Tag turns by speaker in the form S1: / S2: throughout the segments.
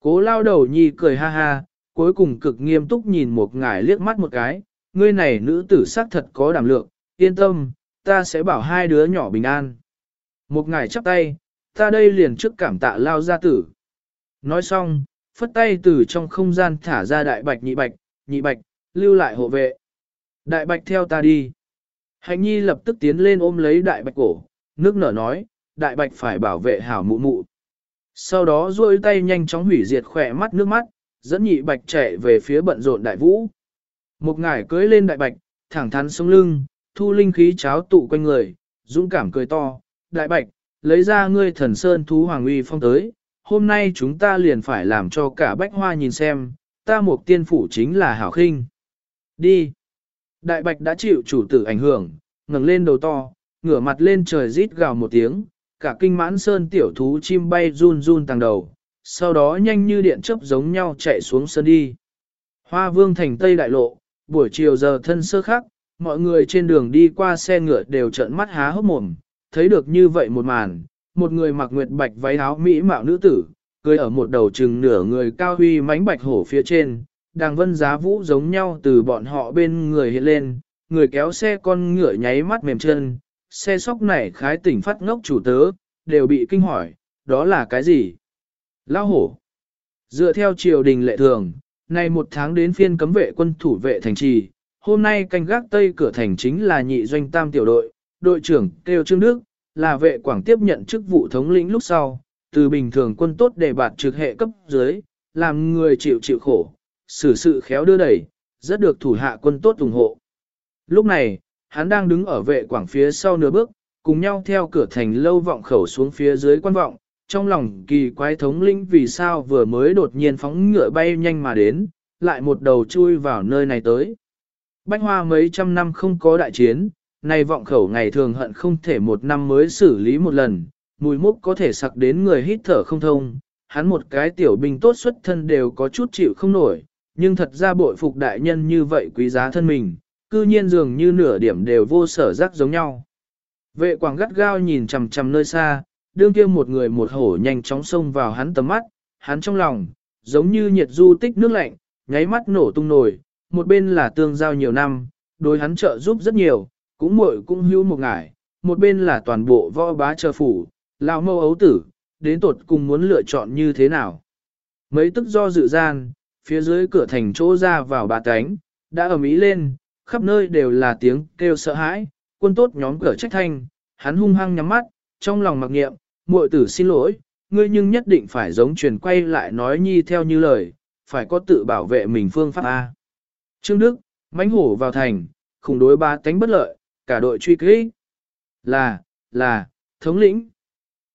S1: Cố lao đầu nhi cười ha ha, cuối cùng cực nghiêm túc nhìn một ngải liếc mắt một cái, ngươi này nữ tử sắc thật có đảm lượng, yên tâm, ta sẽ bảo hai đứa nhỏ bình an. Một ngải chắp tay, ta đây liền trước cảm tạ lao gia tử. Nói xong, phất tay từ trong không gian thả ra đại bạch nhị bạch, nhị bạch, lưu lại hộ vệ. Đại bạch theo ta đi. Hạnh nhi lập tức tiến lên ôm lấy đại bạch cổ, nước nở nói, đại bạch phải bảo vệ hảo mụ mụ. Sau đó duỗi tay nhanh chóng hủy diệt khỏe mắt nước mắt, dẫn nhị bạch chạy về phía bận rộn đại vũ. Một ngải cưới lên đại bạch, thẳng thắn sống lưng, thu linh khí cháo tụ quanh người, dũng cảm cười to, đại bạch, lấy ra ngươi thần sơn thú hoàng uy phong tới, hôm nay chúng ta liền phải làm cho cả bách hoa nhìn xem, ta một tiên phủ chính là hảo khinh. Đi. Đại bạch đã chịu chủ tử ảnh hưởng, ngẩng lên đầu to, ngửa mặt lên trời rít gào một tiếng, cả kinh mãn sơn tiểu thú chim bay run run tàng đầu, sau đó nhanh như điện chớp giống nhau chạy xuống sân đi. Hoa vương thành tây đại lộ, buổi chiều giờ thân sơ khắc, mọi người trên đường đi qua xe ngựa đều trợn mắt há hốc mồm, thấy được như vậy một màn, một người mặc nguyệt bạch váy áo mỹ mạo nữ tử, cưới ở một đầu chừng nửa người cao huy mánh bạch hổ phía trên, đàng vân giá vũ giống nhau từ bọn họ bên người hiện lên, người kéo xe con ngựa nháy mắt mềm chân, xe sóc này khái tỉnh phát ngốc chủ tớ, đều bị kinh hỏi, đó là cái gì? Lao hổ. Dựa theo triều đình lệ thường, nay một tháng đến phiên cấm vệ quân thủ vệ thành trì, hôm nay canh gác tây cửa thành chính là nhị doanh tam tiểu đội, đội trưởng kêu Trương Đức, là vệ quảng tiếp nhận chức vụ thống lĩnh lúc sau, từ bình thường quân tốt để bạt trực hệ cấp dưới, làm người chịu chịu khổ, xử sự khéo đưa đẩy, rất được thủ hạ quân tốt ủng hộ. Lúc này, hắn đang đứng ở vệ quảng phía sau nửa bước, cùng nhau theo cửa thành lâu vọng khẩu xuống phía dưới quan vọng, trong lòng kỳ quái thống linh vì sao vừa mới đột nhiên phóng ngựa bay nhanh mà đến, lại một đầu chui vào nơi này tới. Bách hoa mấy trăm năm không có đại chiến, này vọng khẩu ngày thường hận không thể một năm mới xử lý một lần, mùi mốc có thể sặc đến người hít thở không thông, hắn một cái tiểu binh tốt xuất thân đều có chút chịu không nổi, nhưng thật ra bội phục đại nhân như vậy quý giá thân mình, cư nhiên dường như nửa điểm đều vô sở rắc giống nhau. Vệ quảng gắt gao nhìn chằm chằm nơi xa, đương kia một người một hổ nhanh chóng xông vào hắn tầm mắt, hắn trong lòng, giống như nhiệt du tích nước lạnh, nháy mắt nổ tung nổi, một bên là tương giao nhiều năm, đối hắn trợ giúp rất nhiều, cũng muội cũng hưu một ngải, một bên là toàn bộ võ bá chờ phủ, lão mâu ấu tử, đến tột cùng muốn lựa chọn như thế nào. Mấy tức do dự gian, phía dưới cửa thành chỗ ra vào bà cánh, đã ầm ĩ lên, khắp nơi đều là tiếng kêu sợ hãi, quân tốt nhóm cửa trách thanh, hắn hung hăng nhắm mắt, trong lòng mặc nghiệm, muội tử xin lỗi, ngươi nhưng nhất định phải giống truyền quay lại nói nhi theo như lời, phải có tự bảo vệ mình phương pháp A. Trương Đức, mãnh hổ vào thành, khủng đối ba tánh bất lợi, cả đội truy kích. Là, là, thống lĩnh.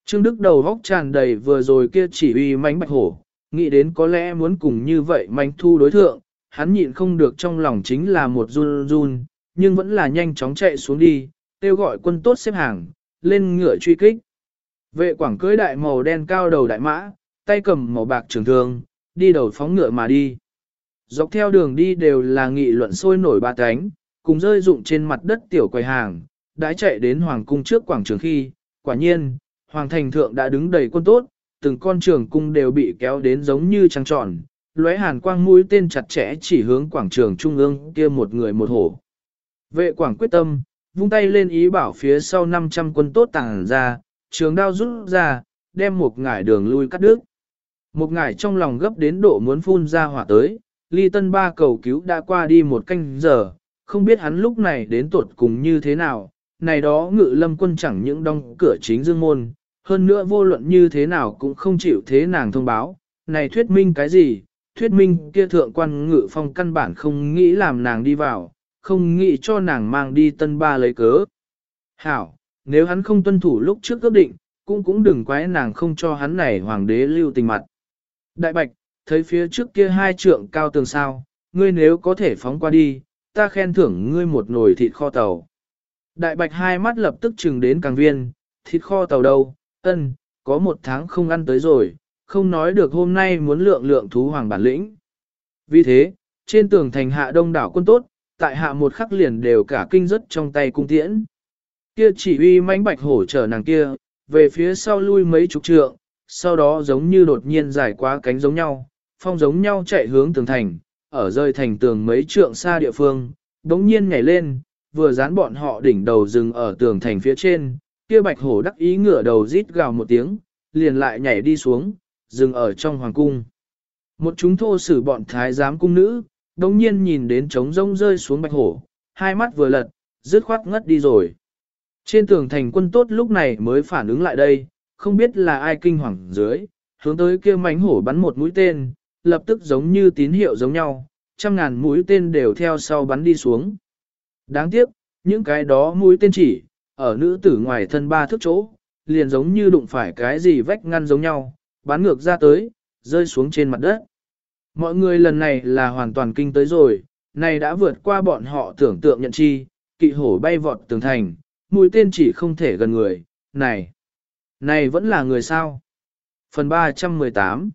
S1: Trương Đức đầu góc tràn đầy vừa rồi kia chỉ uy mãnh bạch hổ, nghĩ đến có lẽ muốn cùng như vậy mãnh thu đối thượng, hắn nhịn không được trong lòng chính là một run run, nhưng vẫn là nhanh chóng chạy xuống đi, kêu gọi quân tốt xếp hàng, lên ngựa truy kích. Vệ quảng cưới đại màu đen cao đầu đại mã, tay cầm màu bạc trường thương, đi đầu phóng ngựa mà đi. Dọc theo đường đi đều là nghị luận sôi nổi ba cánh, cùng rơi rụng trên mặt đất tiểu quầy hàng, đã chạy đến hoàng cung trước quảng trường khi, quả nhiên, hoàng thành thượng đã đứng đầy quân tốt, từng con trường cung đều bị kéo đến giống như trăng tròn, lóe hàn quang mũi tên chặt chẽ chỉ hướng quảng trường trung ương kia một người một hổ. Vệ quảng quyết tâm, vung tay lên ý bảo phía sau 500 quân tốt tàng ra, trường đao rút ra, đem một ngải đường lui cắt đứt. Một ngải trong lòng gấp đến độ muốn phun ra hỏa tới, ly tân ba cầu cứu đã qua đi một canh giờ, không biết hắn lúc này đến tuột cùng như thế nào, này đó ngự lâm quân chẳng những đóng cửa chính dương môn, hơn nữa vô luận như thế nào cũng không chịu thế nàng thông báo, này thuyết minh cái gì, thuyết minh kia thượng quan ngự phong căn bản không nghĩ làm nàng đi vào, không nghĩ cho nàng mang đi tân ba lấy cớ. Hảo, nếu hắn không tuân thủ lúc trước ước định, cũng cũng đừng quái nàng không cho hắn này hoàng đế lưu tình mặt. Đại bạch, thấy phía trước kia hai trượng cao tường sao, ngươi nếu có thể phóng qua đi, ta khen thưởng ngươi một nồi thịt kho tàu. Đại bạch hai mắt lập tức chừng đến càng viên, thịt kho tàu đâu, ân, có một tháng không ăn tới rồi, không nói được hôm nay muốn lượng lượng thú hoàng bản lĩnh. Vì thế, trên tường thành hạ đông đảo quân tốt, tại hạ một khắc liền đều cả kinh rất trong tay cung tiễn. Kia chỉ uy mãnh bạch hổ chở nàng kia, về phía sau lui mấy chục trượng, sau đó giống như đột nhiên dài quá cánh giống nhau, phong giống nhau chạy hướng tường thành, ở rơi thành tường mấy trượng xa địa phương, đống nhiên nhảy lên, vừa dán bọn họ đỉnh đầu dừng ở tường thành phía trên, kia bạch hổ đắc ý ngửa đầu rít gào một tiếng, liền lại nhảy đi xuống, dừng ở trong hoàng cung. Một chúng thô sử bọn thái giám cung nữ, đồng nhiên nhìn đến trống rông rơi xuống bạch hổ, hai mắt vừa lật, dứt khoát ngất đi rồi. Trên tường thành quân tốt lúc này mới phản ứng lại đây, không biết là ai kinh hoàng dưới, hướng tới kia mánh hổ bắn một mũi tên, lập tức giống như tín hiệu giống nhau, trăm ngàn mũi tên đều theo sau bắn đi xuống. Đáng tiếc, những cái đó mũi tên chỉ, ở nữ tử ngoài thân ba thước chỗ, liền giống như đụng phải cái gì vách ngăn giống nhau, bắn ngược ra tới, rơi xuống trên mặt đất. Mọi người lần này là hoàn toàn kinh tới rồi, này đã vượt qua bọn họ tưởng tượng nhận chi, kỵ hổ bay vọt tường thành, mũi tên chỉ không thể gần người, này, này vẫn là người sao. Phần 318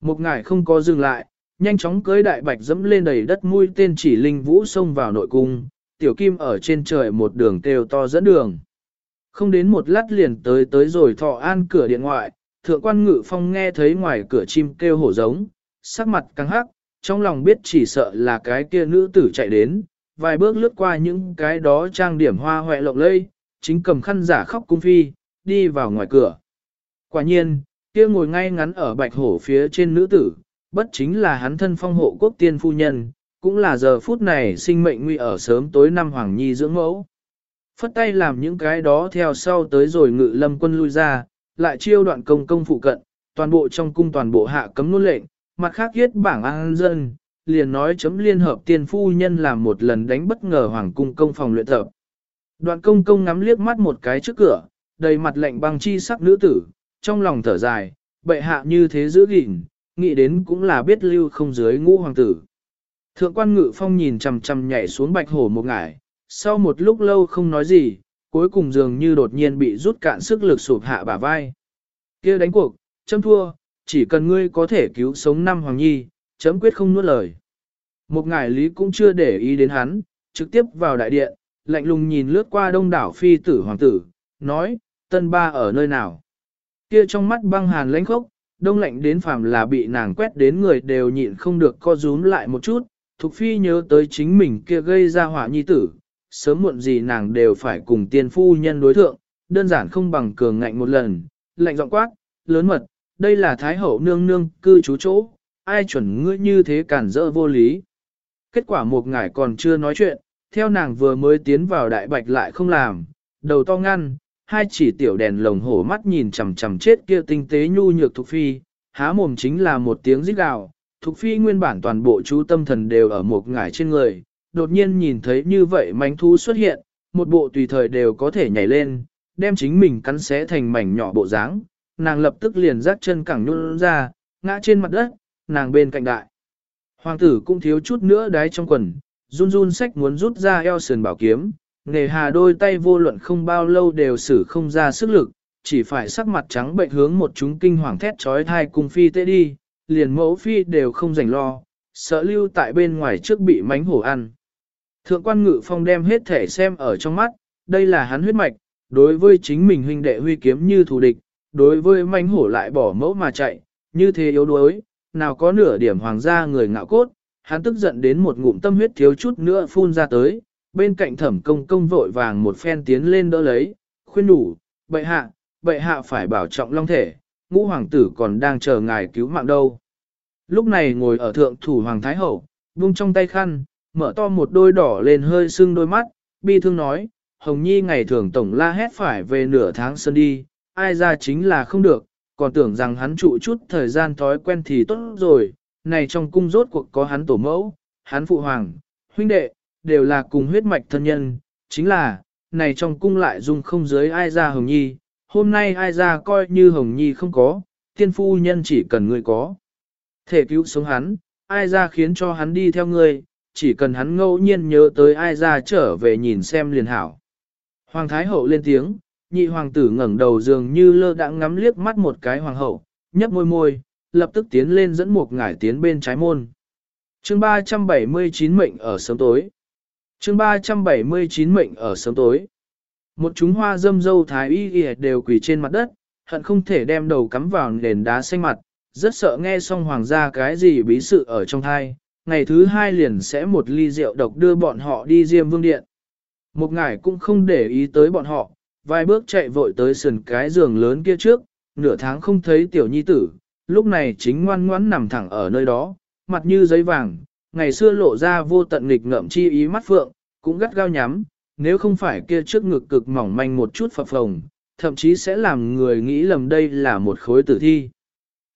S1: Một ngải không có dừng lại, nhanh chóng cưới đại bạch dẫm lên đầy đất mũi tên chỉ linh vũ xông vào nội cung, tiểu kim ở trên trời một đường kêu to dẫn đường. Không đến một lát liền tới tới rồi thọ an cửa điện ngoại, thượng quan ngự phong nghe thấy ngoài cửa chim kêu hổ giống, sắc mặt căng hắc, trong lòng biết chỉ sợ là cái kia nữ tử chạy đến, vài bước lướt qua những cái đó trang điểm hoa hoẹ lộng lây, chính cầm khăn giả khóc cung phi, đi vào ngoài cửa. Quả nhiên, kia ngồi ngay ngắn ở bạch hổ phía trên nữ tử, bất chính là hắn thân phong hộ quốc tiên phu nhân, cũng là giờ phút này sinh mệnh nguy ở sớm tối năm Hoàng Nhi dưỡng mẫu. Phất tay làm những cái đó theo sau tới rồi ngự lâm quân lui ra, lại chiêu đoạn công công phụ cận, toàn bộ trong cung toàn bộ hạ cấm nôn lệnh, mặt khác yết bảng an dân, liền nói chấm liên hợp tiên phu nhân làm một lần đánh bất ngờ hoàng cung công phòng luyện tập. Đoạn công công ngắm liếc mắt một cái trước cửa, đầy mặt lạnh băng chi sắc nữ tử, trong lòng thở dài, bệ hạ như thế giữ gìn, nghĩ đến cũng là biết lưu không dưới ngũ hoàng tử. Thượng quan ngự phong nhìn chằm chằm nhảy xuống bạch hổ một ngải, sau một lúc lâu không nói gì, cuối cùng dường như đột nhiên bị rút cạn sức lực sụp hạ bả vai. kia đánh cuộc, chấm thua, chỉ cần ngươi có thể cứu sống năm hoàng nhi, chấm quyết không nuốt lời. Một ngải lý cũng chưa để ý đến hắn, trực tiếp vào đại điện, lạnh lùng nhìn lướt qua đông đảo phi tử hoàng tử, nói, tân ba ở nơi nào. Kia trong mắt băng hàn lãnh khốc, đông lạnh đến phàm là bị nàng quét đến người đều nhịn không được co rúm lại một chút, Thục Phi nhớ tới chính mình kia gây ra hỏa nhi tử, sớm muộn gì nàng đều phải cùng tiên phu nhân đối thượng, đơn giản không bằng cường ngạnh một lần, lạnh giọng quát, lớn mật, đây là Thái Hậu nương nương cư trú chỗ, ai chuẩn ngươi như thế cản rỡ vô lý. Kết quả một ngải còn chưa nói chuyện, theo nàng vừa mới tiến vào đại bạch lại không làm, đầu to ngăn, hai chỉ tiểu đèn lồng hổ mắt nhìn chằm chằm chết kia tinh tế nhu nhược Thục Phi, há mồm chính là một tiếng rít gào, Thục Phi nguyên bản toàn bộ chú tâm thần đều ở một ngải trên người, đột nhiên nhìn thấy như vậy mánh thú xuất hiện, một bộ tùy thời đều có thể nhảy lên, đem chính mình cắn xé thành mảnh nhỏ bộ dáng. nàng lập tức liền rác chân cẳng nhún ra, ngã trên mặt đất, nàng bên cạnh đại. Hoàng tử cũng thiếu chút nữa đái trong quần, run run sách muốn rút ra eo sườn bảo kiếm, nghề hà đôi tay vô luận không bao lâu đều xử không ra sức lực, chỉ phải sắc mặt trắng bệnh hướng một chúng kinh hoàng thét trói thai cùng phi tê đi, liền mẫu phi đều không rảnh lo, sợ lưu tại bên ngoài trước bị mánh hổ ăn. Thượng quan ngự phong đem hết thể xem ở trong mắt, đây là hắn huyết mạch, đối với chính mình huynh đệ huy kiếm như thù địch, đối với manh hổ lại bỏ mẫu mà chạy, như thế yếu đuối, nào có nửa điểm hoàng gia người ngạo cốt, hắn tức giận đến một ngụm tâm huyết thiếu chút nữa phun ra tới, bên cạnh thẩm công công vội vàng một phen tiến lên đỡ lấy, khuyên đủ, bệ hạ, bệ hạ phải bảo trọng long thể, ngũ hoàng tử còn đang chờ ngài cứu mạng đâu. Lúc này ngồi ở thượng thủ hoàng thái hậu, buông trong tay khăn, mở to một đôi đỏ lên hơi sưng đôi mắt, bi thương nói, Hồng Nhi ngày thường tổng la hét phải về nửa tháng sân đi, ai ra chính là không được, còn tưởng rằng hắn trụ chút thời gian thói quen thì tốt rồi, này trong cung rốt cuộc có hắn tổ mẫu, hắn phụ hoàng, huynh đệ, đều là cùng huyết mạch thân nhân, chính là, này trong cung lại dung không giới ai ra Hồng Nhi, hôm nay ai ra coi như Hồng Nhi không có, tiên phu nhân chỉ cần người có. Thể cứu sống hắn, ai ra khiến cho hắn đi theo ngươi, chỉ cần hắn ngẫu nhiên nhớ tới ai ra trở về nhìn xem liền hảo. Hoàng Thái Hậu lên tiếng, nhị hoàng tử ngẩng đầu dường như lơ đã ngắm liếc mắt một cái hoàng hậu, nhấp môi môi, lập tức tiến lên dẫn một ngải tiến bên trái môn. chương 379 mệnh ở sớm tối. chương 379 mệnh ở sớm tối. Một chúng hoa dâm dâu thái y y đều quỳ trên mặt đất, hận không thể đem đầu cắm vào nền đá xanh mặt, rất sợ nghe xong hoàng gia cái gì bí sự ở trong thai, ngày thứ hai liền sẽ một ly rượu độc đưa bọn họ đi diêm vương điện. Một ngải cũng không để ý tới bọn họ, vài bước chạy vội tới sườn cái giường lớn kia trước, nửa tháng không thấy tiểu nhi tử, lúc này chính ngoan ngoãn nằm thẳng ở nơi đó, mặt như giấy vàng, ngày xưa lộ ra vô tận nghịch ngợm chi ý mắt phượng, cũng gắt gao nhắm, nếu không phải kia trước ngực cực mỏng manh một chút phập phồng, thậm chí sẽ làm người nghĩ lầm đây là một khối tử thi.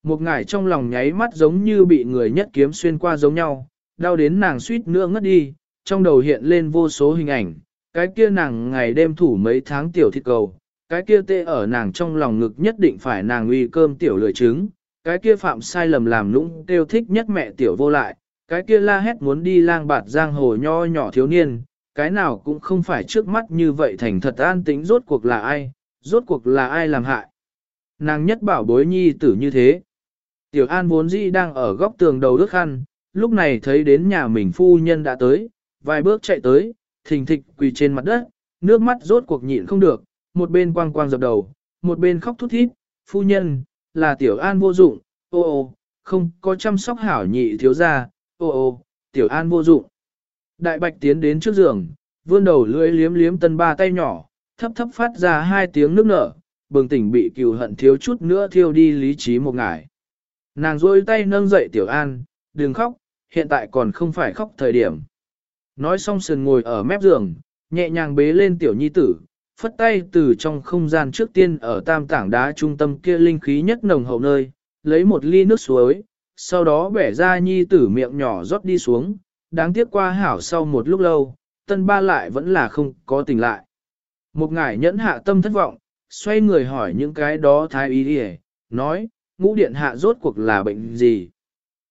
S1: Một ngải trong lòng nháy mắt giống như bị người nhất kiếm xuyên qua giống nhau, đau đến nàng suýt nữa ngất đi, trong đầu hiện lên vô số hình ảnh, cái kia nàng ngày đêm thủ mấy tháng tiểu thịt cầu, cái kia tê ở nàng trong lòng ngực nhất định phải nàng uy cơm tiểu lười trứng, cái kia phạm sai lầm làm lũng tiêu thích nhất mẹ tiểu vô lại, cái kia la hét muốn đi lang bạt giang hồ nho nhỏ thiếu niên, cái nào cũng không phải trước mắt như vậy thành thật an tính rốt cuộc là ai, rốt cuộc là ai làm hại. Nàng nhất bảo bối nhi tử như thế. Tiểu An vốn dĩ đang ở góc tường đầu đức khăn, lúc này thấy đến nhà mình phu nhân đã tới, vài bước chạy tới, thình thịch quỳ trên mặt đất, nước mắt rốt cuộc nhịn không được, một bên quang quang dập đầu, một bên khóc thút thít, phu nhân, là Tiểu An vô dụng, ô ô, không có chăm sóc hảo nhị thiếu gia, ô ô, Tiểu An vô dụng. Đại bạch tiến đến trước giường, vươn đầu lưỡi liếm liếm tân ba tay nhỏ, thấp thấp phát ra hai tiếng nước nở, bừng tỉnh bị cừu hận thiếu chút nữa thiêu đi lý trí một ngải. Nàng rôi tay nâng dậy Tiểu An, đừng khóc, hiện tại còn không phải khóc thời điểm. Nói xong sườn ngồi ở mép giường, nhẹ nhàng bế lên Tiểu Nhi tử, phất tay từ trong không gian trước tiên ở tam tảng đá trung tâm kia linh khí nhất nồng hậu nơi, lấy một ly nước suối, sau đó bẻ ra Nhi tử miệng nhỏ rót đi xuống, đáng tiếc qua hảo sau một lúc lâu, tân ba lại vẫn là không có tỉnh lại. Một ngải nhẫn hạ tâm thất vọng, xoay người hỏi những cái đó thái ý đi nói, ngũ điện hạ rốt cuộc là bệnh gì.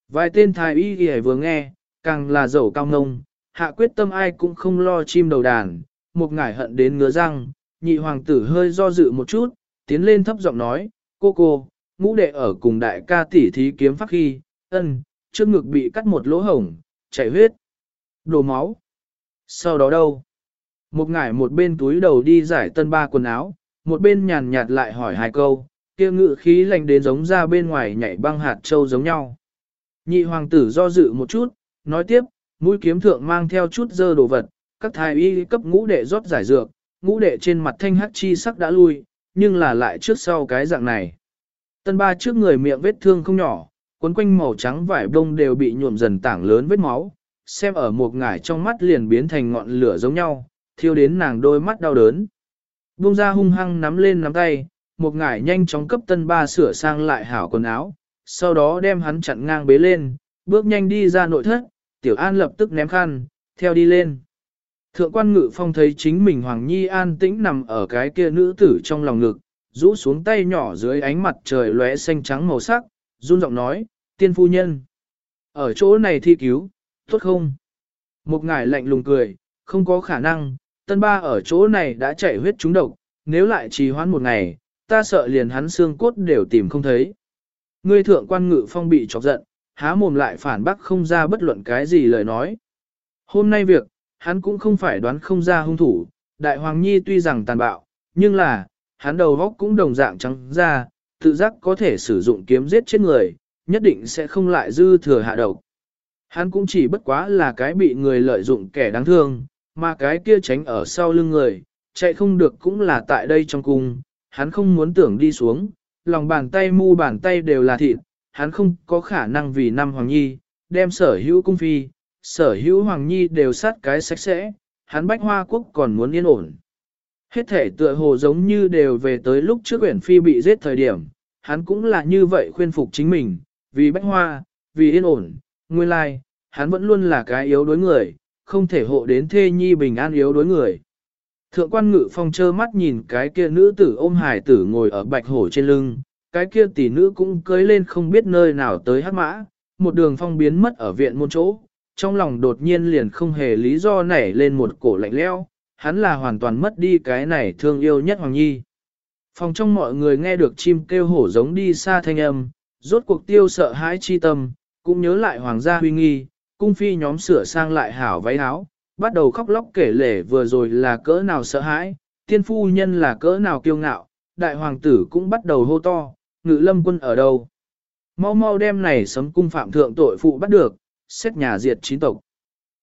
S1: Vài tên thái y đi vừa nghe, càng là dầu cao ngông, hạ quyết tâm ai cũng không lo chim đầu đàn, một ngải hận đến ngứa răng, nhị hoàng tử hơi do dự một chút, tiến lên thấp giọng nói, cô cô, ngũ đệ ở cùng đại ca tỷ thí kiếm pháp khi, ân, trước ngực bị cắt một lỗ hổng, chảy huyết, đổ máu. Sau đó đâu? Một ngải một bên túi đầu đi giải tân ba quần áo, một bên nhàn nhạt lại hỏi hai câu, kia ngự khí lạnh đến giống ra bên ngoài nhảy băng hạt châu giống nhau. Nhị hoàng tử do dự một chút, nói tiếp, mũi kiếm thượng mang theo chút dơ đồ vật, các thái y cấp ngũ đệ rót giải dược, ngũ đệ trên mặt thanh hắc chi sắc đã lui, nhưng là lại trước sau cái dạng này. Tân ba trước người miệng vết thương không nhỏ, cuốn quanh màu trắng vải bông đều bị nhuộm dần tảng lớn vết máu, xem ở một ngải trong mắt liền biến thành ngọn lửa giống nhau, thiêu đến nàng đôi mắt đau đớn. Bông ra hung hăng nắm lên nắm tay, một ngải nhanh chóng cấp tân ba sửa sang lại hảo quần áo, sau đó đem hắn chặn ngang bế lên, bước nhanh đi ra nội thất, tiểu an lập tức ném khăn, theo đi lên. Thượng quan ngự phong thấy chính mình Hoàng Nhi an tĩnh nằm ở cái kia nữ tử trong lòng ngực, rũ xuống tay nhỏ dưới ánh mặt trời lóe xanh trắng màu sắc, run giọng nói, tiên phu nhân. Ở chỗ này thi cứu, tốt không? Một ngải lạnh lùng cười, không có khả năng, tân ba ở chỗ này đã chảy huyết trúng độc, nếu lại trì hoãn một ngày, ta sợ liền hắn xương cốt đều tìm không thấy. Ngươi thượng quan ngự phong bị chọc giận, há mồm lại phản bác không ra bất luận cái gì lời nói. Hôm nay việc, hắn cũng không phải đoán không ra hung thủ, đại hoàng nhi tuy rằng tàn bạo, nhưng là, hắn đầu vóc cũng đồng dạng trắng ra, tự giác có thể sử dụng kiếm giết chết người, nhất định sẽ không lại dư thừa hạ độc. Hắn cũng chỉ bất quá là cái bị người lợi dụng kẻ đáng thương, mà cái kia tránh ở sau lưng người, chạy không được cũng là tại đây trong cung, hắn không muốn tưởng đi xuống, lòng bàn tay mu bàn tay đều là thịt, hắn không có khả năng vì năm hoàng nhi, đem sở hữu cung phi, sở hữu hoàng nhi đều sát cái sạch sẽ, hắn bách hoa quốc còn muốn yên ổn. Hết thể tựa hồ giống như đều về tới lúc trước quyển phi bị giết thời điểm, hắn cũng là như vậy khuyên phục chính mình, vì bách hoa, vì yên ổn, nguyên lai, hắn vẫn luôn là cái yếu đối người, không thể hộ đến thê nhi bình an yếu đối người. Thượng quan ngự phong trơ mắt nhìn cái kia nữ tử ôm hải tử ngồi ở bạch hổ trên lưng, cái kia tỷ nữ cũng cưới lên không biết nơi nào tới hát mã, một đường phong biến mất ở viện môn chỗ, trong lòng đột nhiên liền không hề lý do nảy lên một cổ lạnh leo, hắn là hoàn toàn mất đi cái này thương yêu nhất Hoàng Nhi. Phòng trong mọi người nghe được chim kêu hổ giống đi xa thanh âm, rốt cuộc tiêu sợ hãi chi tâm, cũng nhớ lại Hoàng gia huy nghi, cung phi nhóm sửa sang lại hảo váy áo, bắt đầu khóc lóc kể lể vừa rồi là cỡ nào sợ hãi, tiên phu nhân là cỡ nào kiêu ngạo, đại hoàng tử cũng bắt đầu hô to, ngự lâm quân ở đâu? Mau mau đem này sấm cung phạm thượng tội phụ bắt được, xét nhà diệt chín tộc.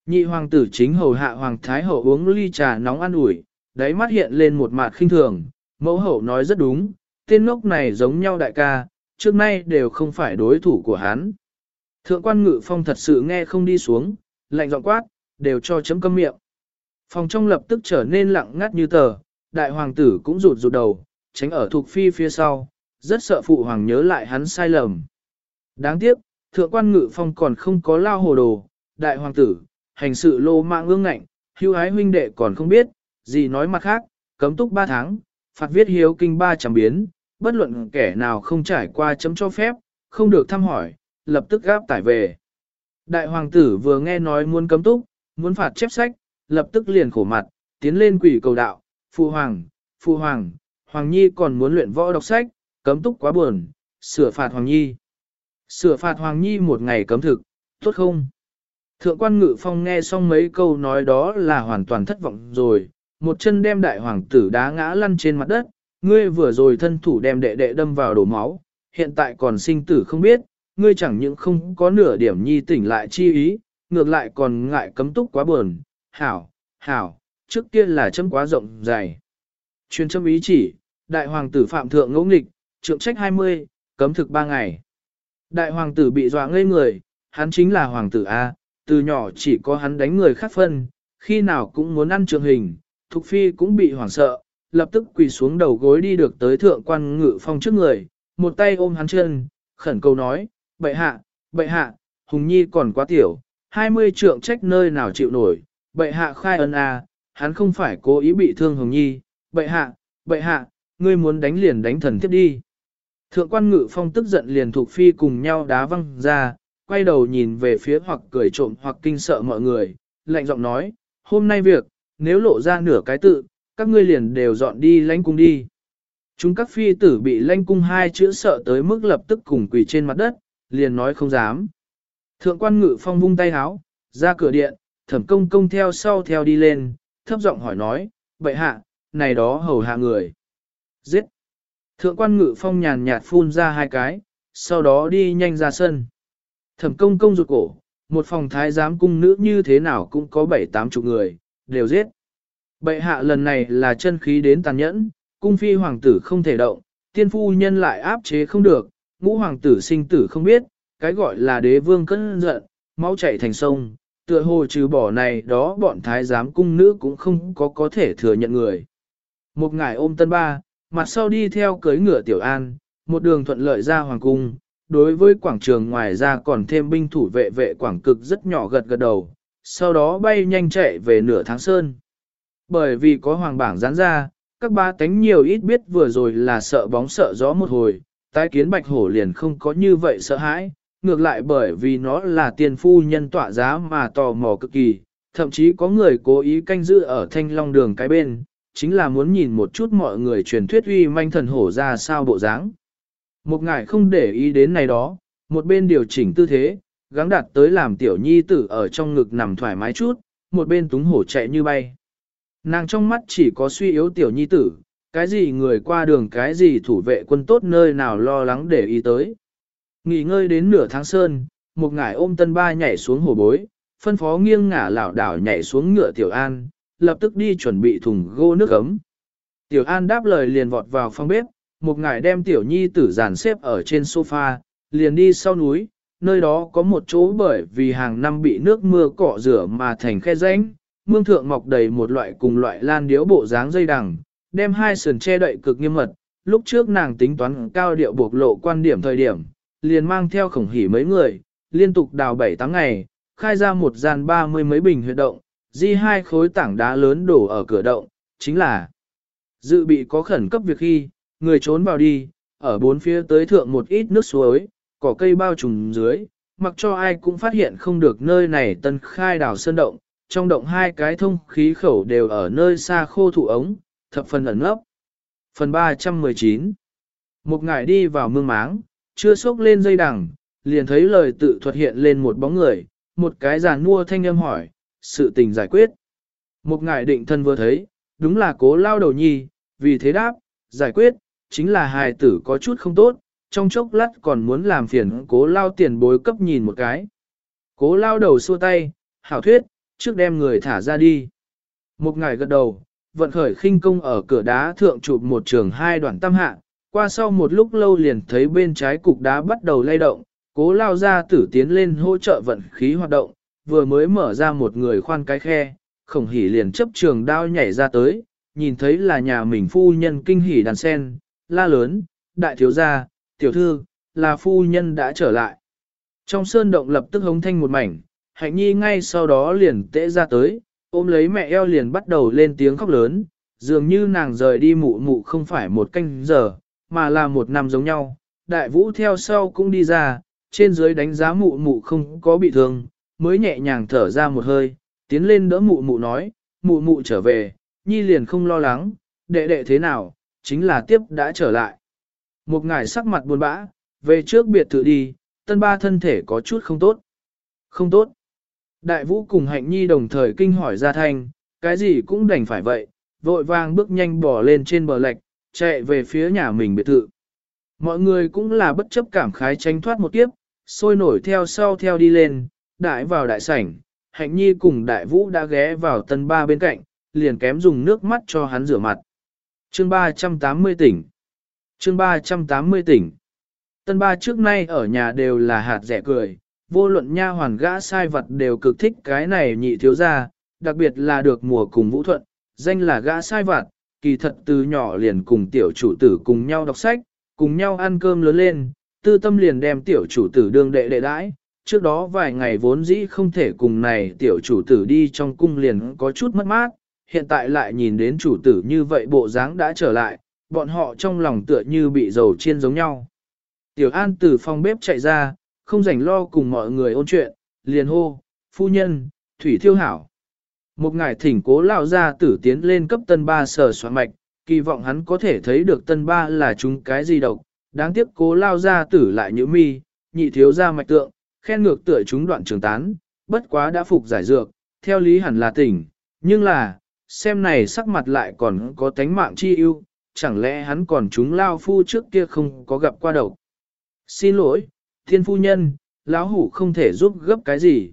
S1: Nhị hoàng tử chính hầu hạ hoàng thái hậu uống ly trà nóng ăn ủi, đáy mắt hiện lên một mặt khinh thường, mẫu hậu nói rất đúng, tên ngốc này giống nhau đại ca, trước nay đều không phải đối thủ của hắn. Thượng quan ngự phong thật sự nghe không đi xuống, lạnh giọng quát, đều cho chấm câm miệng. Phòng trong lập tức trở nên lặng ngắt như tờ, đại hoàng tử cũng rụt rụt đầu, tránh ở thuộc phi phía sau, rất sợ phụ hoàng nhớ lại hắn sai lầm. Đáng tiếc, thượng quan ngự phong còn không có lao hồ đồ, đại hoàng tử, hành sự lô mạng ương ngạnh, hưu ái huynh đệ còn không biết, gì nói mặt khác, cấm túc 3 tháng, phạt viết hiếu kinh 300 biến, bất luận kẻ nào không trải qua chấm cho phép, không được thăm hỏi, lập tức gáp tải về. Đại hoàng tử vừa nghe nói muốn cấm túc, muốn phạt chép sách, lập tức liền khổ mặt, tiến lên quỷ cầu đạo, phụ hoàng, phụ hoàng, hoàng nhi còn muốn luyện võ đọc sách, cấm túc quá buồn, sửa phạt hoàng nhi. Sửa phạt hoàng nhi một ngày cấm thực, tốt không? Thượng quan ngự phong nghe xong mấy câu nói đó là hoàn toàn thất vọng rồi, một chân đem đại hoàng tử đá ngã lăn trên mặt đất, ngươi vừa rồi thân thủ đem đệ đệ đâm vào đổ máu, hiện tại còn sinh tử không biết, ngươi chẳng những không có nửa điểm nhi tỉnh lại chi ý, ngược lại còn ngại cấm túc quá buồn, hảo, hảo, trước kia là châm quá rộng dày. Chuyên châm ý chỉ, đại hoàng tử phạm thượng ngỗ nghịch, trượng trách 20, cấm thực 3 ngày. Đại hoàng tử bị dọa ngây người, hắn chính là hoàng tử A, từ nhỏ chỉ có hắn đánh người khác phân, khi nào cũng muốn ăn trường hình, Thục Phi cũng bị hoảng sợ, lập tức quỳ xuống đầu gối đi được tới thượng quan ngự phong trước người, một tay ôm hắn chân, khẩn cầu nói, bệ hạ, bệ hạ, Hùng Nhi còn quá tiểu, 20 trượng trách nơi nào chịu nổi, bệ hạ khai ân a, hắn không phải cố ý bị thương hồng Nhi, bệ hạ, bệ hạ, ngươi muốn đánh liền đánh thần tiếp đi. Thượng quan ngự phong tức giận liền thuộc phi cùng nhau đá văng ra, quay đầu nhìn về phía hoặc cười trộm hoặc kinh sợ mọi người, lạnh giọng nói, hôm nay việc, nếu lộ ra nửa cái tự, các ngươi liền đều dọn đi lãnh cung đi. Chúng các phi tử bị lãnh cung hai chữ sợ tới mức lập tức cùng quỳ trên mặt đất, liền nói không dám. Thượng quan ngự phong vung tay háo, ra cửa điện, thẩm công công theo sau theo đi lên, thấp giọng hỏi nói, bệ hạ, này đó hầu hạ người. Giết! Thượng quan ngự phong nhàn nhạt phun ra hai cái, sau đó đi nhanh ra sân. Thẩm công công rụt cổ, một phòng thái giám cung nữ như thế nào cũng có bảy tám chục người, đều giết. Bệ hạ lần này là chân khí đến tàn nhẫn, cung phi hoàng tử không thể động, tiên phu nhân lại áp chế không được, ngũ hoàng tử sinh tử không biết, cái gọi là đế vương cân giận, máu chảy thành sông, tựa hồ trừ bỏ này đó bọn thái giám cung nữ cũng không có có thể thừa nhận người. Một ngải ôm tân ba, mặt sau đi theo cưới ngựa tiểu an, một đường thuận lợi ra hoàng cung, đối với quảng trường ngoài ra còn thêm binh thủ vệ vệ quảng cực rất nhỏ gật gật đầu, sau đó bay nhanh chạy về nửa tháng sơn. Bởi vì có hoàng bảng dán ra, các ba tánh nhiều ít biết vừa rồi là sợ bóng sợ gió một hồi, tái kiến bạch hổ liền không có như vậy sợ hãi, ngược lại bởi vì nó là tiền phu nhân tỏa giá mà tò mò cực kỳ, thậm chí có người cố ý canh giữ ở thanh long đường cái bên, chính là muốn nhìn một chút mọi người truyền thuyết uy manh thần hổ ra sao bộ dáng. Một ngài không để ý đến này đó, một bên điều chỉnh tư thế, gắng đạt tới làm tiểu nhi tử ở trong ngực nằm thoải mái chút, một bên túng hổ chạy như bay. Nàng trong mắt chỉ có suy yếu tiểu nhi tử, cái gì người qua đường cái gì thủ vệ quân tốt nơi nào lo lắng để ý tới. Nghỉ ngơi đến nửa tháng sơn, một ngải ôm tân ba nhảy xuống hồ bối, phân phó nghiêng ngả lảo đảo nhảy xuống ngựa tiểu an, lập tức đi chuẩn bị thùng gô nước ấm. Tiểu an đáp lời liền vọt vào phòng bếp, một ngải đem tiểu nhi tử giàn xếp ở trên sofa, liền đi sau núi, nơi đó có một chỗ bởi vì hàng năm bị nước mưa cọ rửa mà thành khe rãnh, mương thượng mọc đầy một loại cùng loại lan điếu bộ dáng dây đằng, đem hai sườn che đậy cực nghiêm mật, lúc trước nàng tính toán cao điệu buộc lộ quan điểm thời điểm, liền mang theo khổng hỉ mấy người, liên tục đào bảy tháng ngày, khai ra một gian ba mươi mấy bình huyệt động, di hai khối tảng đá lớn đổ ở cửa động, chính là dự bị có khẩn cấp việc khi, người trốn vào đi, ở bốn phía tới thượng một ít nước suối, cỏ cây bao trùm dưới, mặc cho ai cũng phát hiện không được nơi này tân khai đào sơn động, trong động hai cái thông khí khẩu đều ở nơi xa khô thụ ống, thập phần ẩn ấp. Phần 319 Một ngải đi vào mương máng, chưa sốc lên dây đằng, liền thấy lời tự thuật hiện lên một bóng người, một cái giàn mua thanh âm hỏi, sự tình giải quyết. Một ngài định thân vừa thấy, đúng là cố lao đầu nhi, vì thế đáp, giải quyết, chính là hài tử có chút không tốt, trong chốc lát còn muốn làm phiền cố lao tiền bối cấp nhìn một cái. Cố lao đầu xua tay, hảo thuyết, trước đem người thả ra đi. Một ngài gật đầu, vận khởi khinh công ở cửa đá thượng chụp một trường hai đoạn tam hạ, qua sau một lúc lâu liền thấy bên trái cục đá bắt đầu lay động, cố lao ra tử tiến lên hỗ trợ vận khí hoạt động, vừa mới mở ra một người khoan cái khe, khổng hỉ liền chấp trường đao nhảy ra tới, nhìn thấy là nhà mình phu nhân kinh hỉ đàn sen, la lớn, đại thiếu gia, tiểu thư, là phu nhân đã trở lại. Trong sơn động lập tức hống thanh một mảnh, hạnh nhi ngay sau đó liền tễ ra tới, ôm lấy mẹ eo liền bắt đầu lên tiếng khóc lớn, dường như nàng rời đi mụ mụ không phải một canh giờ, mà là một năm giống nhau. Đại vũ theo sau cũng đi ra, trên dưới đánh giá mụ mụ không có bị thương, mới nhẹ nhàng thở ra một hơi, tiến lên đỡ mụ mụ nói, mụ mụ trở về, nhi liền không lo lắng, đệ đệ thế nào, chính là tiếp đã trở lại. Một ngải sắc mặt buồn bã, về trước biệt thự đi, tân ba thân thể có chút không tốt. Không tốt. Đại vũ cùng hạnh nhi đồng thời kinh hỏi ra thanh, cái gì cũng đành phải vậy, vội vàng bước nhanh bỏ lên trên bờ lạch, chạy về phía nhà mình biệt thự. Mọi người cũng là bất chấp cảm khái tranh thoát một kiếp, sôi nổi theo sau theo đi lên, đại vào đại sảnh, hạnh nhi cùng đại vũ đã ghé vào tân ba bên cạnh, liền kém dùng nước mắt cho hắn rửa mặt. Chương 380 tỉnh Chương 380 tỉnh Tân ba trước nay ở nhà đều là hạt rẻ cười, vô luận nha hoàn gã sai vật đều cực thích cái này nhị thiếu gia, đặc biệt là được mùa cùng vũ thuận, danh là gã sai vật, kỳ thật từ nhỏ liền cùng tiểu chủ tử cùng nhau đọc sách, cùng nhau ăn cơm lớn lên, tư tâm liền đem tiểu chủ tử đương đệ đệ đãi. Trước đó vài ngày vốn dĩ không thể cùng này tiểu chủ tử đi trong cung liền có chút mất mát, hiện tại lại nhìn đến chủ tử như vậy bộ dáng đã trở lại, bọn họ trong lòng tựa như bị dầu chiên giống nhau. Tiểu An từ phòng bếp chạy ra, không rảnh lo cùng mọi người ôn chuyện, liền hô, phu nhân, thủy thiêu hảo. Một ngài thỉnh cố lao ra tử tiến lên cấp tân ba sở soạn mạch, kỳ vọng hắn có thể thấy được tân ba là chúng cái gì độc, đáng tiếc cố lao ra tử lại như mi, nhị thiếu ra mạch tượng, khen ngược tựa chúng đoạn trường tán, bất quá đã phục giải dược, theo lý hẳn là tỉnh, nhưng là, xem này sắc mặt lại còn có tánh mạng chi ưu, chẳng lẽ hắn còn chúng lao phu trước kia không có gặp qua độc. Xin lỗi, thiên phu nhân, lão hủ không thể giúp gấp cái gì.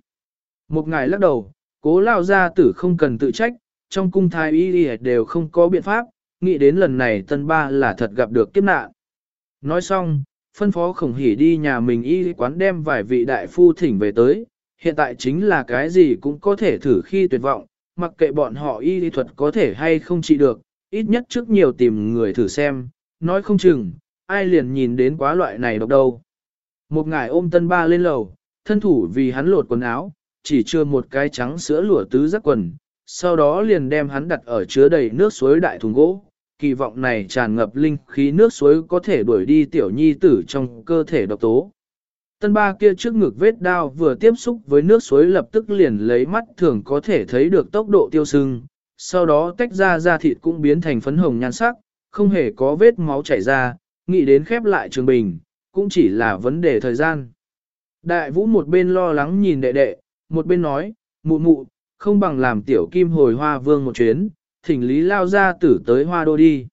S1: Một ngài lắc đầu, cố lao gia tử không cần tự trách, trong cung thái y đều không có biện pháp, nghĩ đến lần này tân ba là thật gặp được kiếp nạn. Nói xong, phân phó khổng hỉ đi nhà mình y quán đem vài vị đại phu thỉnh về tới, hiện tại chính là cái gì cũng có thể thử khi tuyệt vọng, mặc kệ bọn họ y lý thuật có thể hay không trị được, ít nhất trước nhiều tìm người thử xem, nói không chừng, ai liền nhìn đến quá loại này độc đâu. Một ngải ôm tân ba lên lầu, thân thủ vì hắn lột quần áo, chỉ chưa một cái trắng sữa lụa tứ giác quần, sau đó liền đem hắn đặt ở chứa đầy nước suối đại thùng gỗ. Kỳ vọng này tràn ngập linh khí nước suối có thể đuổi đi tiểu nhi tử trong cơ thể độc tố. Tân ba kia trước ngực vết đao vừa tiếp xúc với nước suối lập tức liền lấy mắt thường có thể thấy được tốc độ tiêu sưng, sau đó tách ra da thịt cũng biến thành phấn hồng nhan sắc, không hề có vết máu chảy ra, nghĩ đến khép lại trường bình, cũng chỉ là vấn đề thời gian. Đại vũ một bên lo lắng nhìn đệ đệ, một bên nói, mụ mụ, không bằng làm tiểu kim hồi hoa vương một chuyến, thỉnh Lý Lao Gia tử tới hoa đô đi.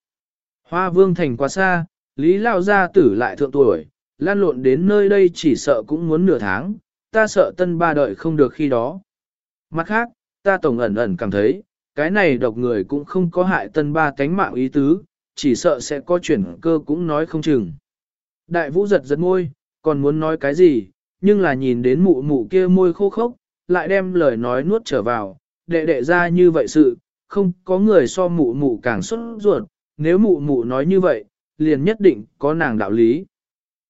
S1: Hoa vương thành quá xa, Lý Lao Gia tử lại thượng tuổi, lan lộn đến nơi đây chỉ sợ cũng muốn nửa tháng, ta sợ tân ba đợi không được khi đó. Mặt khác, ta tổng ẩn ẩn cảm thấy, cái này độc người cũng không có hại tân ba cánh mạng ý tứ, chỉ sợ sẽ có chuyển cơ cũng nói không chừng. Đại vũ giật giật môi, còn muốn nói cái gì, nhưng là nhìn đến mụ mụ kia môi khô khốc, lại đem lời nói nuốt trở vào, đệ đệ ra như vậy sự, không có người so mụ mụ càng xuất ruột, nếu mụ mụ nói như vậy, liền nhất định có nàng đạo lý.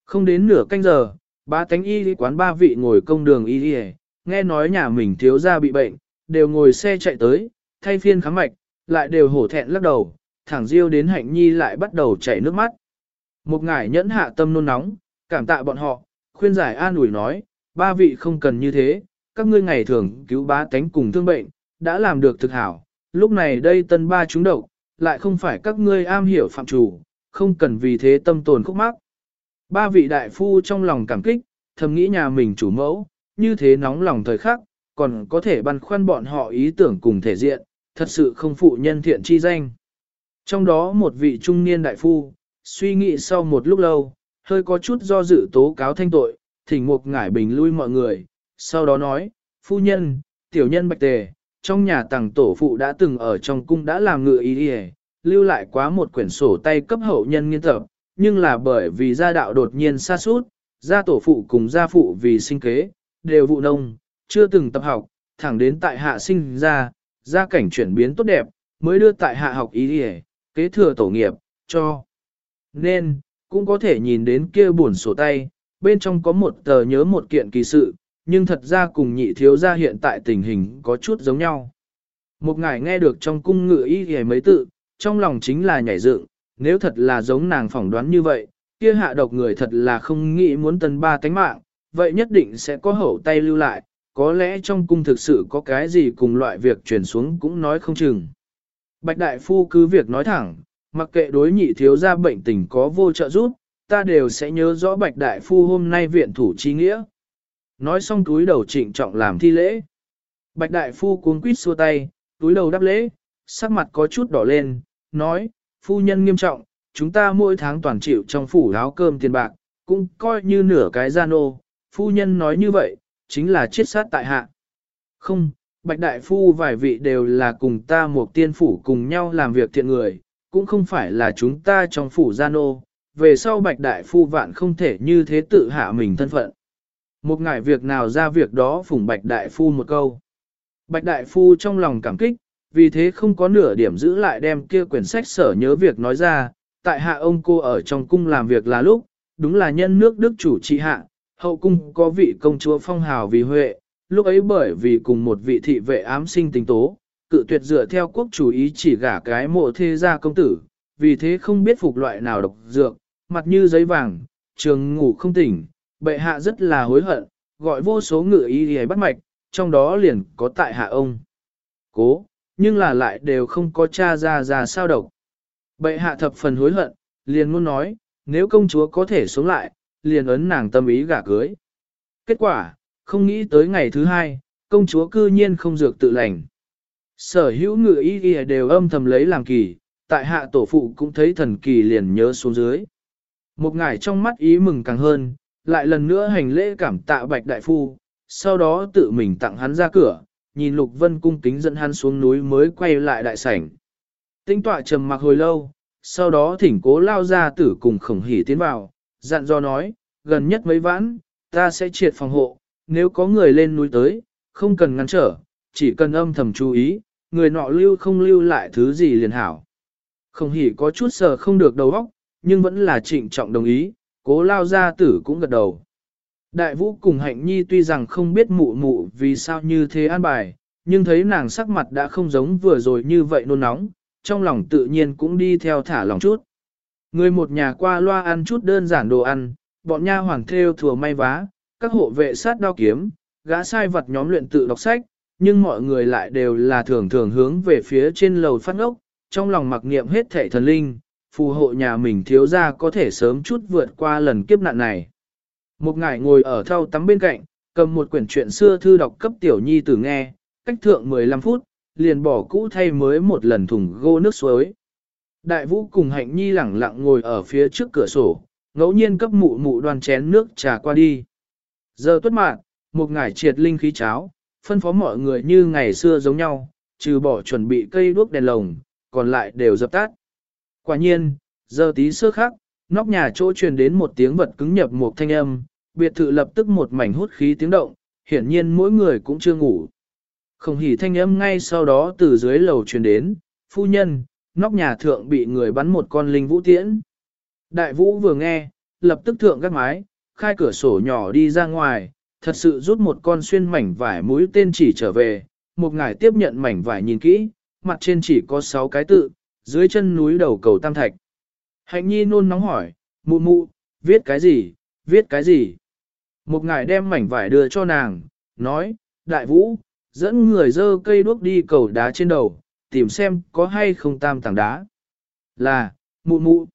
S1: Không đến nửa canh giờ, ba tánh y quán ba vị ngồi công đường y đi nghe nói nhà mình thiếu gia bị bệnh, đều ngồi xe chạy tới, thay phiên khám mạch, lại đều hổ thẹn lắc đầu, thẳng riêu đến hạnh nhi lại bắt đầu chảy nước mắt. Một ngải nhẫn hạ tâm nôn nóng, cảm tạ bọn họ, khuyên giải an ủi nói, ba vị không cần như thế, các ngươi ngày thường cứu bá tánh cùng thương bệnh, đã làm được thực hảo, lúc này đây tân ba chúng độc, lại không phải các ngươi am hiểu phạm chủ, không cần vì thế tâm tồn khúc mắc. Ba vị đại phu trong lòng cảm kích, thầm nghĩ nhà mình chủ mẫu, như thế nóng lòng thời khắc, còn có thể băn khoăn bọn họ ý tưởng cùng thể diện, thật sự không phụ nhân thiện chi danh. Trong đó một vị trung niên đại phu, suy nghĩ sau một lúc lâu, hơi có chút do dự tố cáo thanh tội, thỉnh mục ngải bình lui mọi người, sau đó nói, phu nhân, tiểu nhân bạch tề, trong nhà tàng tổ phụ đã từng ở trong cung đã làm ngựa ý đi lưu lại quá một quyển sổ tay cấp hậu nhân nghiên tập, nhưng là bởi vì gia đạo đột nhiên xa suốt, gia tổ phụ cùng gia phụ vì sinh kế, đều vụ nông, chưa từng tập học, thẳng đến tại hạ sinh ra, gia cảnh chuyển biến tốt đẹp, mới đưa tại hạ học ý đi kế thừa tổ nghiệp, cho. Nên, cũng có thể nhìn đến kia buồn sổ tay, bên trong có một tờ nhớ một kiện kỳ sự, nhưng thật ra cùng nhị thiếu gia hiện tại tình hình có chút giống nhau. Một ngài nghe được trong cung ngự y hề mấy tự, trong lòng chính là nhảy dựng, nếu thật là giống nàng phỏng đoán như vậy, kia hạ độc người thật là không nghĩ muốn tần ba tánh mạng, vậy nhất định sẽ có hậu tay lưu lại, có lẽ trong cung thực sự có cái gì cùng loại việc truyền xuống cũng nói không chừng. Bạch Đại Phu cứ việc nói thẳng, mặc kệ đối nhị thiếu gia bệnh tình có vô trợ giúp, ta đều sẽ nhớ rõ Bạch Đại Phu hôm nay viện thủ chi nghĩa. Nói xong túi đầu trịnh trọng làm thi lễ. Bạch Đại Phu cuốn quýt xua tay, túi đầu đáp lễ, sắc mặt có chút đỏ lên, nói, phu nhân nghiêm trọng, chúng ta mỗi tháng toàn chịu trong phủ áo cơm tiền bạc, cũng coi như nửa cái gia nô, phu nhân nói như vậy, chính là chiết sát tại hạ. Không, Bạch Đại Phu vài vị đều là cùng ta một tiên phủ cùng nhau làm việc thiện người, cũng không phải là chúng ta trong phủ gia nô, về sau Bạch Đại Phu vạn không thể như thế tự hạ mình thân phận. Một ngải việc nào ra việc đó phủng Bạch Đại Phu một câu. Bạch Đại Phu trong lòng cảm kích, vì thế không có nửa điểm giữ lại đem kia quyển sách sở nhớ việc nói ra, tại hạ ông cô ở trong cung làm việc là lúc, đúng là nhân nước đức chủ trị hạ, hậu cung có vị công chúa phong hào vì huệ, lúc ấy bởi vì cùng một vị thị vệ ám sinh tình tố, cự tuyệt dựa theo quốc chủ ý chỉ gả cái mộ thê gia công tử, vì thế không biết phục loại nào độc dược, mặt như giấy vàng, trường ngủ không tỉnh, bệ hạ rất là hối hận, gọi vô số ngựa ý để bắt mạch, trong đó liền có tại hạ ông. Cố, nhưng là lại đều không có cha ra ra sao độc. Bệ hạ thập phần hối hận, liền muốn nói, nếu công chúa có thể sống lại, liền ấn nàng tâm ý gả cưới. Kết quả, không nghĩ tới ngày thứ hai, công chúa cư nhiên không dược tự lành. Sở hữu ngự ý y đều âm thầm lấy làm kỳ, tại hạ tổ phụ cũng thấy thần kỳ liền nhớ xuống dưới. Một ngải trong mắt ý mừng càng hơn, lại lần nữa hành lễ cảm tạ bạch đại phu, sau đó tự mình tặng hắn ra cửa, nhìn Lục Vân cung kính dẫn hắn xuống núi mới quay lại đại sảnh. Tinh tọa trầm mặc hồi lâu, sau đó thỉnh cố lao ra tử cùng khổng hỉ tiến vào, dặn do nói, gần nhất mấy vãn, ta sẽ triệt phòng hộ, nếu có người lên núi tới, không cần ngăn trở, chỉ cần âm thầm chú ý, người nọ lưu không lưu lại thứ gì liền hảo. Khổng hỉ có chút sờ không được đầu óc, nhưng vẫn là trịnh trọng đồng ý, cố lao gia tử cũng gật đầu. Đại vũ cùng hạnh nhi tuy rằng không biết mụ mụ vì sao như thế an bài, nhưng thấy nàng sắc mặt đã không giống vừa rồi như vậy nôn nóng, trong lòng tự nhiên cũng đi theo thả lòng chút. Người một nhà qua loa ăn chút đơn giản đồ ăn, bọn nha hoàng theo thừa may vá, các hộ vệ sát đao kiếm, gã sai vật nhóm luyện tự đọc sách, nhưng mọi người lại đều là thường thường hướng về phía trên lầu phát ngốc, trong lòng mặc niệm hết thể thần linh, phù hộ nhà mình thiếu ra có thể sớm chút vượt qua lần kiếp nạn này. Một ngải ngồi ở thau tắm bên cạnh, cầm một quyển truyện xưa thư đọc cấp tiểu nhi tử nghe, cách thượng 15 phút, liền bỏ cũ thay mới một lần thùng gô nước suối. Đại vũ cùng hạnh nhi lẳng lặng ngồi ở phía trước cửa sổ, ngẫu nhiên cấp mụ mụ đoàn chén nước trà qua đi. Giờ tuất mạng, một ngải triệt linh khí cháo, phân phó mọi người như ngày xưa giống nhau, trừ bỏ chuẩn bị cây đuốc đèn lồng, còn lại đều dập tắt. Quả nhiên, giờ tí sơ khắc, nóc nhà chỗ truyền đến một tiếng vật cứng nhập một thanh âm, biệt thự lập tức một mảnh hút khí tiếng động, hiển nhiên mỗi người cũng chưa ngủ. Không hỉ thanh âm ngay sau đó từ dưới lầu truyền đến, phu nhân, nóc nhà thượng bị người bắn một con linh vũ tiễn. Đại vũ vừa nghe, lập tức thượng gác mái, khai cửa sổ nhỏ đi ra ngoài, thật sự rút một con xuyên mảnh vải mũi tên chỉ trở về, một ngải tiếp nhận mảnh vải nhìn kỹ, mặt trên chỉ có 6 cái tự, dưới chân núi đầu cầu tam thạch. Hạnh nhi nôn nóng hỏi, mụ mụ, viết cái gì, viết cái gì? Một ngài đem mảnh vải đưa cho nàng, nói, đại vũ, dẫn người dơ cây đuốc đi cầu đá trên đầu, tìm xem có hay không tam tảng đá. Là, mụ mụ.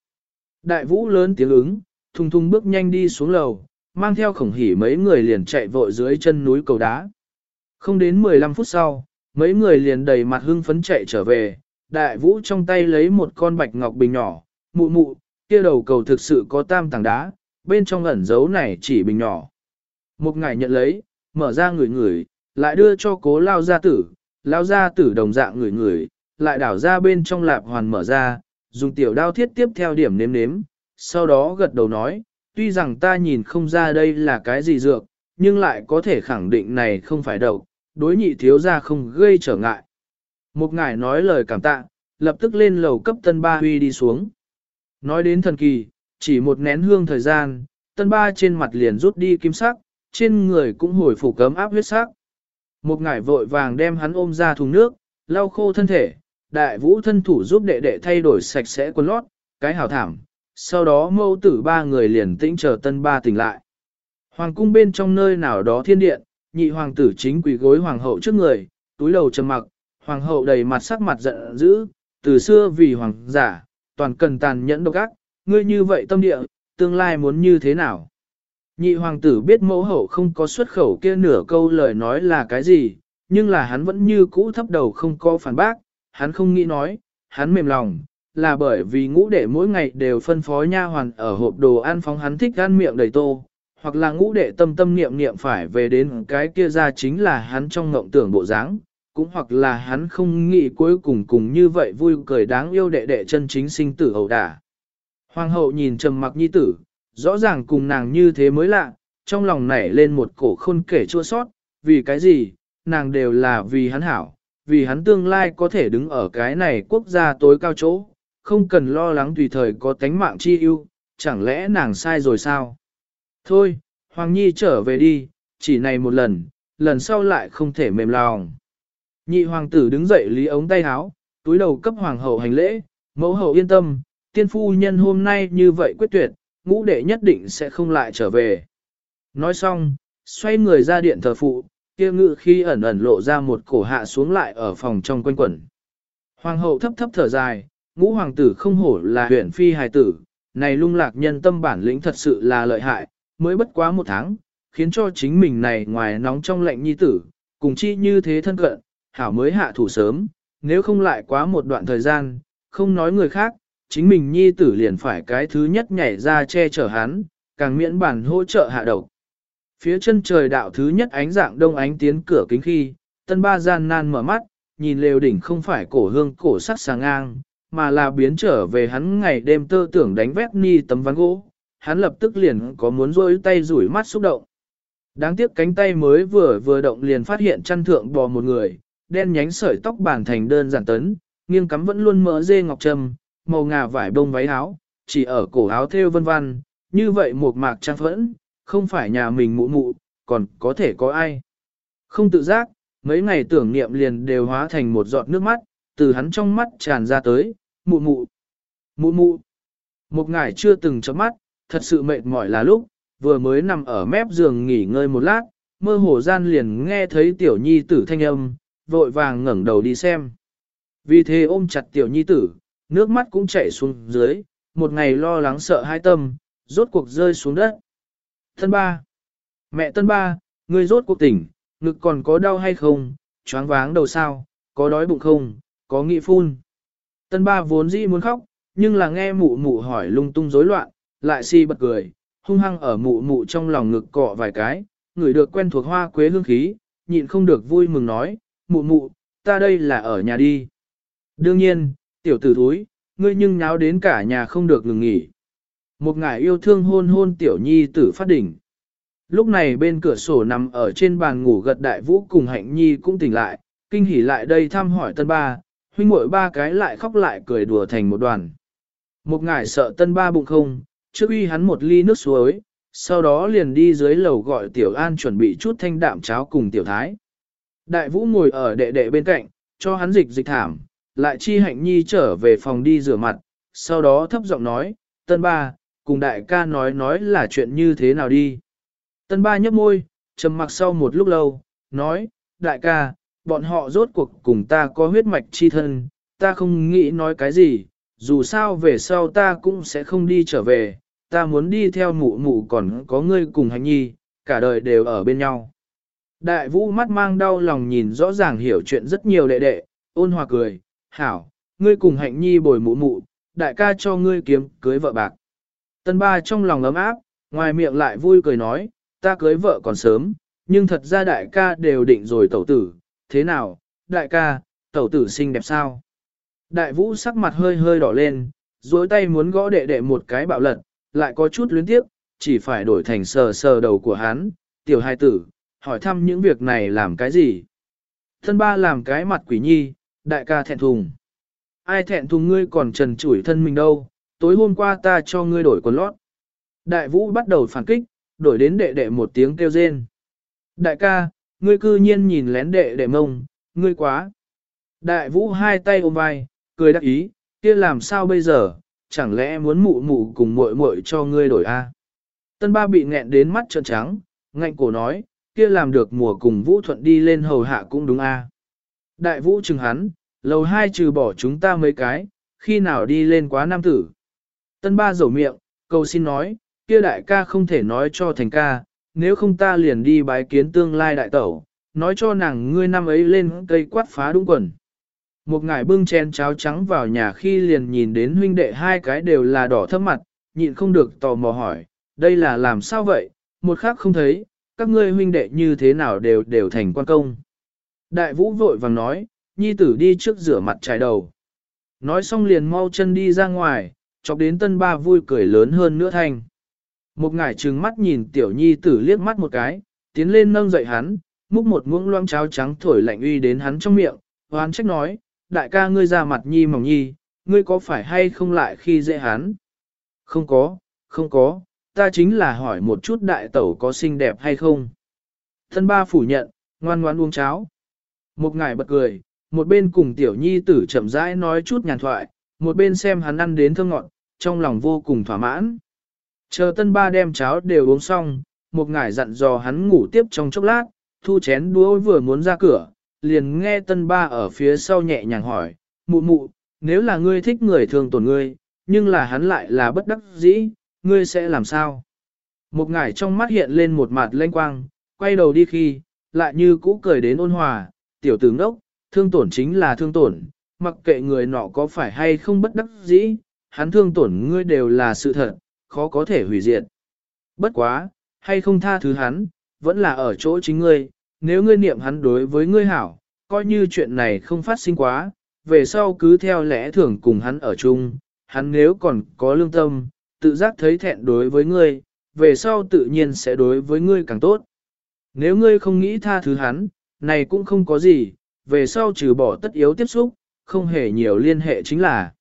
S1: Đại vũ lớn tiếng ứng, thùng thùng bước nhanh đi xuống lầu, mang theo khổng hỉ mấy người liền chạy vội dưới chân núi cầu đá. Không đến 15 phút sau, mấy người liền đầy mặt hưng phấn chạy trở về, đại vũ trong tay lấy một con bạch ngọc bình nhỏ, mụ mụ, kia đầu cầu thực sự có tam tảng đá, bên trong ẩn dấu này chỉ bình nhỏ. Một ngài nhận lấy, mở ra người người, lại đưa cho cố lao gia tử, lao gia tử đồng dạng người người, lại đảo ra bên trong lạp hoàn mở ra, dùng tiểu đao thiết tiếp theo điểm nếm nếm, sau đó gật đầu nói, tuy rằng ta nhìn không ra đây là cái gì dược, nhưng lại có thể khẳng định này không phải đậu, đối nhị thiếu ra không gây trở ngại. Một ngài nói lời cảm tạ, lập tức lên lầu cấp tân ba huy đi xuống. Nói đến thần kỳ, chỉ một nén hương thời gian, tân ba trên mặt liền rút đi kim sắc, trên người cũng hồi phục cấm áp huyết sắc. Một ngải vội vàng đem hắn ôm ra thùng nước, lau khô thân thể, đại vũ thân thủ giúp đệ đệ thay đổi sạch sẽ quần lót, cái hào thảm. Sau đó mâu tử ba người liền tĩnh chờ tân ba tỉnh lại. Hoàng cung bên trong nơi nào đó thiên điện, nhị hoàng tử chính quỳ gối hoàng hậu trước người, túi đầu trầm mặc, hoàng hậu đầy mặt sắc mặt giận dữ, từ xưa vì hoàng giả, toàn cần tàn nhẫn độc ác, ngươi như vậy tâm địa, tương lai muốn như thế nào? Nhị hoàng tử biết mẫu hậu không có xuất khẩu kia nửa câu lời nói là cái gì, nhưng là hắn vẫn như cũ thấp đầu không có phản bác, hắn không nghĩ nói, hắn mềm lòng, là bởi vì ngũ đệ mỗi ngày đều phân phó nha hoàn ở hộp đồ ăn phóng hắn thích ăn miệng đầy tô, hoặc là ngũ đệ tâm tâm niệm niệm phải về đến cái kia ra chính là hắn trong ngộng tưởng bộ dáng, cũng hoặc là hắn không nghĩ cuối cùng cùng như vậy vui cười đáng yêu đệ đệ chân chính sinh tử hậu đả. Hoàng hậu nhìn trầm mặc nhi tử, rõ ràng cùng nàng như thế mới lạ, trong lòng nảy lên một cổ khôn kể chua sót, vì cái gì, nàng đều là vì hắn hảo, vì hắn tương lai có thể đứng ở cái này quốc gia tối cao chỗ, không cần lo lắng tùy thời có tánh mạng chi ưu, chẳng lẽ nàng sai rồi sao? Thôi, Hoàng Nhi trở về đi, chỉ này một lần, lần sau lại không thể mềm lòng. Nhị hoàng tử đứng dậy lý ống tay háo, túi đầu cấp hoàng hậu hành lễ, mẫu hậu yên tâm, tiên phu nhân hôm nay như vậy quyết tuyệt, ngũ đệ nhất định sẽ không lại trở về. Nói xong, xoay người ra điện thờ phụ, kia ngự khi ẩn ẩn lộ ra một cổ hạ xuống lại ở phòng trong quanh quẩn. Hoàng hậu thấp thấp thở dài, ngũ hoàng tử không hổ là huyện phi hài tử, này lung lạc nhân tâm bản lĩnh thật sự là lợi hại, mới bất quá một tháng, khiến cho chính mình này ngoài nóng trong lạnh nhi tử, cùng chi như thế thân cận, hảo mới hạ thủ sớm, nếu không lại quá một đoạn thời gian, không nói người khác, chính mình nhi tử liền phải cái thứ nhất nhảy ra che chở hắn, càng miễn bản hỗ trợ hạ độc. Phía chân trời đạo thứ nhất ánh dạng đông ánh tiến cửa kính khi, tân ba gian nan mở mắt, nhìn lều đỉnh không phải cổ hương cổ sắc sáng ngang, mà là biến trở về hắn ngày đêm tơ tưởng đánh vét ni tấm ván gỗ, hắn lập tức liền có muốn rôi tay rủi mắt xúc động. Đáng tiếc cánh tay mới vừa vừa động liền phát hiện chăn thượng bò một người, đen nhánh sợi tóc bản thành đơn giản tấn, nghiêng cắm vẫn luôn mỡ dê ngọc trâm, màu ngà vải bông váy áo, chỉ ở cổ áo thêu vân vân, như vậy một mạc trang phẫn, không phải nhà mình mụ mụ, còn có thể có ai. Không tự giác, mấy ngày tưởng niệm liền đều hóa thành một giọt nước mắt, từ hắn trong mắt tràn ra tới, mụ mụ, mụ mụ. Một ngày chưa từng chấm mắt, thật sự mệt mỏi là lúc, vừa mới nằm ở mép giường nghỉ ngơi một lát, mơ hồ gian liền nghe thấy tiểu nhi tử thanh âm, vội vàng ngẩng đầu đi xem. Vì thế ôm chặt tiểu nhi tử, nước mắt cũng chảy xuống dưới, một ngày lo lắng sợ hai tâm, rốt cuộc rơi xuống đất. Thân ba, mẹ tân ba, ngươi rốt cuộc tỉnh, ngực còn có đau hay không, choáng váng đầu sao, có đói bụng không, có nghị phun. Tân ba vốn dĩ muốn khóc, nhưng là nghe mụ mụ hỏi lung tung rối loạn, lại si bật cười, hung hăng ở mụ mụ trong lòng ngực cọ vài cái, người được quen thuộc hoa quế hương khí, nhịn không được vui mừng nói, mụ mụ, ta đây là ở nhà đi. Đương nhiên, tiểu tử thúi, ngươi nhưng nháo đến cả nhà không được ngừng nghỉ. Một ngải yêu thương hôn hôn tiểu nhi tử phát đỉnh. Lúc này bên cửa sổ nằm ở trên bàn ngủ gật đại vũ cùng hạnh nhi cũng tỉnh lại, kinh hỉ lại đây thăm hỏi tân ba, huynh muội ba cái lại khóc lại cười đùa thành một đoàn. Một ngải sợ tân ba bụng không, trước uy hắn một ly nước suối, sau đó liền đi dưới lầu gọi tiểu an chuẩn bị chút thanh đạm cháo cùng tiểu thái. Đại vũ ngồi ở đệ đệ bên cạnh, cho hắn dịch dịch thảm, lại chi hạnh nhi trở về phòng đi rửa mặt, sau đó thấp giọng nói, tân ba, cùng đại ca nói nói là chuyện như thế nào đi. Tân ba nhấp môi, trầm mặc sau một lúc lâu, nói, đại ca, bọn họ rốt cuộc cùng ta có huyết mạch chi thân, ta không nghĩ nói cái gì, dù sao về sau ta cũng sẽ không đi trở về, ta muốn đi theo mụ mụ còn có ngươi cùng hành nhi, cả đời đều ở bên nhau. Đại vũ mắt mang đau lòng nhìn rõ ràng hiểu chuyện rất nhiều đệ đệ, ôn hòa cười, hảo, ngươi cùng hạnh nhi bồi mụ mụ, đại ca cho ngươi kiếm cưới vợ bạc. Tân ba trong lòng ấm áp, ngoài miệng lại vui cười nói, ta cưới vợ còn sớm, nhưng thật ra đại ca đều định rồi tẩu tử, thế nào, đại ca, tẩu tử xinh đẹp sao? Đại vũ sắc mặt hơi hơi đỏ lên, duỗi tay muốn gõ đệ đệ một cái bạo lật, lại có chút luyến tiếc, chỉ phải đổi thành sờ sờ đầu của hắn, tiểu hai tử, hỏi thăm những việc này làm cái gì? Thân ba làm cái mặt quỷ nhi, đại ca thẹn thùng. Ai thẹn thùng ngươi còn trần chủi thân mình đâu, tối hôm qua ta cho ngươi đổi quần lót. Đại vũ bắt đầu phản kích, đổi đến đệ đệ một tiếng kêu rên. Đại ca, ngươi cư nhiên nhìn lén đệ đệ mông, ngươi quá. Đại vũ hai tay ôm vai, cười đắc ý, kia làm sao bây giờ, chẳng lẽ muốn mụ mụ cùng muội muội cho ngươi đổi a? Tân ba bị nghẹn đến mắt trợn trắng, ngạnh cổ nói, kia làm được mùa cùng vũ thuận đi lên hầu hạ cũng đúng a. À. Đại vũ chừng hắn, lầu hai trừ bỏ chúng ta mấy cái, khi nào đi lên quá nam tử. Tân ba rầu miệng, cầu xin nói, kia đại ca không thể nói cho thành ca, nếu không ta liền đi bái kiến tương lai đại tẩu, nói cho nàng ngươi năm ấy lên cây quát phá đúng quần. Một ngải bưng chén cháo trắng vào nhà khi liền nhìn đến huynh đệ hai cái đều là đỏ thấp mặt, nhịn không được tò mò hỏi, đây là làm sao vậy, một khác không thấy, các ngươi huynh đệ như thế nào đều đều thành quan công. Đại vũ vội vàng nói, nhi tử đi trước rửa mặt trải đầu. Nói xong liền mau chân đi ra ngoài, chọc đến tân ba vui cười lớn hơn nữa thanh. Một ngải trừng mắt nhìn tiểu nhi tử liếc mắt một cái, tiến lên nâng dậy hắn, múc một muỗng loang cháo trắng thổi lạnh uy đến hắn trong miệng, hoán trách nói, đại ca ngươi ra mặt nhi mỏng nhi, ngươi có phải hay không lại khi dễ hắn? Không có, không có, ta chính là hỏi một chút đại tẩu có xinh đẹp hay không? Thân ba phủ nhận, ngoan ngoan uống cháo. Một ngải bật cười, một bên cùng tiểu nhi tử chậm rãi nói chút nhàn thoại, một bên xem hắn ăn đến thơ ngọn, trong lòng vô cùng thỏa mãn. Chờ tân ba đem cháo đều uống xong, một ngải dặn dò hắn ngủ tiếp trong chốc lát, thu chén đũa vừa muốn ra cửa, liền nghe tân ba ở phía sau nhẹ nhàng hỏi, mụ mụ, nếu là ngươi thích người thường tổn ngươi, nhưng là hắn lại là bất đắc dĩ, ngươi sẽ làm sao? Một ngải trong mắt hiện lên một mặt lanh quang, quay đầu đi khi, lại như cũ cười đến ôn hòa, tiểu tử ngốc, thương tổn chính là thương tổn, mặc kệ người nọ có phải hay không bất đắc dĩ, hắn thương tổn ngươi đều là sự thật, khó có thể hủy diệt. Bất quá, hay không tha thứ hắn, vẫn là ở chỗ chính ngươi, nếu ngươi niệm hắn đối với ngươi hảo, coi như chuyện này không phát sinh quá, về sau cứ theo lẽ thường cùng hắn ở chung, hắn nếu còn có lương tâm, tự giác thấy thẹn đối với ngươi, về sau tự nhiên sẽ đối với ngươi càng tốt. Nếu ngươi không nghĩ tha thứ hắn, này cũng không có gì, về sau trừ bỏ tất yếu tiếp xúc, không hề nhiều liên hệ chính là.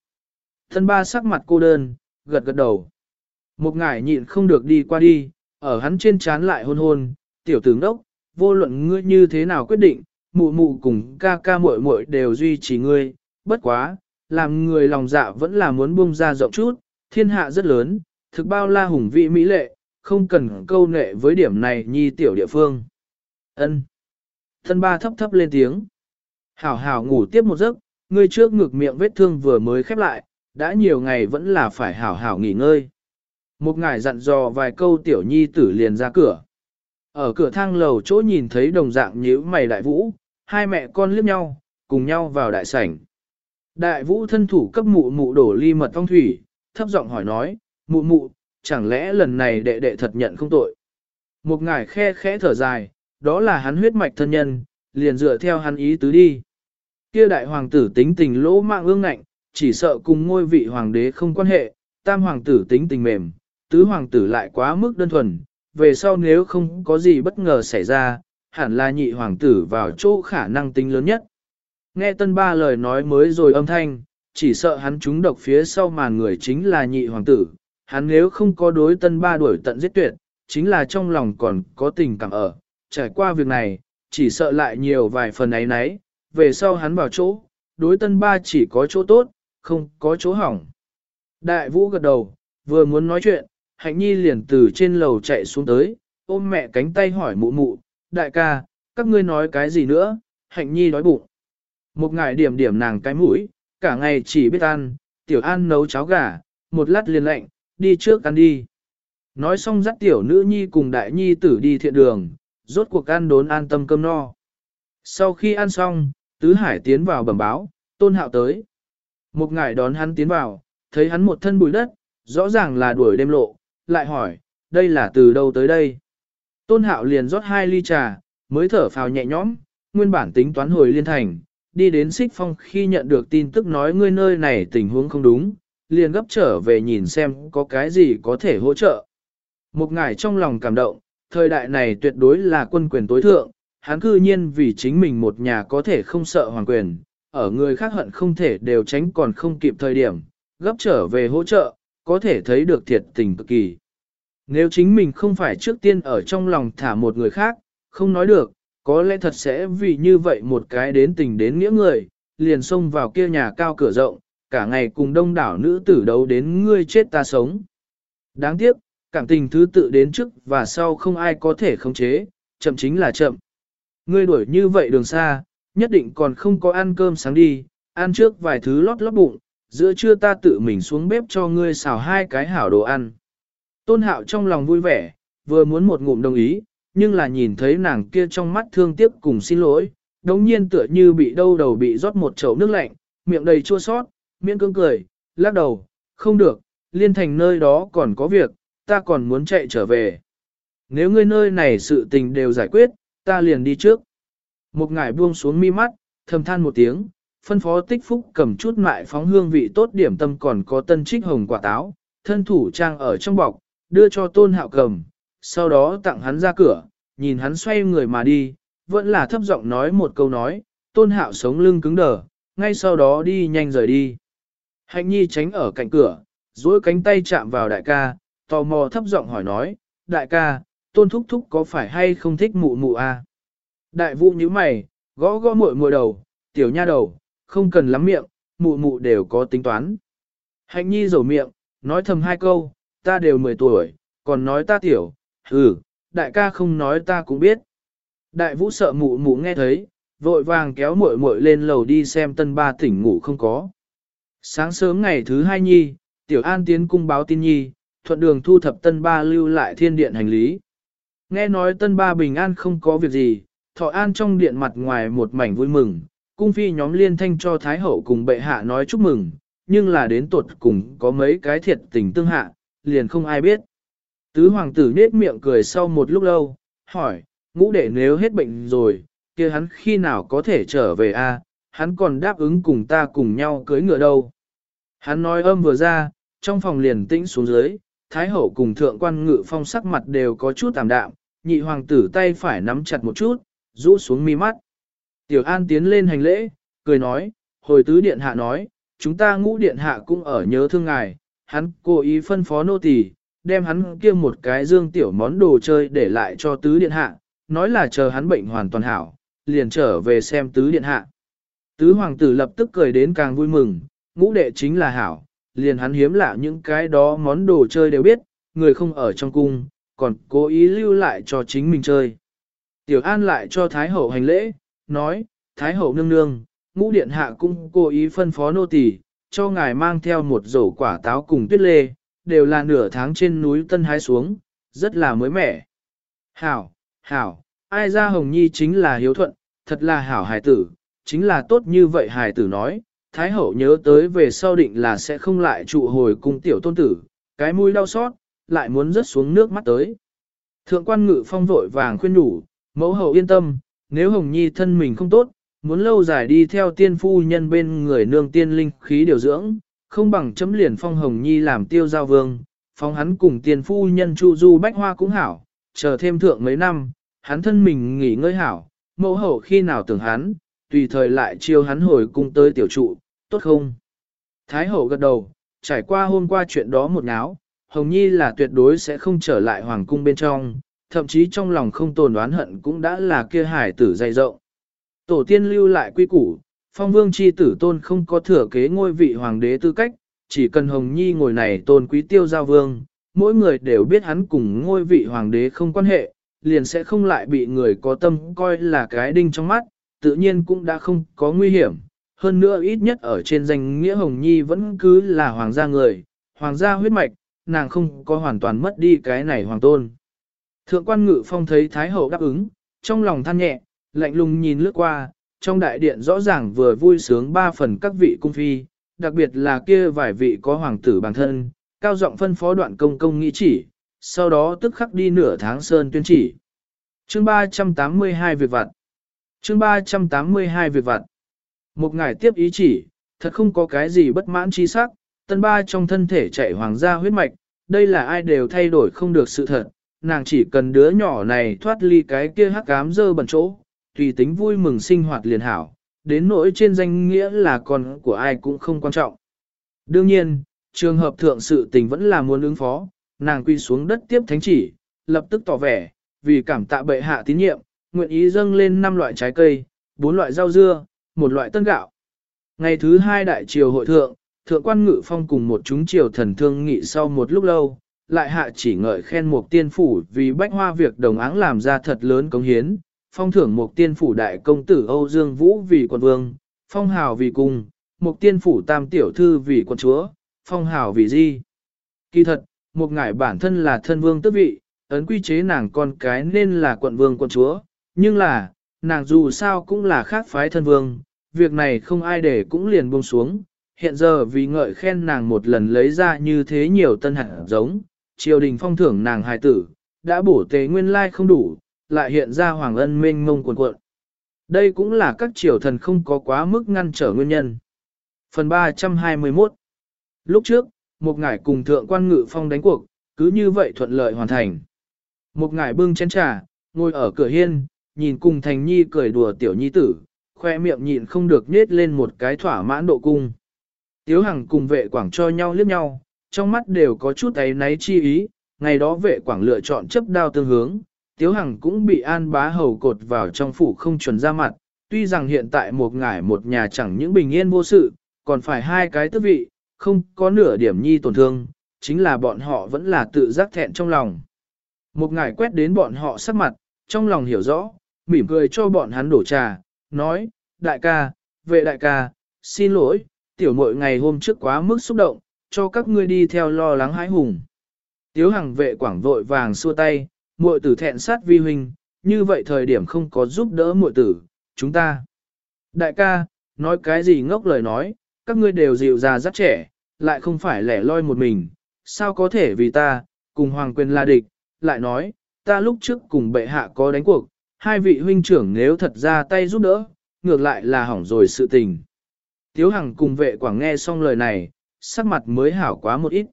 S1: Thân ba sắc mặt cô đơn, gật gật đầu. Một ngải nhịn không được đi qua đi, ở hắn trên chán lại hôn hôn, tiểu tướng đốc, vô luận ngươi như thế nào quyết định, mụ mụ cùng ca ca muội muội đều duy trì ngươi, bất quá, làm người lòng dạ vẫn là muốn buông ra rộng chút, thiên hạ rất lớn, thực bao la hùng vị mỹ lệ, không cần câu nệ với điểm này nhi tiểu địa phương. Ân. Thân ba thấp thấp lên tiếng. Hảo hảo ngủ tiếp một giấc, ngươi trước ngực miệng vết thương vừa mới khép lại, đã nhiều ngày vẫn là phải hảo hảo nghỉ ngơi. Một ngài dặn dò vài câu tiểu nhi tử liền ra cửa. Ở cửa thang lầu chỗ nhìn thấy đồng dạng nhíu mày đại vũ, hai mẹ con liếc nhau, cùng nhau vào đại sảnh. Đại vũ thân thủ cấp mụ mụ đổ ly mật phong thủy, thấp giọng hỏi nói, mụ mụ, chẳng lẽ lần này đệ đệ thật nhận không tội. Một ngài khe khẽ thở dài, đó là hắn huyết mạch thân nhân, liền dựa theo hắn ý tứ đi. Kia đại hoàng tử tính tình lỗ mạng ương ngạnh, chỉ sợ cùng ngôi vị hoàng đế không quan hệ, tam hoàng tử tính tình mềm, tứ hoàng tử lại quá mức đơn thuần, về sau nếu không có gì bất ngờ xảy ra, hẳn là nhị hoàng tử vào chỗ khả năng tính lớn nhất. Nghe tân ba lời nói mới rồi âm thanh, chỉ sợ hắn trúng độc phía sau màn người chính là nhị hoàng tử, hắn nếu không có đối tân ba đuổi tận giết tuyệt, chính là trong lòng còn có tình cảm ở, trải qua việc này, chỉ sợ lại nhiều vài phần ấy nấy, về sau hắn vào chỗ, đối tân ba chỉ có chỗ tốt, không có chỗ hỏng. Đại vũ gật đầu, vừa muốn nói chuyện, hạnh nhi liền từ trên lầu chạy xuống tới, ôm mẹ cánh tay hỏi mụ mụ, đại ca, các ngươi nói cái gì nữa, hạnh nhi đói bụng. Một ngày điểm điểm nàng cái mũi, cả ngày chỉ biết ăn, tiểu an nấu cháo gà, một lát liền lạnh, đi trước ăn đi. Nói xong dắt tiểu nữ nhi cùng đại nhi tử đi thiện đường, rốt cuộc ăn đốn an tâm cơm no. Sau khi ăn xong, Tứ Hải tiến vào bẩm báo, tôn hạo tới. Một ngải đón hắn tiến vào, thấy hắn một thân bụi đất, rõ ràng là đuổi đêm lộ, lại hỏi, đây là từ đâu tới đây? Tôn hạo liền rót hai ly trà, mới thở phào nhẹ nhõm, nguyên bản tính toán hồi liên thành, đi đến xích phong khi nhận được tin tức nói ngươi nơi này tình huống không đúng, liền gấp trở về nhìn xem có cái gì có thể hỗ trợ. Một ngài trong lòng cảm động, thời đại này tuyệt đối là quân quyền tối thượng, hắn cư nhiên vì chính mình một nhà có thể không sợ hoàng quyền, ở người khác hận không thể đều tránh còn không kịp thời điểm, gấp trở về hỗ trợ, có thể thấy được thiệt tình cực kỳ. Nếu chính mình không phải trước tiên ở trong lòng thả một người khác, không nói được, có lẽ thật sẽ vì như vậy một cái đến tình đến nghĩa người, liền xông vào kia nhà cao cửa rộng, cả ngày cùng đông đảo nữ tử đấu đến ngươi chết ta sống. Đáng tiếc, cảm tình thứ tự đến trước và sau không ai có thể khống chế, chậm chính là chậm. Ngươi đuổi như vậy đường xa, nhất định còn không có ăn cơm sáng đi, ăn trước vài thứ lót lót bụng, giữa trưa ta tự mình xuống bếp cho ngươi xào hai cái hảo đồ ăn. Tôn hạo trong lòng vui vẻ, vừa muốn một ngụm đồng ý, nhưng là nhìn thấy nàng kia trong mắt thương tiếc cùng xin lỗi, đống nhiên tựa như bị đâu đầu bị rót một chậu nước lạnh, miệng đầy chua sót, miệng cưỡng cười, lắc đầu, không được, liên thành nơi đó còn có việc, ta còn muốn chạy trở về. Nếu ngươi nơi này sự tình đều giải quyết, ta liền đi trước. Một ngải buông xuống mi mắt, thầm than một tiếng, phân phó tích phúc cầm chút mại phóng hương vị tốt điểm tâm còn có tân trích hồng quả táo, thân thủ trang ở trong bọc, đưa cho tôn hạo cầm, sau đó tặng hắn ra cửa, nhìn hắn xoay người mà đi, vẫn là thấp giọng nói một câu nói, tôn hạo sống lưng cứng đờ, ngay sau đó đi nhanh rời đi. Hạnh nhi tránh ở cạnh cửa, duỗi cánh tay chạm vào đại ca, tò mò thấp giọng hỏi nói, đại ca, tôn thúc thúc có phải hay không thích mụ mụ à? Đại vũ như mày, gõ gõ muội muội đầu, tiểu nha đầu, không cần lắm miệng, mụ mụ đều có tính toán. Hạnh nhi rầu miệng, nói thầm hai câu, ta đều 10 tuổi, còn nói ta tiểu, ừ, đại ca không nói ta cũng biết. Đại vũ sợ mụ mụ nghe thấy, vội vàng kéo muội muội lên lầu đi xem tân ba tỉnh ngủ không có. Sáng sớm ngày thứ hai nhi, tiểu an tiến cung báo tin nhi, thuận đường thu thập tân ba lưu lại thiên điện hành lý. Nghe nói tân ba bình an không có việc gì, thọ an trong điện mặt ngoài một mảnh vui mừng, cung phi nhóm liên thanh cho Thái Hậu cùng bệ hạ nói chúc mừng, nhưng là đến tuột cùng có mấy cái thiệt tình tương hạ, liền không ai biết. Tứ hoàng tử nết miệng cười sau một lúc lâu, hỏi, ngũ đệ nếu hết bệnh rồi, kia hắn khi nào có thể trở về a? hắn còn đáp ứng cùng ta cùng nhau cưới ngựa đâu. Hắn nói âm vừa ra, trong phòng liền tĩnh xuống dưới, Thái hậu cùng thượng quan ngự phong sắc mặt đều có chút tạm đạm, nhị hoàng tử tay phải nắm chặt một chút, rũ xuống mi mắt. Tiểu An tiến lên hành lễ, cười nói, hồi tứ điện hạ nói, chúng ta ngũ điện hạ cũng ở nhớ thương ngài, hắn cố ý phân phó nô tỳ, đem hắn kia một cái dương tiểu món đồ chơi để lại cho tứ điện hạ, nói là chờ hắn bệnh hoàn toàn hảo, liền trở về xem tứ điện hạ. Tứ hoàng tử lập tức cười đến càng vui mừng, ngũ đệ chính là hảo, liền hắn hiếm lạ những cái đó món đồ chơi đều biết, người không ở trong cung, còn cố ý lưu lại cho chính mình chơi. Tiểu An lại cho Thái Hậu hành lễ, nói, Thái Hậu nương nương, ngũ điện hạ cũng cố ý phân phó nô tỳ cho ngài mang theo một rổ quả táo cùng tuyết lê, đều là nửa tháng trên núi Tân Hái xuống, rất là mới mẻ. Hảo, hảo, ai ra Hồng Nhi chính là hiếu thuận, thật là hảo hài tử, chính là tốt như vậy hài tử nói, Thái Hậu nhớ tới về sau định là sẽ không lại trụ hồi cung tiểu tôn tử, cái mũi đau xót, lại muốn rớt xuống nước mắt tới. Thượng quan ngự phong vội vàng khuyên nhủ, mẫu hậu yên tâm, nếu Hồng Nhi thân mình không tốt, muốn lâu dài đi theo tiên phu nhân bên người nương tiên linh khí điều dưỡng, không bằng chấm liền phong Hồng Nhi làm tiêu giao vương, phong hắn cùng tiền phu nhân chu du bách hoa cũng hảo, chờ thêm thượng mấy năm, hắn thân mình nghỉ ngơi hảo, mẫu hậu khi nào tưởng hắn, tùy thời lại chiêu hắn hồi cung tới tiểu trụ, tốt không? Thái hậu gật đầu, trải qua hôm qua chuyện đó một náo, Hồng Nhi là tuyệt đối sẽ không trở lại hoàng cung bên trong, thậm chí trong lòng không tồn đoán hận cũng đã là kia hải tử dày rộng. Tổ tiên lưu lại quy củ, phong vương chi tử tôn không có thừa kế ngôi vị hoàng đế tư cách, chỉ cần Hồng Nhi ngồi này tôn quý tiêu giao vương, mỗi người đều biết hắn cùng ngôi vị hoàng đế không quan hệ, liền sẽ không lại bị người có tâm coi là cái đinh trong mắt, tự nhiên cũng đã không có nguy hiểm. Hơn nữa ít nhất ở trên danh nghĩa Hồng Nhi vẫn cứ là hoàng gia người, hoàng gia huyết mạch, nàng không có hoàn toàn mất đi cái này hoàng tôn. Thượng quan ngự phong thấy Thái Hậu đáp ứng, trong lòng than nhẹ, lạnh lùng nhìn lướt qua, trong đại điện rõ ràng vừa vui sướng ba phần các vị cung phi, đặc biệt là kia vài vị có hoàng tử bản thân, cao giọng phân phó đoạn công công nghĩ chỉ, sau đó tức khắc đi nửa tháng sơn tuyên chỉ. Chương 382 việc vặt Chương 382 việc vặt Một ngày tiếp ý chỉ, thật không có cái gì bất mãn chi sắc, tân ba trong thân thể chạy hoàng gia huyết mạch, đây là ai đều thay đổi không được sự thật, nàng chỉ cần đứa nhỏ này thoát ly cái kia hắc ám dơ bẩn chỗ, tùy tính vui mừng sinh hoạt liền hảo, đến nỗi trên danh nghĩa là con của ai cũng không quan trọng. Đương nhiên, trường hợp thượng sự tình vẫn là muốn ứng phó, nàng quy xuống đất tiếp thánh chỉ, lập tức tỏ vẻ, vì cảm tạ bệ hạ tín nhiệm, nguyện ý dâng lên 5 loại trái cây, 4 loại rau dưa, một loại tân gạo. Ngày thứ hai đại triều hội thượng, thượng quan ngự phong cùng một chúng triều thần thương nghị sau một lúc lâu, lại hạ chỉ ngợi khen một tiên phủ vì bách hoa việc đồng áng làm ra thật lớn cống hiến, phong thưởng một tiên phủ đại công tử Âu Dương Vũ vì quận vương, phong hào vì cung, một tiên phủ tam tiểu thư vì quận chúa, phong hào vì di. Kỳ thật, một ngải bản thân là thân vương tước vị, ấn quy chế nàng con cái nên là quận vương quận chúa, nhưng là, nàng dù sao cũng là khác phái thân vương, việc này không ai để cũng liền buông xuống. Hiện giờ vì ngợi khen nàng một lần lấy ra như thế nhiều tân hạt giống, triều đình phong thưởng nàng hài tử, đã bổ tế nguyên lai không đủ, lại hiện ra hoàng ân mênh mông cuồn cuộn. Đây cũng là các triều thần không có quá mức ngăn trở nguyên nhân. Phần 321 Lúc trước, một ngải cùng thượng quan ngự phong đánh cuộc, cứ như vậy thuận lợi hoàn thành. Một ngải bưng chén trà, ngồi ở cửa hiên, nhìn cùng thành nhi cười đùa tiểu nhi tử, khoe miệng nhịn không được nết lên một cái thỏa mãn độ cung. Tiếu hằng cùng vệ quảng cho nhau liếc nhau, trong mắt đều có chút ấy náy chi ý, ngày đó vệ quảng lựa chọn chấp đao tương hướng, Tiếu Hằng cũng bị an bá hầu cột vào trong phủ không chuẩn ra mặt, tuy rằng hiện tại một ngải một nhà chẳng những bình yên vô sự, còn phải hai cái tước vị, không có nửa điểm nhi tổn thương, chính là bọn họ vẫn là tự giác thẹn trong lòng. Một ngải quét đến bọn họ sắc mặt, trong lòng hiểu rõ, mỉm cười cho bọn hắn đổ trà, nói, đại ca, vệ đại ca, xin lỗi, tiểu muội ngày hôm trước quá mức xúc động, cho các ngươi đi theo lo lắng hãi hùng. Tiếu Hằng vệ quảng vội vàng xua tay, muội tử thẹn sát vi huynh, như vậy thời điểm không có giúp đỡ muội tử, chúng ta. Đại ca, nói cái gì ngốc lời nói, các ngươi đều dịu già rất trẻ, lại không phải lẻ loi một mình, sao có thể vì ta, cùng hoàng quyền là địch, lại nói, ta lúc trước cùng bệ hạ có đánh cuộc, hai vị huynh trưởng nếu thật ra tay giúp đỡ, ngược lại là hỏng rồi sự tình. Tiếu Hằng cùng vệ quảng nghe xong lời này, sắc mặt mới hảo quá một ít.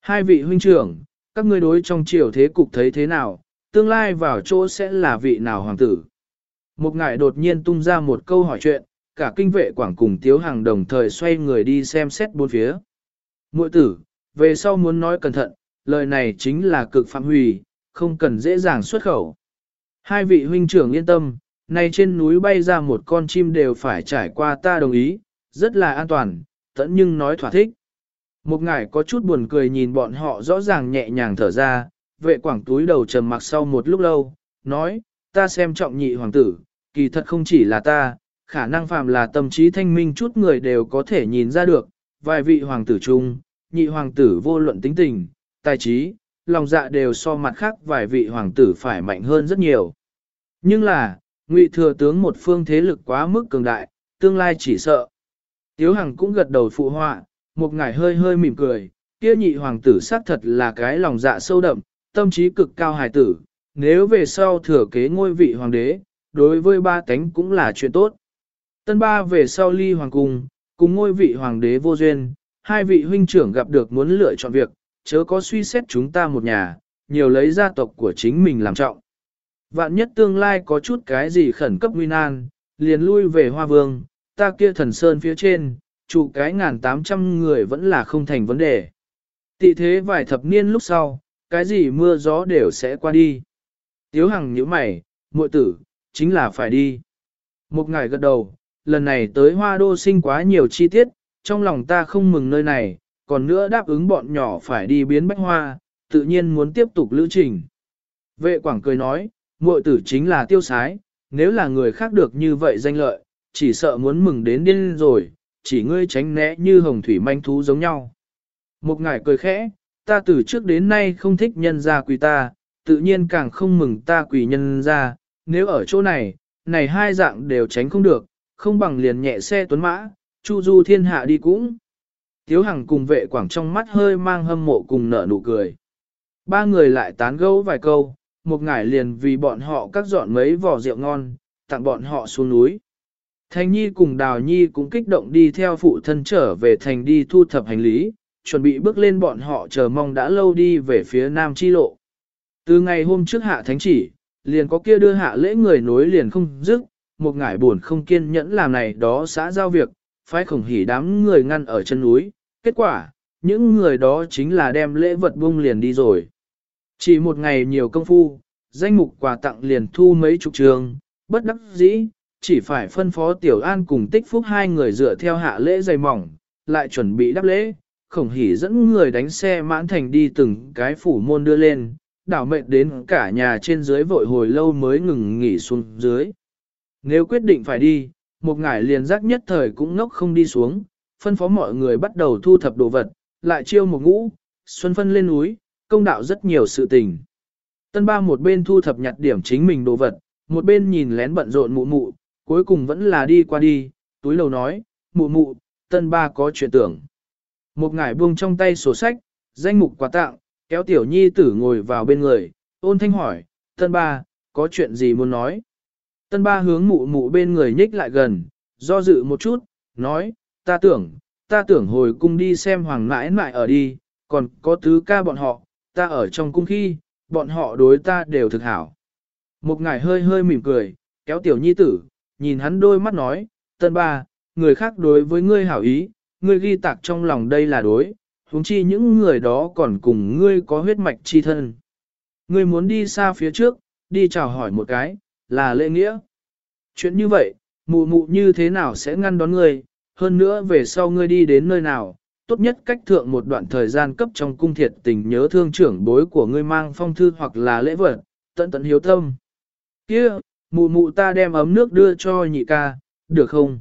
S1: Hai vị huynh trưởng, các ngươi đối trong triều thế cục thấy thế nào, tương lai vào chỗ sẽ là vị nào hoàng tử. Một ngài đột nhiên tung ra một câu hỏi chuyện, cả kinh vệ quảng cùng tiếu hàng đồng thời xoay người đi xem xét bốn phía. Mội tử, về sau muốn nói cẩn thận, lời này chính là cực phạm hủy, không cần dễ dàng xuất khẩu. Hai vị huynh trưởng yên tâm, nay trên núi bay ra một con chim đều phải trải qua ta đồng ý, rất là an toàn, tẫn nhưng nói thỏa thích. Một ngải có chút buồn cười nhìn bọn họ rõ ràng nhẹ nhàng thở ra, vệ quảng túi đầu trầm mặc sau một lúc lâu, nói, ta xem trọng nhị hoàng tử, kỳ thật không chỉ là ta, khả năng phàm là tâm trí thanh minh chút người đều có thể nhìn ra được, vài vị hoàng tử chung, nhị hoàng tử vô luận tính tình, tài trí, lòng dạ đều so mặt khác vài vị hoàng tử phải mạnh hơn rất nhiều. Nhưng là, ngụy thừa tướng một phương thế lực quá mức cường đại, tương lai chỉ sợ. Tiếu Hằng cũng gật đầu phụ họa, một ngải hơi hơi mỉm cười, kia nhị hoàng tử xác thật là cái lòng dạ sâu đậm, tâm trí cực cao hài tử, nếu về sau thừa kế ngôi vị hoàng đế, đối với ba tánh cũng là chuyện tốt. Tân ba về sau ly hoàng cung, cùng ngôi vị hoàng đế vô duyên, hai vị huynh trưởng gặp được muốn lựa chọn việc, chớ có suy xét chúng ta một nhà, nhiều lấy gia tộc của chính mình làm trọng. Vạn nhất tương lai có chút cái gì khẩn cấp nguy nan, liền lui về hoa vương, ta kia thần sơn phía trên, trụ cái ngàn tám trăm người vẫn là không thành vấn đề. Tị thế vài thập niên lúc sau, cái gì mưa gió đều sẽ qua đi. Tiếu hằng nhíu mày, muội tử, chính là phải đi. Một ngày gật đầu, lần này tới hoa đô sinh quá nhiều chi tiết, trong lòng ta không mừng nơi này, còn nữa đáp ứng bọn nhỏ phải đi biến bách hoa, tự nhiên muốn tiếp tục lữ trình. Vệ quảng cười nói, muội tử chính là tiêu sái, nếu là người khác được như vậy danh lợi, chỉ sợ muốn mừng đến điên rồi, chỉ ngươi tránh né như hồng thủy manh thú giống nhau. Một ngải cười khẽ, ta từ trước đến nay không thích nhân gia quỳ ta, tự nhiên càng không mừng ta quỳ nhân gia, nếu ở chỗ này, này hai dạng đều tránh không được, không bằng liền nhẹ xe tuấn mã, chu du thiên hạ đi cũng. Tiếu Hằng cùng vệ quảng trong mắt hơi mang hâm mộ cùng nở nụ cười. Ba người lại tán gẫu vài câu, một ngải liền vì bọn họ cắt dọn mấy vỏ rượu ngon, tặng bọn họ xuống núi. Thành Nhi cùng Đào Nhi cũng kích động đi theo phụ thân trở về thành đi thu thập hành lý, chuẩn bị bước lên bọn họ chờ mong đã lâu đi về phía Nam Chi Lộ. Từ ngày hôm trước hạ thánh chỉ, liền có kia đưa hạ lễ người nối liền không dứt, một ngải buồn không kiên nhẫn làm này đó xã giao việc, phải khổng hỉ đám người ngăn ở chân núi, kết quả, những người đó chính là đem lễ vật bung liền đi rồi. Chỉ một ngày nhiều công phu, danh mục quà tặng liền thu mấy chục trường, bất đắc dĩ, chỉ phải phân phó Tiểu An cùng tích phúc hai người dựa theo hạ lễ dày mỏng, lại chuẩn bị đáp lễ, khổng hỉ dẫn người đánh xe mãn thành đi từng cái phủ môn đưa lên, đảo mệnh đến cả nhà trên dưới vội hồi lâu mới ngừng nghỉ xuống dưới. Nếu quyết định phải đi, một ngải liền giác nhất thời cũng ngốc không đi xuống, phân phó mọi người bắt đầu thu thập đồ vật, lại chiêu một ngũ, xuân phân lên núi, công đạo rất nhiều sự tình. Tân ba một bên thu thập nhặt điểm chính mình đồ vật, một bên nhìn lén bận rộn mụ mụ, cuối cùng vẫn là đi qua đi, túi lầu nói, mụ mụ, tân ba có chuyện tưởng. Một ngải buông trong tay sổ sách, danh mục quà tặng, kéo tiểu nhi tử ngồi vào bên người, ôn thanh hỏi, tân ba, có chuyện gì muốn nói? Tân ba hướng mụ mụ bên người nhích lại gần, do dự một chút, nói, ta tưởng, ta tưởng hồi cung đi xem hoàng mãi mãi ở đi, còn có tứ ca bọn họ, ta ở trong cung khi, bọn họ đối ta đều thực hảo. Một ngải hơi hơi mỉm cười, kéo tiểu nhi tử, nhìn hắn đôi mắt nói, tân ba, người khác đối với ngươi hảo ý, ngươi ghi tạc trong lòng đây là đối, huống chi những người đó còn cùng ngươi có huyết mạch chi thân. Ngươi muốn đi xa phía trước, đi chào hỏi một cái, là lễ nghĩa. Chuyện như vậy, mụ mụ như thế nào sẽ ngăn đón ngươi, hơn nữa về sau ngươi đi đến nơi nào, tốt nhất cách thượng một đoạn thời gian cấp trong cung thiệt tình nhớ thương trưởng bối của ngươi mang phong thư hoặc là lễ vật, tận tận hiếu tâm. Kia, mụ mụ ta đem ấm nước đưa cho nhị ca, được không?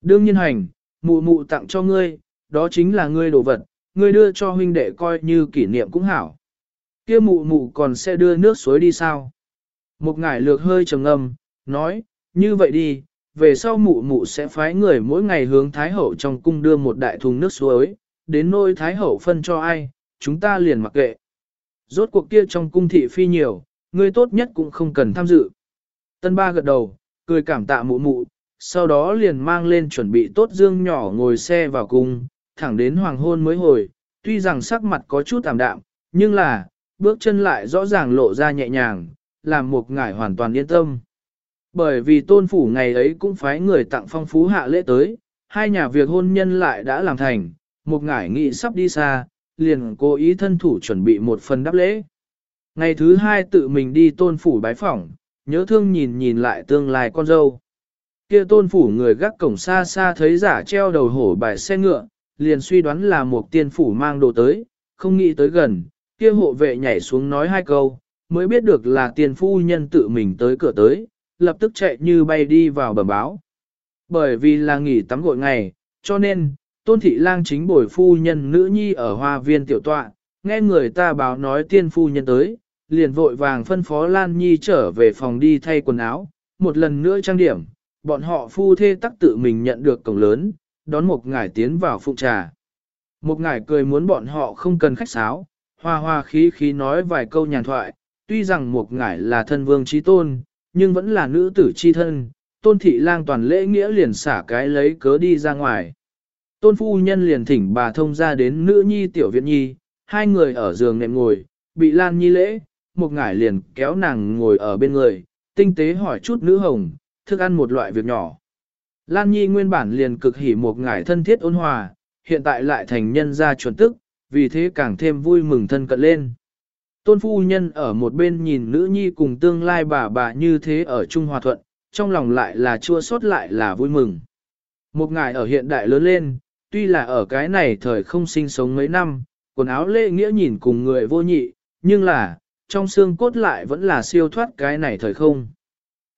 S1: Đương nhiên hành, mụ mụ tặng cho ngươi, đó chính là ngươi đồ vật, ngươi đưa cho huynh đệ coi như kỷ niệm cũng hảo. Kia mụ mụ còn sẽ đưa nước suối đi sao? Một ngải lược hơi trầm ngâm, nói, như vậy đi, về sau mụ mụ sẽ phái người mỗi ngày hướng Thái Hậu trong cung đưa một đại thùng nước suối, đến nôi Thái Hậu phân cho ai, chúng ta liền mặc kệ. Rốt cuộc kia trong cung thị phi nhiều, ngươi tốt nhất cũng không cần tham dự. Tân ba gật đầu, cười cảm tạ mụ mụ, sau đó liền mang lên chuẩn bị tốt dương nhỏ ngồi xe vào cung, thẳng đến hoàng hôn mới hồi, tuy rằng sắc mặt có chút tạm đạm, nhưng là, bước chân lại rõ ràng lộ ra nhẹ nhàng, làm một ngải hoàn toàn yên tâm. Bởi vì tôn phủ ngày ấy cũng phái người tặng phong phú hạ lễ tới, hai nhà việc hôn nhân lại đã làm thành, một ngải nghị sắp đi xa, liền cố ý thân thủ chuẩn bị một phần đáp lễ. Ngày thứ hai tự mình đi tôn phủ bái phỏng, nhớ thương nhìn nhìn lại tương lai con dâu. Kia tôn phủ người gác cổng xa xa thấy giả treo đầu hổ bài xe ngựa, liền suy đoán là một tiên phủ mang đồ tới, không nghĩ tới gần, kia hộ vệ nhảy xuống nói hai câu, mới biết được là tiền phu nhân tự mình tới cửa tới, lập tức chạy như bay đi vào bẩm báo. Bởi vì là nghỉ tắm gội ngày, cho nên, tôn thị lang chính bồi phu nhân nữ nhi ở hoa viên tiểu tọa, nghe người ta báo nói tiên phu nhân tới, liền vội vàng phân phó Lan Nhi trở về phòng đi thay quần áo, một lần nữa trang điểm, bọn họ phu thê tắc tự mình nhận được cổng lớn, đón một ngải tiến vào phụng trà. Một ngải cười muốn bọn họ không cần khách sáo, hoa hoa khí khí nói vài câu nhàn thoại, tuy rằng một ngải là thân vương trí tôn, nhưng vẫn là nữ tử chi thân, tôn thị lang toàn lễ nghĩa liền xả cái lấy cớ đi ra ngoài. Tôn phu nhân liền thỉnh bà thông ra đến nữ nhi tiểu viện nhi, hai người ở giường nệm ngồi, bị lan nhi lễ, một ngải liền kéo nàng ngồi ở bên người, tinh tế hỏi chút nữ hồng, thức ăn một loại việc nhỏ. Lan nhi nguyên bản liền cực hỉ một ngải thân thiết ôn hòa, hiện tại lại thành nhân gia chuẩn tức, vì thế càng thêm vui mừng thân cận lên. Tôn phu nhân ở một bên nhìn nữ nhi cùng tương lai bà bà như thế ở Trung Hòa Thuận, trong lòng lại là chua xót lại là vui mừng. Một ngài ở hiện đại lớn lên, tuy là ở cái này thời không sinh sống mấy năm, quần áo lễ nghĩa nhìn cùng người vô nhị, nhưng là, trong xương cốt lại vẫn là siêu thoát cái này thời không.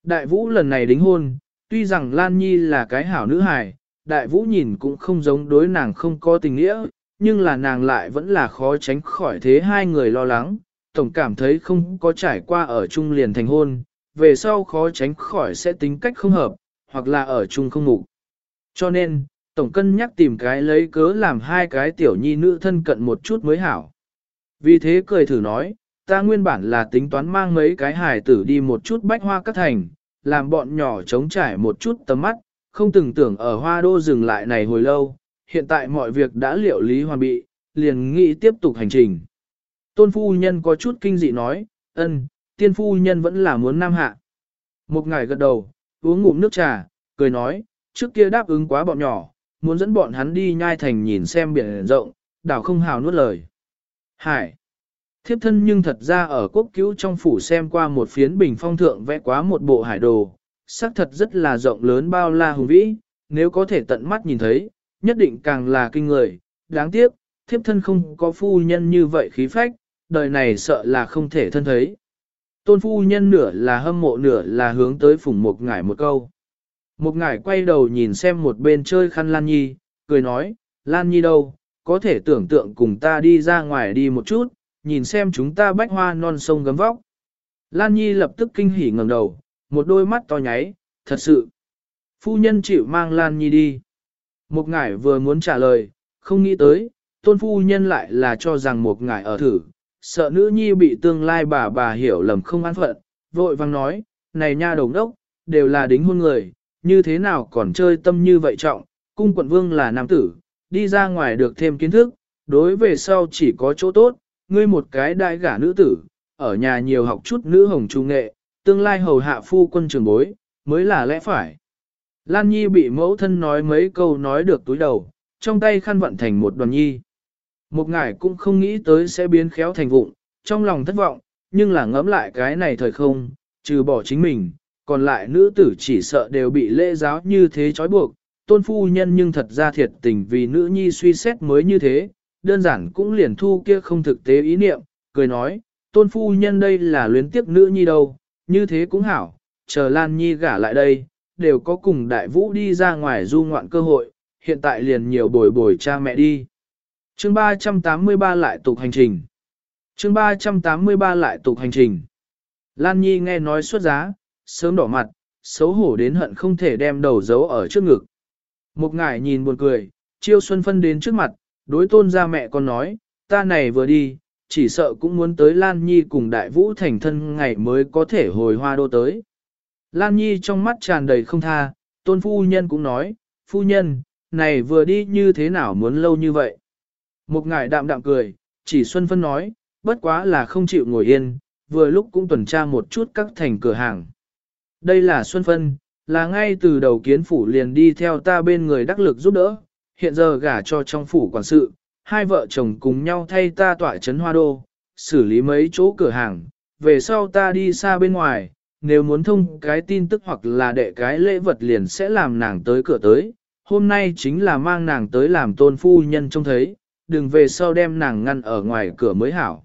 S1: Đại vũ lần này đính hôn, tuy rằng Lan Nhi là cái hảo nữ hài, đại vũ nhìn cũng không giống đối nàng không có tình nghĩa, nhưng là nàng lại vẫn là khó tránh khỏi thế hai người lo lắng, tổng cảm thấy không có trải qua ở chung liền thành hôn, về sau khó tránh khỏi sẽ tính cách không hợp, hoặc là ở chung không ngủ. Cho nên, Tổng cân nhắc tìm cái lấy cớ làm hai cái tiểu nhi nữ thân cận một chút mới hảo. Vì thế cười thử nói, ta nguyên bản là tính toán mang mấy cái hài tử đi một chút bách hoa các thành, làm bọn nhỏ chống trải một chút tầm mắt, không từng tưởng ở hoa đô dừng lại này hồi lâu, hiện tại mọi việc đã liệu lý hoàn bị, liền nghĩ tiếp tục hành trình. Tôn phu nhân có chút kinh dị nói, ân, tiên phu nhân vẫn là muốn nam hạ. Một ngày gật đầu, uống ngụm nước trà, cười nói, trước kia đáp ứng quá bọn nhỏ, muốn dẫn bọn hắn đi nhai thành nhìn xem biển rộng, đảo không hào nuốt lời. Hải. Thiếp thân nhưng thật ra ở quốc cứu trong phủ xem qua một phiến bình phong thượng vẽ quá một bộ hải đồ, xác thật rất là rộng lớn bao la hùng vĩ, nếu có thể tận mắt nhìn thấy, nhất định càng là kinh người. Đáng tiếc, thiếp thân không có phu nhân như vậy khí phách, đời này sợ là không thể thân thấy. Tôn phu nhân nửa là hâm mộ nửa là hướng tới phủng một ngải một câu. Một ngải quay đầu nhìn xem một bên chơi khăn Lan Nhi, cười nói, Lan Nhi đâu, có thể tưởng tượng cùng ta đi ra ngoài đi một chút, nhìn xem chúng ta bách hoa non sông gấm vóc. Lan Nhi lập tức kinh hỉ ngẩng đầu, một đôi mắt to nháy, thật sự. Phu nhân chịu mang Lan Nhi đi. Một ngải vừa muốn trả lời, không nghĩ tới, tôn phu nhân lại là cho rằng một ngải ở thử, sợ nữ nhi bị tương lai bà bà hiểu lầm không an phận, vội vang nói, này nha đồng đốc, đều là đính hôn người, như thế nào còn chơi tâm như vậy trọng, cung quận vương là nam tử, đi ra ngoài được thêm kiến thức, đối về sau chỉ có chỗ tốt, ngươi một cái đại gả nữ tử, ở nhà nhiều học chút nữ hồng trung nghệ, tương lai hầu hạ phu quân trường bối, mới là lẽ phải. Lan Nhi bị mẫu thân nói mấy câu nói được túi đầu, trong tay khăn vận thành một đoàn nhi. Một ngải cũng không nghĩ tới sẽ biến khéo thành vụng, trong lòng thất vọng, nhưng là ngẫm lại cái này thời không, trừ bỏ chính mình, còn lại nữ tử chỉ sợ đều bị lễ giáo như thế trói buộc, tôn phu nhân nhưng thật ra thiệt tình vì nữ nhi suy xét mới như thế, đơn giản cũng liền thu kia không thực tế ý niệm, cười nói, tôn phu nhân đây là luyến tiếc nữ nhi đâu, như thế cũng hảo, chờ Lan Nhi gả lại đây, đều có cùng đại vũ đi ra ngoài du ngoạn cơ hội, hiện tại liền nhiều bồi bồi cha mẹ đi. Chương 383 lại tục hành trình. Chương 383 lại tục hành trình. Lan Nhi nghe nói xuất giá, sớm đỏ mặt, xấu hổ đến hận không thể đem đầu giấu ở trước ngực. Một ngải nhìn buồn cười, chiêu xuân phân đến trước mặt, đối tôn ra mẹ con nói, ta này vừa đi, chỉ sợ cũng muốn tới Lan Nhi cùng đại vũ thành thân ngày mới có thể hồi hoa đô tới. Lan Nhi trong mắt tràn đầy không tha, tôn phu nhân cũng nói, phu nhân, này vừa đi như thế nào muốn lâu như vậy. Một ngải đạm đạm cười, chỉ Xuân Phân nói, bất quá là không chịu ngồi yên, vừa lúc cũng tuần tra một chút các thành cửa hàng. Đây là Xuân Phân, là ngay từ đầu kiến phủ liền đi theo ta bên người đắc lực giúp đỡ, hiện giờ gả cho trong phủ quản sự, hai vợ chồng cùng nhau thay ta tỏa chấn hoa đô, xử lý mấy chỗ cửa hàng, về sau ta đi xa bên ngoài, nếu muốn thông cái tin tức hoặc là đệ cái lễ vật liền sẽ làm nàng tới cửa tới, hôm nay chính là mang nàng tới làm tôn phu nhân trông thấy, đừng về sau đem nàng ngăn ở ngoài cửa mới hảo.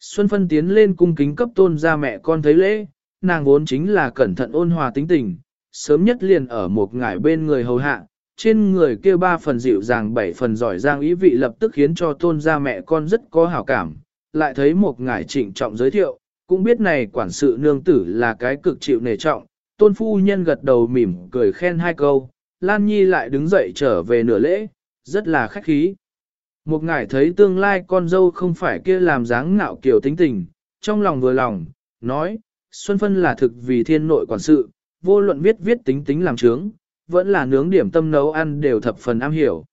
S1: Xuân Phân tiến lên cung kính cấp tôn ra mẹ con thấy lễ, nàng vốn chính là cẩn thận ôn hòa tính tình, sớm nhất liền ở một ngải bên người hầu hạ, trên người kia ba phần dịu dàng bảy phần giỏi giang ý vị lập tức khiến cho tôn gia mẹ con rất có hảo cảm, lại thấy một ngải trịnh trọng giới thiệu, cũng biết này quản sự nương tử là cái cực chịu nề trọng, tôn phu nhân gật đầu mỉm cười khen hai câu, Lan Nhi lại đứng dậy trở về nửa lễ, rất là khách khí. Một ngải thấy tương lai con dâu không phải kia làm dáng ngạo kiểu tính tình, trong lòng vừa lòng, nói, Xuân Phân là thực vì thiên nội quản sự, vô luận viết viết tính tính làm trướng, vẫn là nướng điểm tâm nấu ăn đều thập phần am hiểu.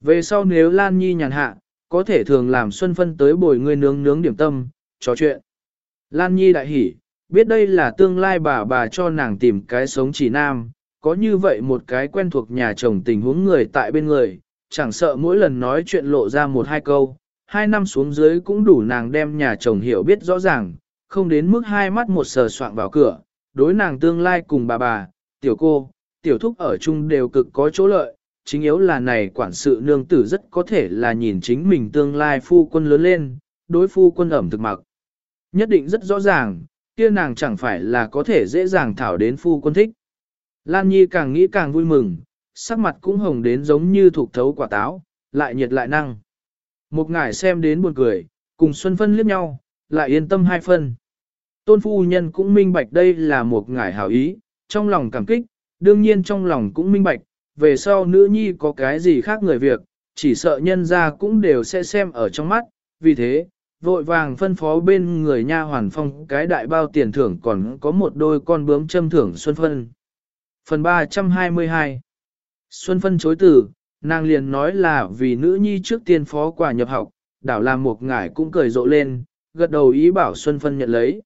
S1: Về sau nếu Lan Nhi nhàn hạ, có thể thường làm Xuân Phân tới bồi người nướng nướng điểm tâm, trò chuyện. Lan Nhi đại hỉ, biết đây là tương lai bà bà cho nàng tìm cái sống chỉ nam, có như vậy một cái quen thuộc nhà chồng tình huống người tại bên người, chẳng sợ mỗi lần nói chuyện lộ ra một hai câu, hai năm xuống dưới cũng đủ nàng đem nhà chồng hiểu biết rõ ràng, không đến mức hai mắt một sờ soạn vào cửa, đối nàng tương lai cùng bà bà, tiểu cô, tiểu thúc ở chung đều cực có chỗ lợi, chính yếu là này quản sự nương tử rất có thể là nhìn chính mình tương lai phu quân lớn lên, đối phu quân ẩm thực mặc. Nhất định rất rõ ràng, kia nàng chẳng phải là có thể dễ dàng thảo đến phu quân thích. Lan Nhi càng nghĩ càng vui mừng, sắc mặt cũng hồng đến giống như thuộc thấu quả táo, lại nhiệt lại năng. Một ngải xem đến buồn cười, cùng Xuân Phân liếc nhau, lại yên tâm hai phân. Tôn phu nhân cũng minh bạch đây là một ngải hảo ý, trong lòng cảm kích, đương nhiên trong lòng cũng minh bạch, về sau nữ nhi có cái gì khác người việc, chỉ sợ nhân ra cũng đều sẽ xem ở trong mắt, vì thế, vội vàng phân phó bên người nha hoàn phong cái đại bao tiền thưởng còn có một đôi con bướm châm thưởng Xuân Phân. Phần 322 Xuân Phân chối từ, nàng liền nói là vì nữ nhi trước tiên phó quà nhập học, đảo làm một ngải cũng cười rộ lên, gật đầu ý bảo Xuân Phân nhận lấy.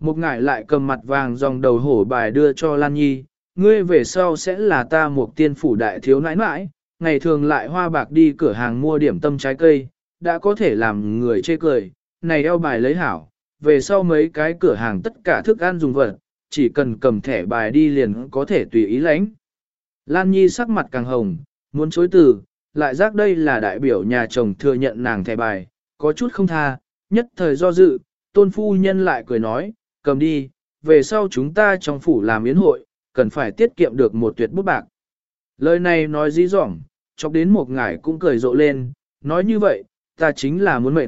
S1: Một ngải lại cầm mặt vàng dòng đầu hổ bài đưa cho Lan Nhi, ngươi về sau sẽ là ta một tiên phủ đại thiếu nãi nãi, ngày thường lại hoa bạc đi cửa hàng mua điểm tâm trái cây, đã có thể làm người chê cười, này eo bài lấy hảo, về sau mấy cái cửa hàng tất cả thức ăn dùng vật, chỉ cần cầm thẻ bài đi liền có thể tùy ý lãnh. Lan Nhi sắc mặt càng hồng, muốn chối từ, lại giác đây là đại biểu nhà chồng thừa nhận nàng thẻ bài, có chút không tha, nhất thời do dự, tôn phu nhân lại cười nói, cầm đi, về sau chúng ta trong phủ làm yến hội, cần phải tiết kiệm được một tuyệt bút bạc. Lời này nói dí dỏng, chọc đến một ngải cũng cười rộ lên, nói như vậy, ta chính là muốn mệt.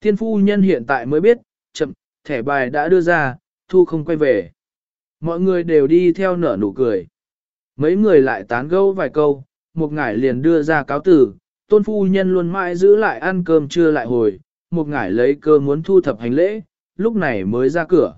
S1: Tiên phu nhân hiện tại mới biết, chậm, thẻ bài đã đưa ra, thu không quay về. Mọi người đều đi theo nở nụ cười. Mấy người lại tán gẫu vài câu, một ngải liền đưa ra cáo tử, tôn phu nhân luôn mãi giữ lại ăn cơm trưa lại hồi, một ngải lấy cơ muốn thu thập hành lễ, lúc này mới ra cửa.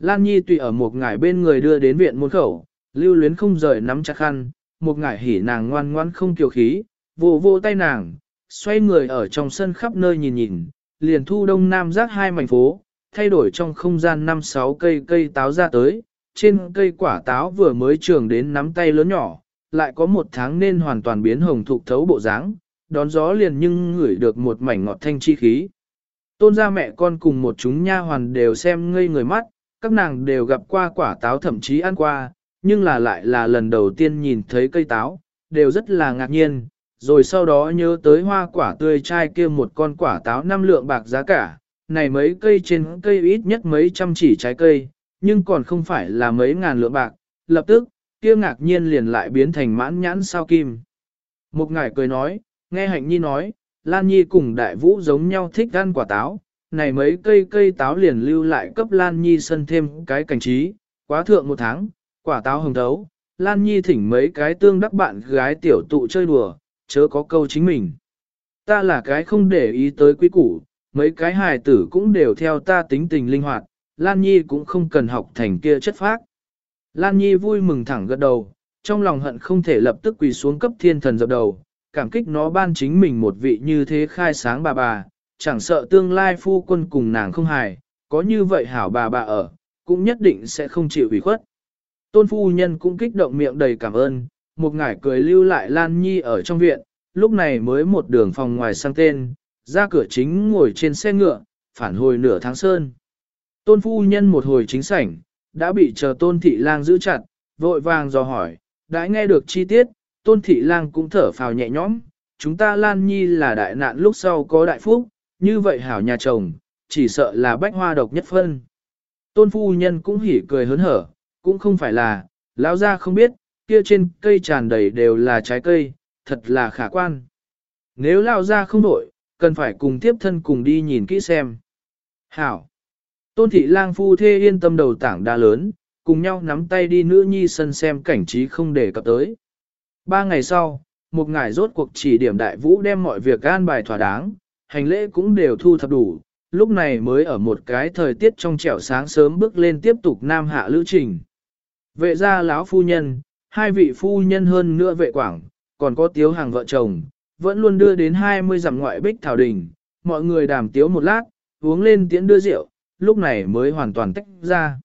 S1: Lan Nhi tùy ở một ngải bên người đưa đến viện môn khẩu, lưu luyến không rời nắm chặt khăn, một ngải hỉ nàng ngoan ngoan không kiều khí, vô vô tay nàng, xoay người ở trong sân khắp nơi nhìn nhìn, liền thu đông nam rác hai mảnh phố, thay đổi trong không gian năm sáu cây cây táo ra tới, trên cây quả táo vừa mới trường đến nắm tay lớn nhỏ, lại có một tháng nên hoàn toàn biến hồng thục thấu bộ dáng, đón gió liền nhưng ngửi được một mảnh ngọt thanh chi khí. Tôn gia mẹ con cùng một chúng nha hoàn đều xem ngây người mắt, các nàng đều gặp qua quả táo thậm chí ăn qua, nhưng là lại là lần đầu tiên nhìn thấy cây táo, đều rất là ngạc nhiên, rồi sau đó nhớ tới hoa quả tươi chai kia một con quả táo năm lượng bạc giá cả, này mấy cây trên cây ít nhất mấy trăm chỉ trái cây, nhưng còn không phải là mấy ngàn lượng bạc, lập tức, kia ngạc nhiên liền lại biến thành mãn nhãn sao kim. Một ngài cười nói, nghe hạnh nhi nói, Lan Nhi cùng đại vũ giống nhau thích ăn quả táo, này mấy cây cây táo liền lưu lại cấp Lan Nhi sân thêm cái cảnh trí, quá thượng một tháng, quả táo hồng thấu, Lan Nhi thỉnh mấy cái tương đắc bạn gái tiểu tụ chơi đùa, chớ có câu chính mình. Ta là cái không để ý tới quý củ, mấy cái hài tử cũng đều theo ta tính tình linh hoạt, Lan Nhi cũng không cần học thành kia chất phác. Lan Nhi vui mừng thẳng gật đầu, trong lòng hận không thể lập tức quỳ xuống cấp thiên thần dập đầu, cảm kích nó ban chính mình một vị như thế khai sáng bà bà, chẳng sợ tương lai phu quân cùng nàng không hài, có như vậy hảo bà bà ở, cũng nhất định sẽ không chịu ủy khuất. Tôn phu nhân cũng kích động miệng đầy cảm ơn, một ngải cười lưu lại Lan Nhi ở trong viện, lúc này mới một đường phòng ngoài sang tên, ra cửa chính ngồi trên xe ngựa, phản hồi nửa tháng sơn. Tôn phu nhân một hồi chính sảnh, đã bị chờ tôn thị lang giữ chặt, vội vàng dò hỏi, đã nghe được chi tiết, tôn thị lang cũng thở phào nhẹ nhõm, chúng ta Lan Nhi là đại nạn lúc sau có đại phúc, như vậy hảo nhà chồng, chỉ sợ là bách hoa độc nhất phân. Tôn phu nhân cũng hỉ cười hớn hở, cũng không phải là, lão gia không biết, kia trên cây tràn đầy đều là trái cây, thật là khả quan. Nếu lão gia không đổi, cần phải cùng tiếp thân cùng đi nhìn kỹ xem. Hảo! Tôn thị lang phu thê yên tâm đầu tảng đa lớn, cùng nhau nắm tay đi nữ nhi sân xem cảnh trí không để cập tới. Ba ngày sau, một ngày rốt cuộc chỉ điểm đại vũ đem mọi việc an bài thỏa đáng, hành lễ cũng đều thu thập đủ, lúc này mới ở một cái thời tiết trong trẻo sáng sớm bước lên tiếp tục nam hạ lữ trình. Vệ gia lão phu nhân, hai vị phu nhân hơn nữa vệ quảng, còn có tiếu hàng vợ chồng, vẫn luôn đưa đến 20 dặm ngoại bích thảo đình, mọi người đàm tiếu một lát, uống lên tiễn đưa rượu, lúc này mới hoàn toàn tách ra.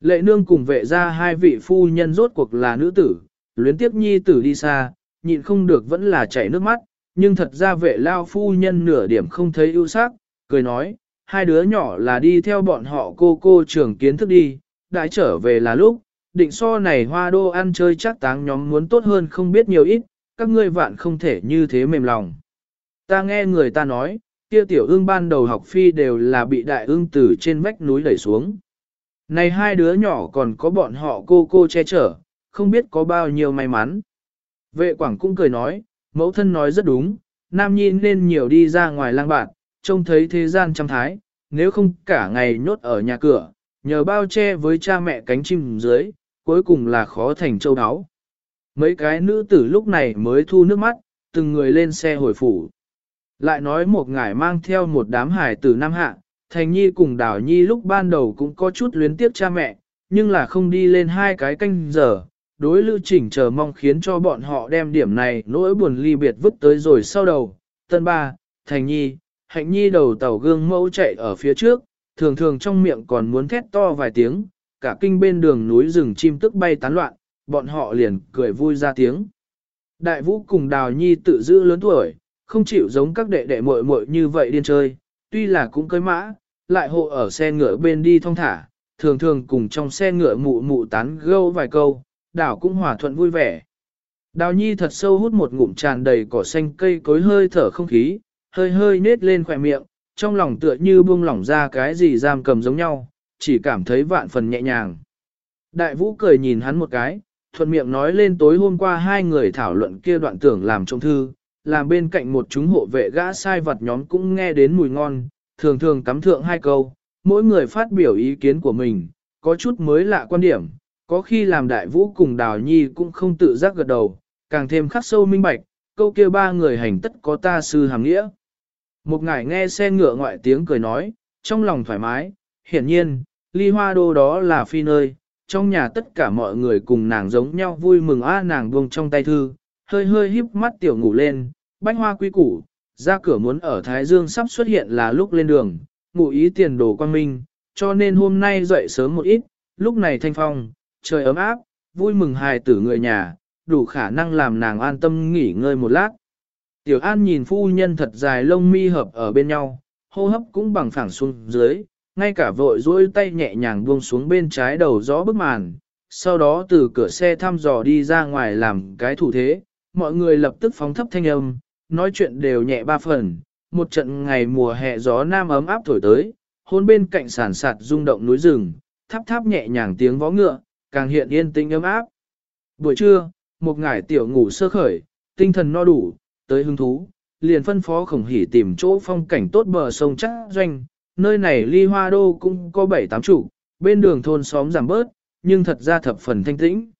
S1: Lệ nương cùng vệ gia hai vị phu nhân rốt cuộc là nữ tử, luyến tiếp nhi tử đi xa, nhịn không được vẫn là chảy nước mắt, nhưng thật ra vệ lao phu nhân nửa điểm không thấy ưu sắc, cười nói, hai đứa nhỏ là đi theo bọn họ cô cô trưởng kiến thức đi, đã trở về là lúc, định so này hoa đô ăn chơi chắc táng nhóm muốn tốt hơn không biết nhiều ít, các ngươi vạn không thể như thế mềm lòng. Ta nghe người ta nói, kia tiểu ương ban đầu học phi đều là bị đại ương tử trên vách núi đẩy xuống. Này hai đứa nhỏ còn có bọn họ cô cô che chở, không biết có bao nhiêu may mắn. Vệ quảng cũng cười nói, mẫu thân nói rất đúng, nam nhi nên nhiều đi ra ngoài lang bạn, trông thấy thế gian trăm thái, nếu không cả ngày nhốt ở nhà cửa, nhờ bao che với cha mẹ cánh chim dưới, cuối cùng là khó thành châu áo. mấy cái nữ tử lúc này mới thu nước mắt, từng người lên xe hồi phủ. Lại nói một ngải mang theo một đám hải tử Nam Hạ, Thành Nhi cùng Đào Nhi lúc ban đầu cũng có chút luyến tiếc cha mẹ, nhưng là không đi lên hai cái canh giờ, đối lưu chỉnh chờ mong khiến cho bọn họ đem điểm này nỗi buồn ly biệt vứt tới rồi sau đầu. Tân ba, Thành Nhi, Hạnh Nhi đầu tàu gương mẫu chạy ở phía trước, thường thường trong miệng còn muốn thét to vài tiếng, cả kinh bên đường núi rừng chim tức bay tán loạn, bọn họ liền cười vui ra tiếng. Đại vũ cùng Đào Nhi tự giữ lớn tuổi, không chịu giống các đệ đệ muội muội như vậy điên chơi, tuy là cũng cưới mã, lại hộ ở xe ngựa bên đi thong thả, thường thường cùng trong xe ngựa mụ mụ tán gâu vài câu, đảo cũng hòa thuận vui vẻ. Đào nhi thật sâu hút một ngụm tràn đầy cỏ xanh cây cối hơi thở không khí, hơi hơi nết lên khỏe miệng, trong lòng tựa như buông lỏng ra cái gì giam cầm giống nhau, chỉ cảm thấy vạn phần nhẹ nhàng. Đại vũ cười nhìn hắn một cái, thuận miệng nói lên tối hôm qua hai người thảo luận kia đoạn tưởng làm trong thư, làm bên cạnh một chúng hộ vệ gã sai vật nhóm cũng nghe đến mùi ngon, thường thường cắm thượng hai câu, mỗi người phát biểu ý kiến của mình, có chút mới lạ quan điểm, có khi làm đại vũ cùng đào nhi cũng không tự giác gật đầu, càng thêm khắc sâu minh bạch, câu kia ba người hành tất có ta sư hàm nghĩa. Một ngải nghe xe ngựa ngoại tiếng cười nói, trong lòng thoải mái, hiển nhiên, ly hoa đô đó là phi nơi, trong nhà tất cả mọi người cùng nàng giống nhau vui mừng a nàng buông trong tay thư, hơi hơi híp mắt tiểu ngủ lên, bánh hoa quý củ, ra cửa muốn ở Thái Dương sắp xuất hiện là lúc lên đường, ngụ ý tiền đồ quan minh, cho nên hôm nay dậy sớm một ít, lúc này thanh phong, trời ấm áp, vui mừng hài tử người nhà, đủ khả năng làm nàng an tâm nghỉ ngơi một lát. Tiểu An nhìn phu nhân thật dài lông mi hợp ở bên nhau, hô hấp cũng bằng phẳng xuống dưới, ngay cả vội duỗi tay nhẹ nhàng buông xuống bên trái đầu gió bức màn, sau đó từ cửa xe thăm dò đi ra ngoài làm cái thủ thế, mọi người lập tức phóng thấp thanh âm, nói chuyện đều nhẹ ba phần, một trận ngày mùa hè gió nam ấm áp thổi tới, hôn bên cạnh sản sạt rung động núi rừng, tháp tháp nhẹ nhàng tiếng vó ngựa, càng hiện yên tĩnh ấm áp. Buổi trưa, một ngải tiểu ngủ sơ khởi, tinh thần no đủ, tới hứng thú, liền phân phó khổng hỉ tìm chỗ phong cảnh tốt bờ sông chắc doanh, nơi này ly hoa đô cũng có bảy tám chủ, bên đường thôn xóm giảm bớt, nhưng thật ra thập phần thanh tĩnh.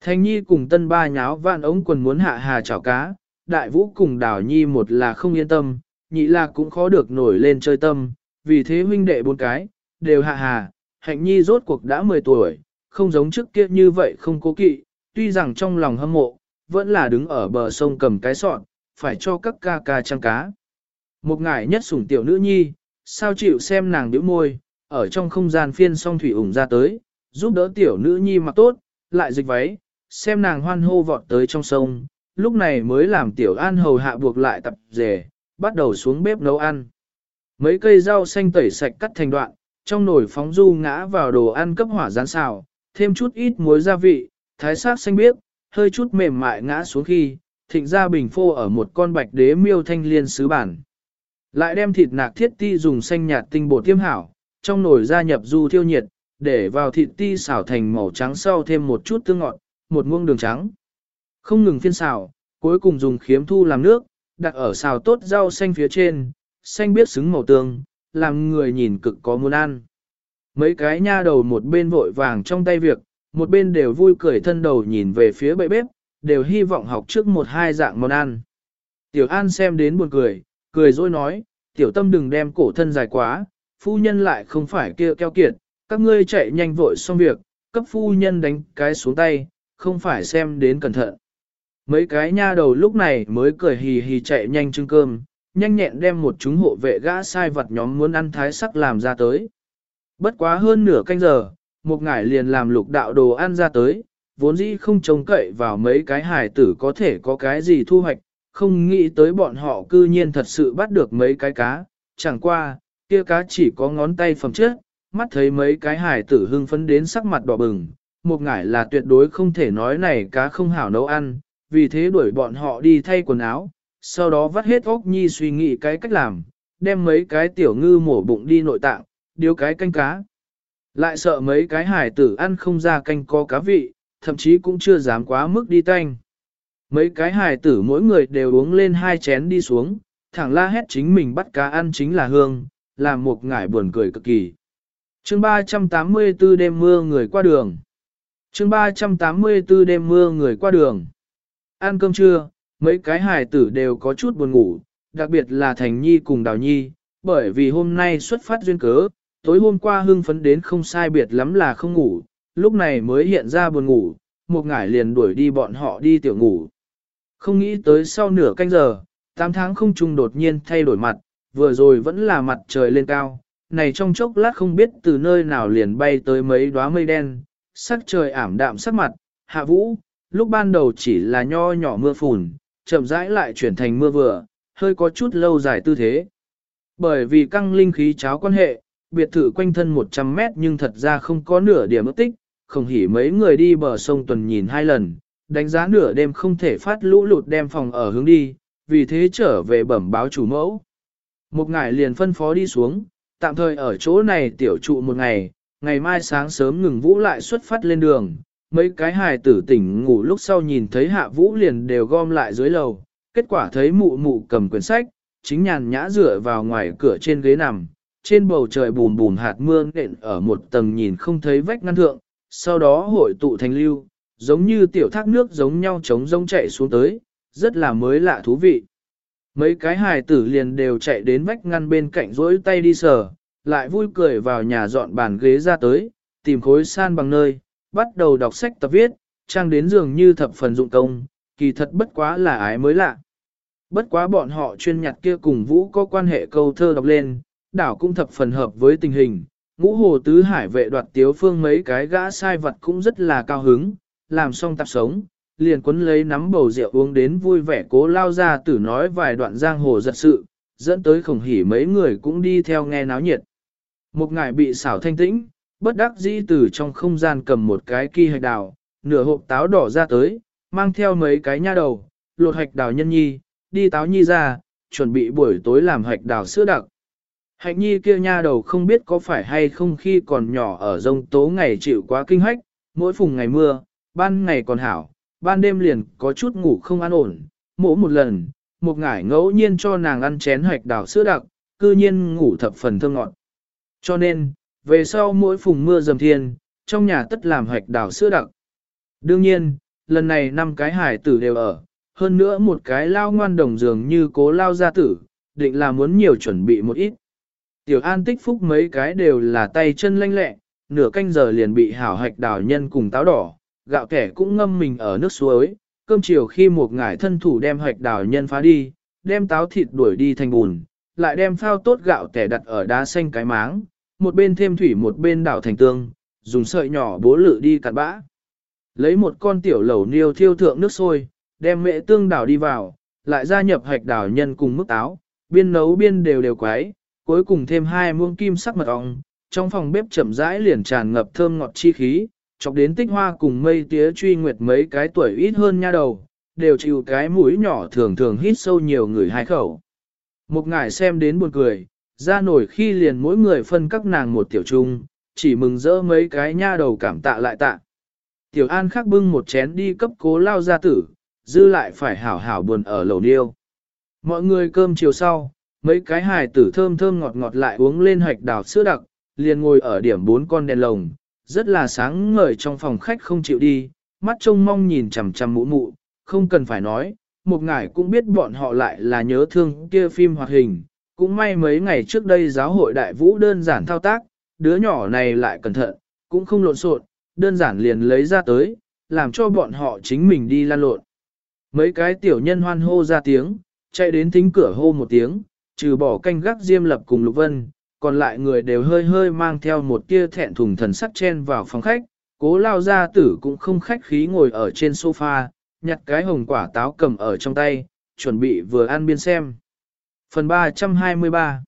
S1: Thanh Nhi cùng tân ba nháo vạn ống quần muốn hạ hà chảo cá, đại vũ cùng đào nhi một là không yên tâm, nhị là cũng khó được nổi lên chơi tâm, vì thế huynh đệ bốn cái, đều hạ hà, hạnh nhi rốt cuộc đã 10 tuổi, không giống trước kia như vậy không cố kỵ, tuy rằng trong lòng hâm mộ, vẫn là đứng ở bờ sông cầm cái sọn, phải cho các ca ca trăng cá. Một ngải nhất sủng tiểu nữ nhi, sao chịu xem nàng biểu môi, ở trong không gian phiên song thủy ủng ra tới, giúp đỡ tiểu nữ nhi mặc tốt, lại dịch váy, xem nàng hoan hô vọt tới trong sông, lúc này mới làm tiểu an hầu hạ buộc lại tập rể, bắt đầu xuống bếp nấu ăn. Mấy cây rau xanh tẩy sạch cắt thành đoạn, trong nồi phóng du ngã vào đồ ăn cấp hỏa rán xào, thêm chút ít muối gia vị, thái sắc xanh biếc, hơi chút mềm mại ngã xuống khi, thịnh ra bình phô ở một con bạch đế miêu thanh liên sứ bản. Lại đem thịt nạc thiết ti dùng xanh nhạt tinh bột tiêm hảo, trong nồi gia nhập du thiêu nhiệt, để vào thịt ti xào thành màu trắng sau thêm một chút tương ngọt, một muông đường trắng. Không ngừng phiên xào, cuối cùng dùng khiếm thu làm nước, đặt ở xào tốt rau xanh phía trên, xanh biết xứng màu tương, làm người nhìn cực có muốn ăn. Mấy cái nha đầu một bên vội vàng trong tay việc, một bên đều vui cười thân đầu nhìn về phía bậy bếp, đều hy vọng học trước một hai dạng món ăn. Tiểu An xem đến buồn cười, cười rồi nói, tiểu tâm đừng đem cổ thân dài quá, phu nhân lại không phải kia keo kiệt, các ngươi chạy nhanh vội xong việc, cấp phu nhân đánh cái xuống tay, không phải xem đến cẩn thận. Mấy cái nha đầu lúc này mới cười hì hì chạy nhanh trưng cơm, nhanh nhẹn đem một chúng hộ vệ gã sai vật nhóm muốn ăn thái sắc làm ra tới. Bất quá hơn nửa canh giờ, một ngải liền làm lục đạo đồ ăn ra tới, vốn dĩ không trông cậy vào mấy cái hài tử có thể có cái gì thu hoạch, không nghĩ tới bọn họ cư nhiên thật sự bắt được mấy cái cá, chẳng qua, kia cá chỉ có ngón tay phẩm chất, mắt thấy mấy cái hài tử hưng phấn đến sắc mặt đỏ bừng, một ngải là tuyệt đối không thể nói này cá không hảo nấu ăn, vì thế đuổi bọn họ đi thay quần áo, sau đó vắt hết óc nhi suy nghĩ cái cách làm, đem mấy cái tiểu ngư mổ bụng đi nội tạng, điếu cái canh cá. Lại sợ mấy cái hải tử ăn không ra canh có cá vị, thậm chí cũng chưa dám quá mức đi tanh. Mấy cái hải tử mỗi người đều uống lên hai chén đi xuống, thẳng la hét chính mình bắt cá ăn chính là hương, làm một ngải buồn cười cực kỳ. chương 384 đêm mưa người qua đường. chương 384 đêm mưa người qua đường. Ăn cơm trưa, mấy cái hài tử đều có chút buồn ngủ, đặc biệt là Thành Nhi cùng Đào Nhi, bởi vì hôm nay xuất phát duyên cớ, tối hôm qua hưng phấn đến không sai biệt lắm là không ngủ, lúc này mới hiện ra buồn ngủ, một ngải liền đuổi đi bọn họ đi tiểu ngủ. Không nghĩ tới sau nửa canh giờ, 8 tháng không trung đột nhiên thay đổi mặt, vừa rồi vẫn là mặt trời lên cao, này trong chốc lát không biết từ nơi nào liền bay tới mấy đóa mây đen, sắc trời ảm đạm sắc mặt, hạ vũ, lúc ban đầu chỉ là nho nhỏ mưa phùn, chậm rãi lại chuyển thành mưa vừa, hơi có chút lâu dài tư thế. Bởi vì căng linh khí cháo quan hệ, biệt thự quanh thân 100 mét nhưng thật ra không có nửa điểm ước tích, không hỉ mấy người đi bờ sông tuần nhìn hai lần, đánh giá nửa đêm không thể phát lũ lụt đem phòng ở hướng đi, vì thế trở về bẩm báo chủ mẫu. Một ngày liền phân phó đi xuống, tạm thời ở chỗ này tiểu trụ một ngày, ngày mai sáng sớm ngừng vũ lại xuất phát lên đường. Mấy cái hài tử tỉnh ngủ lúc sau nhìn thấy hạ vũ liền đều gom lại dưới lầu, kết quả thấy mụ mụ cầm quyển sách, chính nhàn nhã dựa vào ngoài cửa trên ghế nằm, trên bầu trời bùn bùn hạt mưa nện ở một tầng nhìn không thấy vách ngăn thượng, sau đó hội tụ thành lưu, giống như tiểu thác nước giống nhau trống rông chạy xuống tới, rất là mới lạ thú vị. Mấy cái hài tử liền đều chạy đến vách ngăn bên cạnh rỗi tay đi sờ, lại vui cười vào nhà dọn bàn ghế ra tới, tìm khối san bằng nơi, bắt đầu đọc sách tập viết, trang đến giường như thập phần dụng công, kỳ thật bất quá là ái mới lạ. Bất quá bọn họ chuyên nhặt kia cùng Vũ có quan hệ câu thơ đọc lên, đảo cũng thập phần hợp với tình hình. Ngũ hồ tứ hải vệ đoạt tiếu phương mấy cái gã sai vật cũng rất là cao hứng, làm xong tạp sống, liền quấn lấy nắm bầu rượu uống đến vui vẻ cố lao ra tử nói vài đoạn giang hồ giật sự, dẫn tới khổng hỉ mấy người cũng đi theo nghe náo nhiệt. Một ngài bị xảo thanh tĩnh, bất đắc dĩ từ trong không gian cầm một cái kỳ hạch đào, nửa hộp táo đỏ ra tới, mang theo mấy cái nha đầu, lột hạch đào nhân nhi, đi táo nhi ra, chuẩn bị buổi tối làm hạch đào sữa đặc. Hạnh nhi kia nha đầu không biết có phải hay không khi còn nhỏ ở rông tố ngày chịu quá kinh hách, mỗi phùng ngày mưa, ban ngày còn hảo, ban đêm liền có chút ngủ không an ổn, mỗi một lần, một ngải ngẫu nhiên cho nàng ăn chén hạch đào sữa đặc, cư nhiên ngủ thập phần thơm ngọt. Cho nên, về sau mỗi phùng mưa dầm thiên, trong nhà tất làm hạch đào sữa đặc. Đương nhiên, lần này năm cái hải tử đều ở, hơn nữa một cái lao ngoan đồng dường như cố lao gia tử, định là muốn nhiều chuẩn bị một ít. Tiểu an tích phúc mấy cái đều là tay chân lanh lẹ, nửa canh giờ liền bị hảo hạch đào nhân cùng táo đỏ, gạo kẻ cũng ngâm mình ở nước suối, cơm chiều khi một ngải thân thủ đem hạch đào nhân phá đi, đem táo thịt đuổi đi thành bùn, lại đem phao tốt gạo kẻ đặt ở đá xanh cái máng, một bên thêm thủy một bên đảo thành tương, dùng sợi nhỏ bố lự đi cặn bã. Lấy một con tiểu lẩu niêu thiêu thượng nước sôi, đem mẹ tương đảo đi vào, lại gia nhập hạch đảo nhân cùng mức táo, biên nấu biên đều đều quái, cuối cùng thêm hai muông kim sắc mật ong, trong phòng bếp chậm rãi liền tràn ngập thơm ngọt chi khí, chọc đến tích hoa cùng mây tía truy nguyệt mấy cái tuổi ít hơn nha đầu, đều chịu cái mũi nhỏ thường thường hít sâu nhiều người hai khẩu. Một ngải xem đến buồn cười, ra nổi khi liền mỗi người phân các nàng một tiểu trung, chỉ mừng rỡ mấy cái nha đầu cảm tạ lại tạ. Tiểu An khắc bưng một chén đi cấp cố lao gia tử, dư lại phải hảo hảo buồn ở lầu niêu. Mọi người cơm chiều sau, mấy cái hài tử thơm thơm ngọt ngọt lại uống lên hạch đào sữa đặc, liền ngồi ở điểm bốn con đèn lồng, rất là sáng ngời trong phòng khách không chịu đi, mắt trông mong nhìn chằm chằm mụ mụ, không cần phải nói, một ngải cũng biết bọn họ lại là nhớ thương kia phim hoạt hình, cũng may mấy ngày trước đây giáo hội đại vũ đơn giản thao tác, đứa nhỏ này lại cẩn thận, cũng không lộn xộn, đơn giản liền lấy ra tới, làm cho bọn họ chính mình đi lan lộn. Mấy cái tiểu nhân hoan hô ra tiếng, chạy đến thính cửa hô một tiếng, trừ bỏ canh gác diêm lập cùng Lục Vân, còn lại người đều hơi hơi mang theo một tia thẹn thùng thần sắc chen vào phòng khách, cố lao gia tử cũng không khách khí ngồi ở trên sofa, nhặt cái hồng quả táo cầm ở trong tay, chuẩn bị vừa ăn biên xem. Phần 323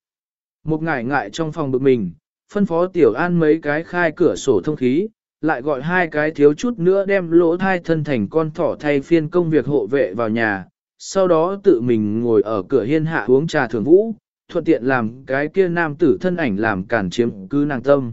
S1: Một ngải ngại trong phòng bực mình, phân phó tiểu an mấy cái khai cửa sổ thông khí, lại gọi hai cái thiếu chút nữa đem lỗ thai thân thành con thỏ thay phiên công việc hộ vệ vào nhà, sau đó tự mình ngồi ở cửa hiên hạ uống trà thường vũ, thuận tiện làm cái kia nam tử thân ảnh làm cản chiếm cứ nàng tâm.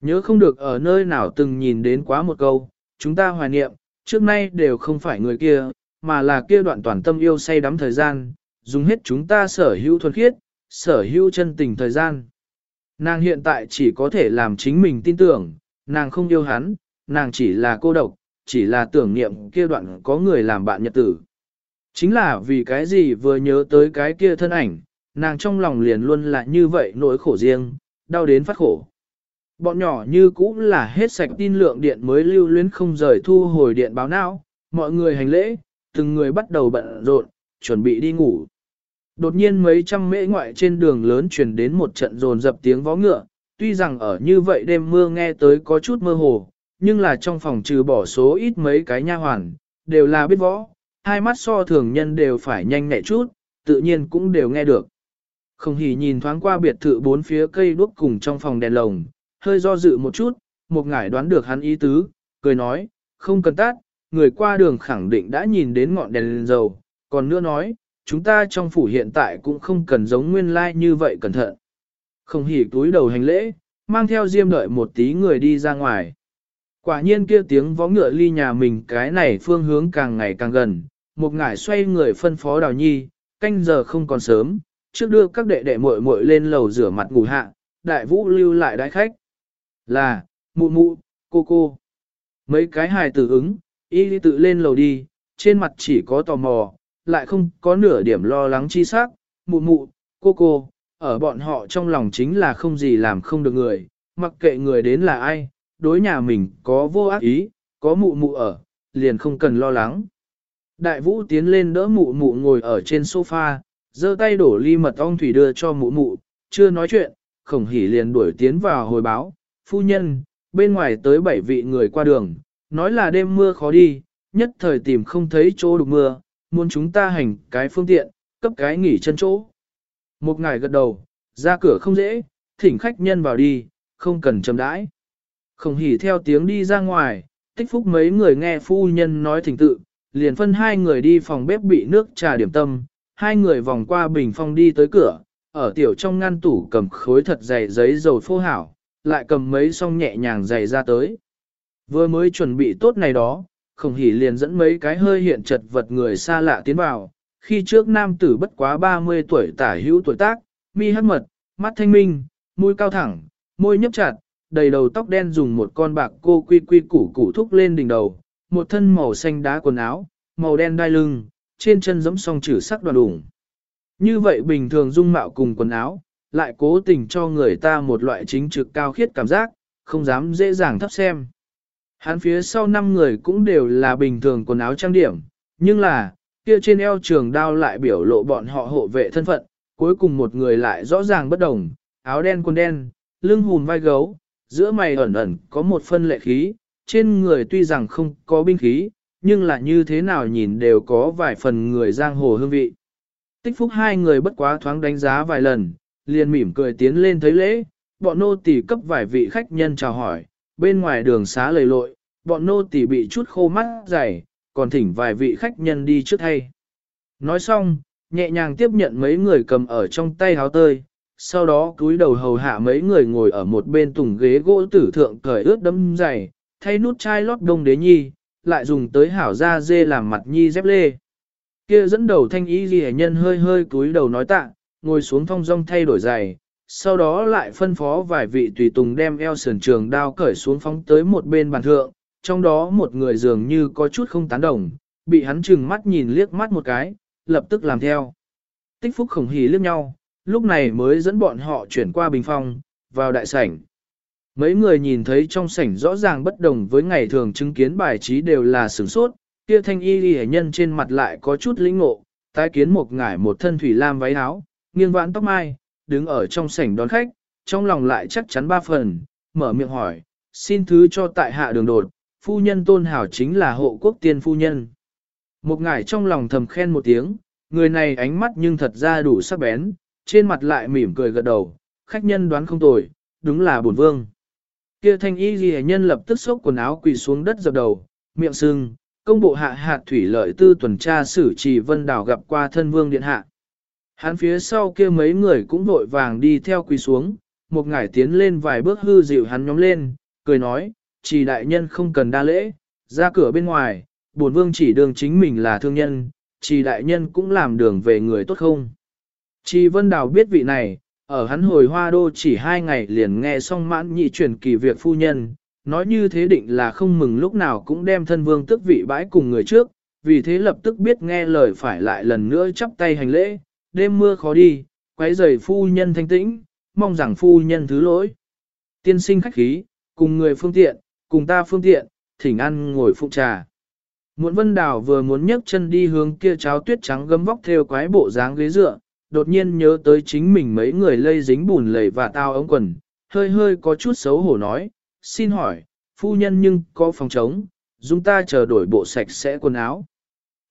S1: Nhớ không được ở nơi nào từng nhìn đến quá một câu, chúng ta hoài niệm, trước nay đều không phải người kia, mà là kia đoạn toàn tâm yêu say đắm thời gian, dùng hết chúng ta sở hữu thuần khiết, sở hữu chân tình thời gian. Nàng hiện tại chỉ có thể làm chính mình tin tưởng, nàng không yêu hắn, nàng chỉ là cô độc, chỉ là tưởng niệm kia đoạn có người làm bạn nhật tử. Chính là vì cái gì vừa nhớ tới cái kia thân ảnh, nàng trong lòng liền luôn là như vậy nỗi khổ riêng, đau đến phát khổ. Bọn nhỏ như cũ là hết sạch tin lượng điện mới lưu luyến không rời thu hồi điện báo não, mọi người hành lễ, từng người bắt đầu bận rộn, chuẩn bị đi ngủ. Đột nhiên mấy trăm mễ ngoại trên đường lớn truyền đến một trận rồn dập tiếng vó ngựa, tuy rằng ở như vậy đêm mưa nghe tới có chút mơ hồ, nhưng là trong phòng trừ bỏ số ít mấy cái nha hoàn, đều là biết võ, hai mắt so thường nhân đều phải nhanh nhẹ chút, tự nhiên cũng đều nghe được. Không hỉ nhìn thoáng qua biệt thự bốn phía cây đuốc cùng trong phòng đèn lồng, hơi do dự một chút, một ngải đoán được hắn ý tứ, cười nói, không cần tát, người qua đường khẳng định đã nhìn đến ngọn đèn lên dầu, còn nữa nói, chúng ta trong phủ hiện tại cũng không cần giống nguyên lai like như vậy cẩn thận. Không hỉ túi đầu hành lễ, mang theo diêm đợi một tí người đi ra ngoài. Quả nhiên kia tiếng vó ngựa ly nhà mình cái này phương hướng càng ngày càng gần, một ngải xoay người phân phó đào nhi, canh giờ không còn sớm, trước đưa các đệ đệ muội muội lên lầu rửa mặt ngủ hạ, đại vũ lưu lại đái khách. Là, mụ mụ, cô cô. Mấy cái hài tử ứng, y tự lên lầu đi, trên mặt chỉ có tò mò, lại không có nửa điểm lo lắng chi sắc, mụ mụ, cô cô, ở bọn họ trong lòng chính là không gì làm không được người, mặc kệ người đến là ai, đối nhà mình có vô ác ý, có mụ mụ ở, liền không cần lo lắng. Đại vũ tiến lên đỡ mụ mụ ngồi ở trên sofa, giơ tay đổ ly mật ong thủy đưa cho mụ mụ, chưa nói chuyện, khổng hỉ liền đuổi tiến vào hồi báo, phu nhân, bên ngoài tới bảy vị người qua đường, nói là đêm mưa khó đi, nhất thời tìm không thấy chỗ đục mưa, muốn chúng ta hành cái phương tiện, cấp cái nghỉ chân chỗ. Một ngày gật đầu, ra cửa không dễ, thỉnh khách nhân vào đi, không cần chậm đãi. Khổng hỉ theo tiếng đi ra ngoài, tích phúc mấy người nghe phu nhân nói thỉnh tự, liền phân hai người đi phòng bếp bị nước trà điểm tâm, hai người vòng qua bình phong đi tới cửa, ở tiểu trong ngăn tủ cầm khối thật dày giấy dầu phô hảo, lại cầm mấy song nhẹ nhàng dày ra tới. Vừa mới chuẩn bị tốt này đó, khổng hỉ liền dẫn mấy cái hơi hiện chật vật người xa lạ tiến vào, khi trước nam tử bất quá 30 tuổi tả hữu tuổi tác, mi hắt mật, mắt thanh minh, mũi cao thẳng, môi nhấp chặt, đầy đầu tóc đen dùng một con bạc cô quy quy củ củ thúc lên đỉnh đầu, một thân màu xanh đá quần áo, màu đen đai lưng, trên chân giẫm song chữ sắc đoàn đủng. Như vậy bình thường dung mạo cùng quần áo, lại cố tình cho người ta một loại chính trực cao khiết cảm giác, không dám dễ dàng thấp xem. Hắn phía sau năm người cũng đều là bình thường quần áo trang điểm, nhưng là, kia trên eo trường đao lại biểu lộ bọn họ hộ vệ thân phận, cuối cùng một người lại rõ ràng bất đồng, áo đen quần đen, lưng hùn vai gấu, giữa mày ẩn ẩn có một phân lệ khí, trên người tuy rằng không có binh khí, nhưng là như thế nào nhìn đều có vài phần người giang hồ hương vị. Tích phúc hai người bất quá thoáng đánh giá vài lần, liền mỉm cười tiến lên thấy lễ, bọn nô tỳ cấp vài vị khách nhân chào hỏi, bên ngoài đường xá lầy lội, bọn nô tỳ bị chút khô mắt dày, còn thỉnh vài vị khách nhân đi trước thay. Nói xong, nhẹ nhàng tiếp nhận mấy người cầm ở trong tay háo tơi, sau đó cúi đầu hầu hạ mấy người ngồi ở một bên tùng ghế gỗ tử thượng cởi ướt đấm dày, thay nút chai lót đông đế nhi, lại dùng tới hảo da dê làm mặt nhi dép lê. Kia dẫn đầu thanh ý ghi nhân hơi hơi cúi đầu nói tạ, ngồi xuống thong dong thay đổi giày, sau đó lại phân phó vài vị tùy tùng đem eo sườn trường đao cởi xuống phóng tới một bên bàn thượng, trong đó một người dường như có chút không tán đồng, bị hắn chừng mắt nhìn liếc mắt một cái, lập tức làm theo. Tích phúc khổng hỉ liếc nhau, lúc này mới dẫn bọn họ chuyển qua bình phong, vào đại sảnh. Mấy người nhìn thấy trong sảnh rõ ràng bất đồng với ngày thường chứng kiến bài trí đều là sửng sốt, kia thanh y ghi nhân trên mặt lại có chút lĩnh ngộ, tái kiến một ngải một thân thủy lam váy áo, nghiêng vãn tóc mai, đứng ở trong sảnh đón khách, trong lòng lại chắc chắn ba phần, mở miệng hỏi, xin thứ cho tại hạ đường đột, phu nhân tôn hảo chính là hộ quốc tiên phu nhân. Một ngải trong lòng thầm khen một tiếng, người này ánh mắt nhưng thật ra đủ sắc bén, trên mặt lại mỉm cười gật đầu, khách nhân đoán không tồi, đúng là bổn vương. Kia thanh y ghi nhân lập tức xốc quần áo quỳ xuống đất dập đầu, miệng sưng, công bộ hạ hạt thủy lợi tư tuần tra xử trì vân đảo gặp qua thân vương điện hạ. Hắn phía sau kia mấy người cũng vội vàng đi theo quỳ xuống, một ngải tiến lên vài bước hư dịu hắn nhóm lên, cười nói, chỉ đại nhân không cần đa lễ, ra cửa bên ngoài, bổn vương chỉ đường chính mình là thương nhân, chỉ đại nhân cũng làm đường về người tốt không. Chỉ vân đào biết vị này, ở hắn hồi hoa đô chỉ hai ngày liền nghe xong mãn nhị chuyển kỳ việc phu nhân, nói như thế định là không mừng lúc nào cũng đem thân vương tức vị bãi cùng người trước, vì thế lập tức biết nghe lời phải lại lần nữa chắp tay hành lễ, đêm mưa khó đi, quấy rầy phu nhân thanh tĩnh, mong rằng phu nhân thứ lỗi. Tiên sinh khách khí, cùng người phương tiện, cùng ta phương tiện, thỉnh ăn ngồi phụ trà. Muộn vân đảo vừa muốn nhấc chân đi hướng kia cháo tuyết trắng gấm vóc theo quái bộ dáng ghế dựa, đột nhiên nhớ tới chính mình mấy người lây dính bùn lầy và tao ống quần, hơi hơi có chút xấu hổ nói, xin hỏi, phu nhân nhưng có phòng trống, chúng ta chờ đổi bộ sạch sẽ quần áo.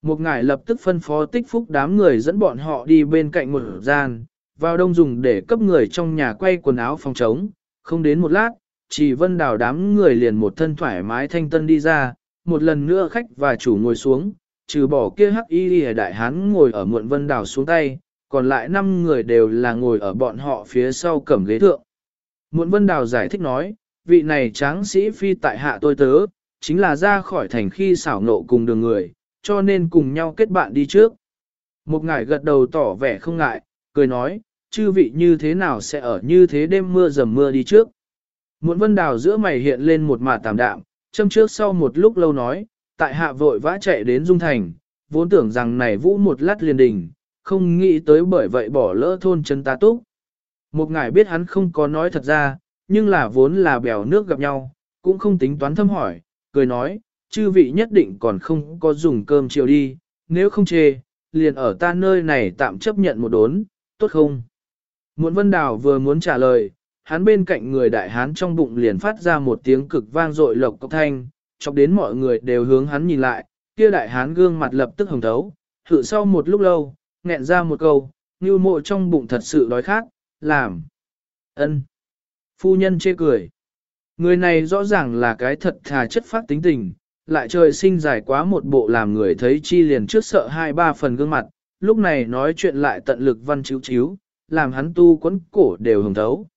S1: Một ngài lập tức phân phó tích phúc đám người dẫn bọn họ đi bên cạnh một gian, vào đông dùng để cấp người trong nhà quay quần áo phòng trống, không đến một lát, chỉ vân đào đám người liền một thân thoải mái thanh tân đi ra, một lần nữa khách và chủ ngồi xuống, trừ bỏ kia hắc y đi đại hán ngồi ở muộn vân đào xuống tay, còn lại năm người đều là ngồi ở bọn họ phía sau cẩm ghế thượng. Muộn vân đào giải thích nói, vị này tráng sĩ phi tại hạ tôi tớ, chính là ra khỏi thành khi xảo nộ cùng đường người, cho nên cùng nhau kết bạn đi trước. Một ngải gật đầu tỏ vẻ không ngại, cười nói, chư vị như thế nào sẽ ở như thế đêm mưa dầm mưa đi trước. Muộn vân đào giữa mày hiện lên một mà tạm đạm, châm trước sau một lúc lâu nói, tại hạ vội vã chạy đến Dung Thành, vốn tưởng rằng này vũ một lát liền đình, không nghĩ tới bởi vậy bỏ lỡ thôn chân ta túc. Một ngài biết hắn không có nói thật ra, nhưng là vốn là bèo nước gặp nhau, cũng không tính toán thâm hỏi, cười nói, chư vị nhất định còn không có dùng cơm chiều đi, nếu không chê, liền ở ta nơi này tạm chấp nhận một đốn, tốt không? Muộn Vân Đào vừa muốn trả lời, hắn bên cạnh người đại hán trong bụng liền phát ra một tiếng cực vang dội lộc cốc thanh, chọc đến mọi người đều hướng hắn nhìn lại, kia đại hán gương mặt lập tức hồng thấu, thử sau một lúc lâu, nghẹn ra một câu, như mộ trong bụng thật sự đói khát, làm. ân Phu nhân chê cười. Người này rõ ràng là cái thật thà chất phát tính tình, lại trời sinh dài quá một bộ làm người thấy chi liền trước sợ hai ba phần gương mặt, lúc này nói chuyện lại tận lực văn chiếu chiếu, làm hắn tu quấn cổ đều hồng thấu.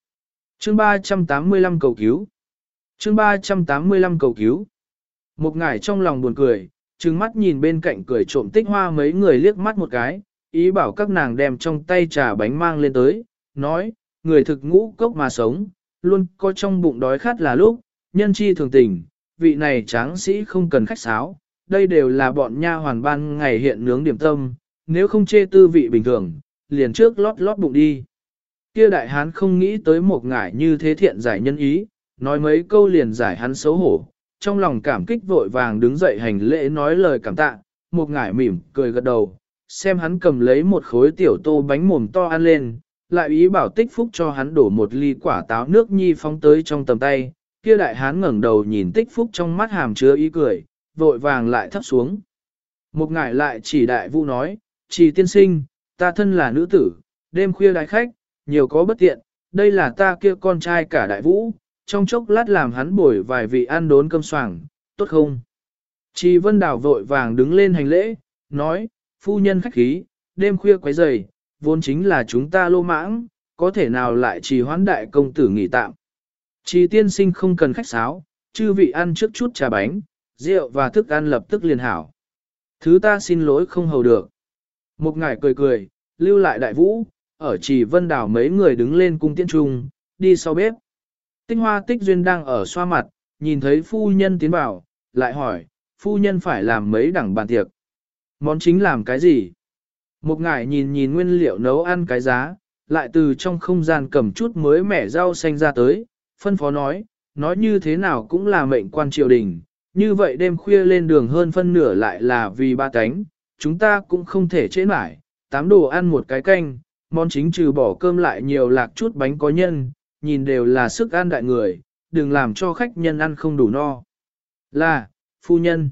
S1: Chương 385 cầu cứu. Chương 385 cầu cứu. Một ngải trong lòng buồn cười, trừng mắt nhìn bên cạnh cười trộm tích hoa mấy người liếc mắt một cái, ý bảo các nàng đem trong tay trà bánh mang lên tới, nói, người thực ngũ cốc mà sống, luôn có trong bụng đói khát là lúc, nhân chi thường tình, vị này tráng sĩ không cần khách sáo, đây đều là bọn nha hoàn ban ngày hiện nướng điểm tâm, nếu không chê tư vị bình thường, liền trước lót lót bụng đi. Kia đại hán không nghĩ tới một ngải như thế thiện giải nhân ý, nói mấy câu liền giải hắn xấu hổ, trong lòng cảm kích vội vàng đứng dậy hành lễ nói lời cảm tạ, một ngải mỉm cười gật đầu, xem hắn cầm lấy một khối tiểu tô bánh mồm to ăn lên, lại ý bảo tích phúc cho hắn đổ một ly quả táo nước nhi phóng tới trong tầm tay, kia đại hán ngẩng đầu nhìn tích phúc trong mắt hàm chứa ý cười, vội vàng lại thấp xuống. Một ngải lại chỉ đại vũ nói, chỉ tiên sinh, ta thân là nữ tử, đêm khuya đại khách, nhiều có bất tiện, đây là ta kia con trai cả đại vũ, trong chốc lát làm hắn bồi vài vị ăn đốn cơm soảng, tốt không? Chi vân đảo vội vàng đứng lên hành lễ, nói, phu nhân khách khí, đêm khuya quấy rầy, vốn chính là chúng ta lô mãng, có thể nào lại trì hoãn đại công tử nghỉ tạm. Trì tiên sinh không cần khách sáo, chư vị ăn trước chút trà bánh, rượu và thức ăn lập tức liền hảo. Thứ ta xin lỗi không hầu được. Một ngải cười cười, lưu lại đại vũ, ở trì vân đảo mấy người đứng lên cung tiên trung, đi sau bếp. Tinh hoa tích duyên đang ở xoa mặt, nhìn thấy phu nhân tiến vào, lại hỏi, phu nhân phải làm mấy đẳng bàn tiệc. Món chính làm cái gì? Một ngải nhìn nhìn nguyên liệu nấu ăn cái giá, lại từ trong không gian cầm chút mới mẻ rau xanh ra tới, phân phó nói, nói như thế nào cũng là mệnh quan triều đình, như vậy đêm khuya lên đường hơn phân nửa lại là vì ba cánh, chúng ta cũng không thể chế mãi, tám đồ ăn một cái canh, món chính trừ bỏ cơm lại nhiều lạc chút bánh có nhân, nhìn đều là sức ăn đại người, đừng làm cho khách nhân ăn không đủ no. Là, phu nhân.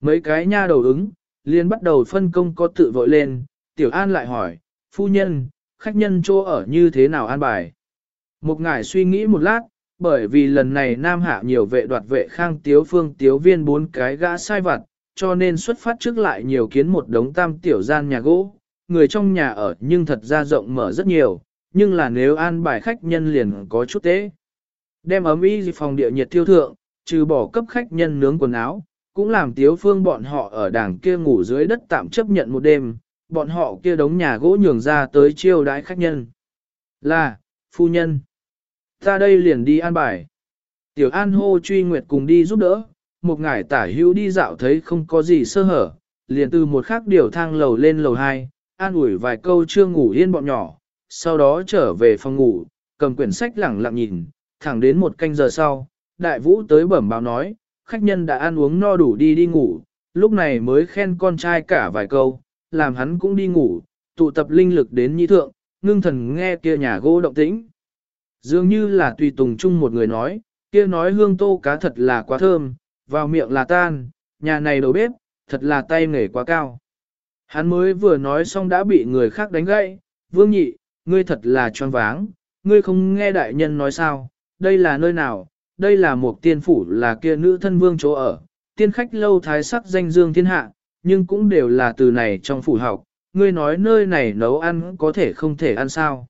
S1: Mấy cái nha đầu ứng, liền bắt đầu phân công có tự vội lên, tiểu an lại hỏi, phu nhân, khách nhân chỗ ở như thế nào an bài. Một ngài suy nghĩ một lát, bởi vì lần này Nam Hạ nhiều vệ đoạt vệ khang tiếu phương tiếu viên bốn cái gã sai vặt, cho nên xuất phát trước lại nhiều kiến một đống tam tiểu gian nhà gỗ, người trong nhà ở nhưng thật ra rộng mở rất nhiều, nhưng là nếu an bài khách nhân liền có chút tế. Đem ấm y phòng địa nhiệt thiêu thượng, trừ bỏ cấp khách nhân nướng quần áo, cũng làm tiếu phương bọn họ ở đảng kia ngủ dưới đất tạm chấp nhận một đêm, bọn họ kia đống nhà gỗ nhường ra tới chiêu đãi khách nhân. Là, phu nhân. Ta đây liền đi an bài. Tiểu An hô truy nguyệt cùng đi giúp đỡ, một ngải tả hữu đi dạo thấy không có gì sơ hở, liền từ một khắc điều thang lầu lên lầu 2, an ủi vài câu chưa ngủ yên bọn nhỏ, sau đó trở về phòng ngủ, cầm quyển sách lẳng lặng nhìn, thẳng đến một canh giờ sau, đại vũ tới bẩm báo nói, khách nhân đã ăn uống no đủ đi đi ngủ, lúc này mới khen con trai cả vài câu, làm hắn cũng đi ngủ, tụ tập linh lực đến nhi thượng, ngưng thần nghe kia nhà gỗ động tĩnh. Dường như là tùy tùng chung một người nói, kia nói hương tô cá thật là quá thơm, vào miệng là tan, nhà này đầu bếp, thật là tay nghề quá cao. Hắn mới vừa nói xong đã bị người khác đánh gãy, vương nhị, ngươi thật là choáng váng, ngươi không nghe đại nhân nói sao, đây là nơi nào, đây là một tiên phủ là kia nữ thân vương chỗ ở, tiên khách lâu thái sắc danh dương thiên hạ, nhưng cũng đều là từ này trong phủ học, ngươi nói nơi này nấu ăn có thể không thể ăn sao.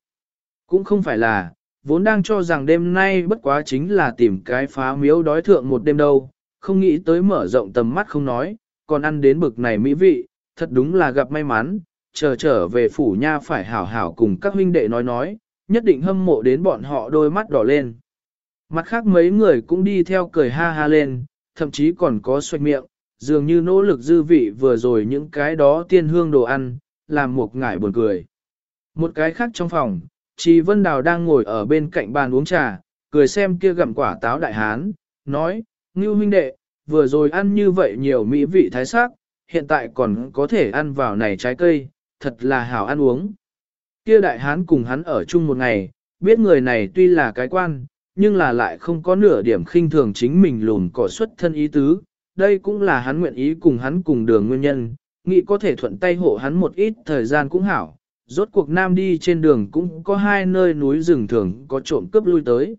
S1: Cũng không phải là, vốn đang cho rằng đêm nay bất quá chính là tìm cái phá miếu đói thượng một đêm đâu, không nghĩ tới mở rộng tầm mắt không nói, còn ăn đến bực này mỹ vị, thật đúng là gặp may mắn, chờ trở về phủ nha phải hảo hảo cùng các huynh đệ nói nói, nhất định hâm mộ đến bọn họ đôi mắt đỏ lên. Mặt khác mấy người cũng đi theo cười ha ha lên, thậm chí còn có xoạch miệng, dường như nỗ lực dư vị vừa rồi những cái đó tiên hương đồ ăn, làm một ngải buồn cười. Một cái khác trong phòng, Trì Vân Đào đang ngồi ở bên cạnh bàn uống trà, cười xem kia gặm quả táo đại hán, nói, Ngưu huynh đệ, vừa rồi ăn như vậy nhiều mỹ vị thái sắc, hiện tại còn có thể ăn vào này trái cây, thật là hảo ăn uống. Kia đại hán cùng hắn ở chung một ngày, biết người này tuy là cái quan, nhưng là lại không có nửa điểm khinh thường chính mình lùn cỏ xuất thân ý tứ, đây cũng là hắn nguyện ý cùng hắn cùng đường nguyên nhân, nghĩ có thể thuận tay hộ hắn một ít thời gian cũng hảo. Rốt cuộc nam đi trên đường cũng có hai nơi núi rừng thường có trộm cướp lui tới.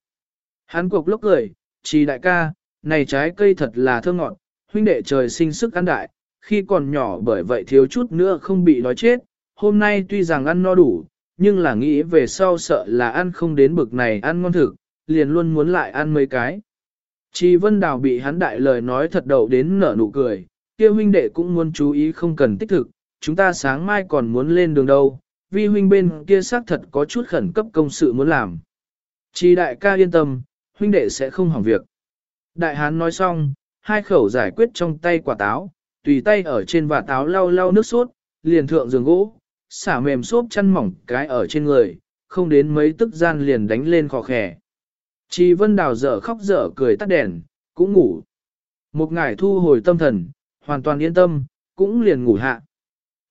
S1: Hắn cuộc lốc cười, chỉ đại ca, này trái cây thật là thơm ngọt, huynh đệ trời sinh sức ăn đại, khi còn nhỏ bởi vậy thiếu chút nữa không bị đói chết, hôm nay tuy rằng ăn no đủ, nhưng là nghĩ về sau sợ là ăn không đến bực này ăn ngon thực, liền luôn muốn lại ăn mấy cái. Chi Vân Đào bị hắn đại lời nói thật đầu đến nở nụ cười, kia huynh đệ cũng muốn chú ý không cần tích thực, chúng ta sáng mai còn muốn lên đường đâu, vi huynh bên kia xác thật có chút khẩn cấp công sự muốn làm. Chi đại ca yên tâm, huynh đệ sẽ không hỏng việc. Đại hán nói xong, hai khẩu giải quyết trong tay quả táo, tùy tay ở trên và táo lau lau nước sốt, liền thượng giường gỗ, xả mềm xốp chăn mỏng cái ở trên người, không đến mấy tức gian liền đánh lên khó khẻ. Chi vân đào dở khóc dở cười tắt đèn, cũng ngủ. Một ngày thu hồi tâm thần, hoàn toàn yên tâm, cũng liền ngủ hạ.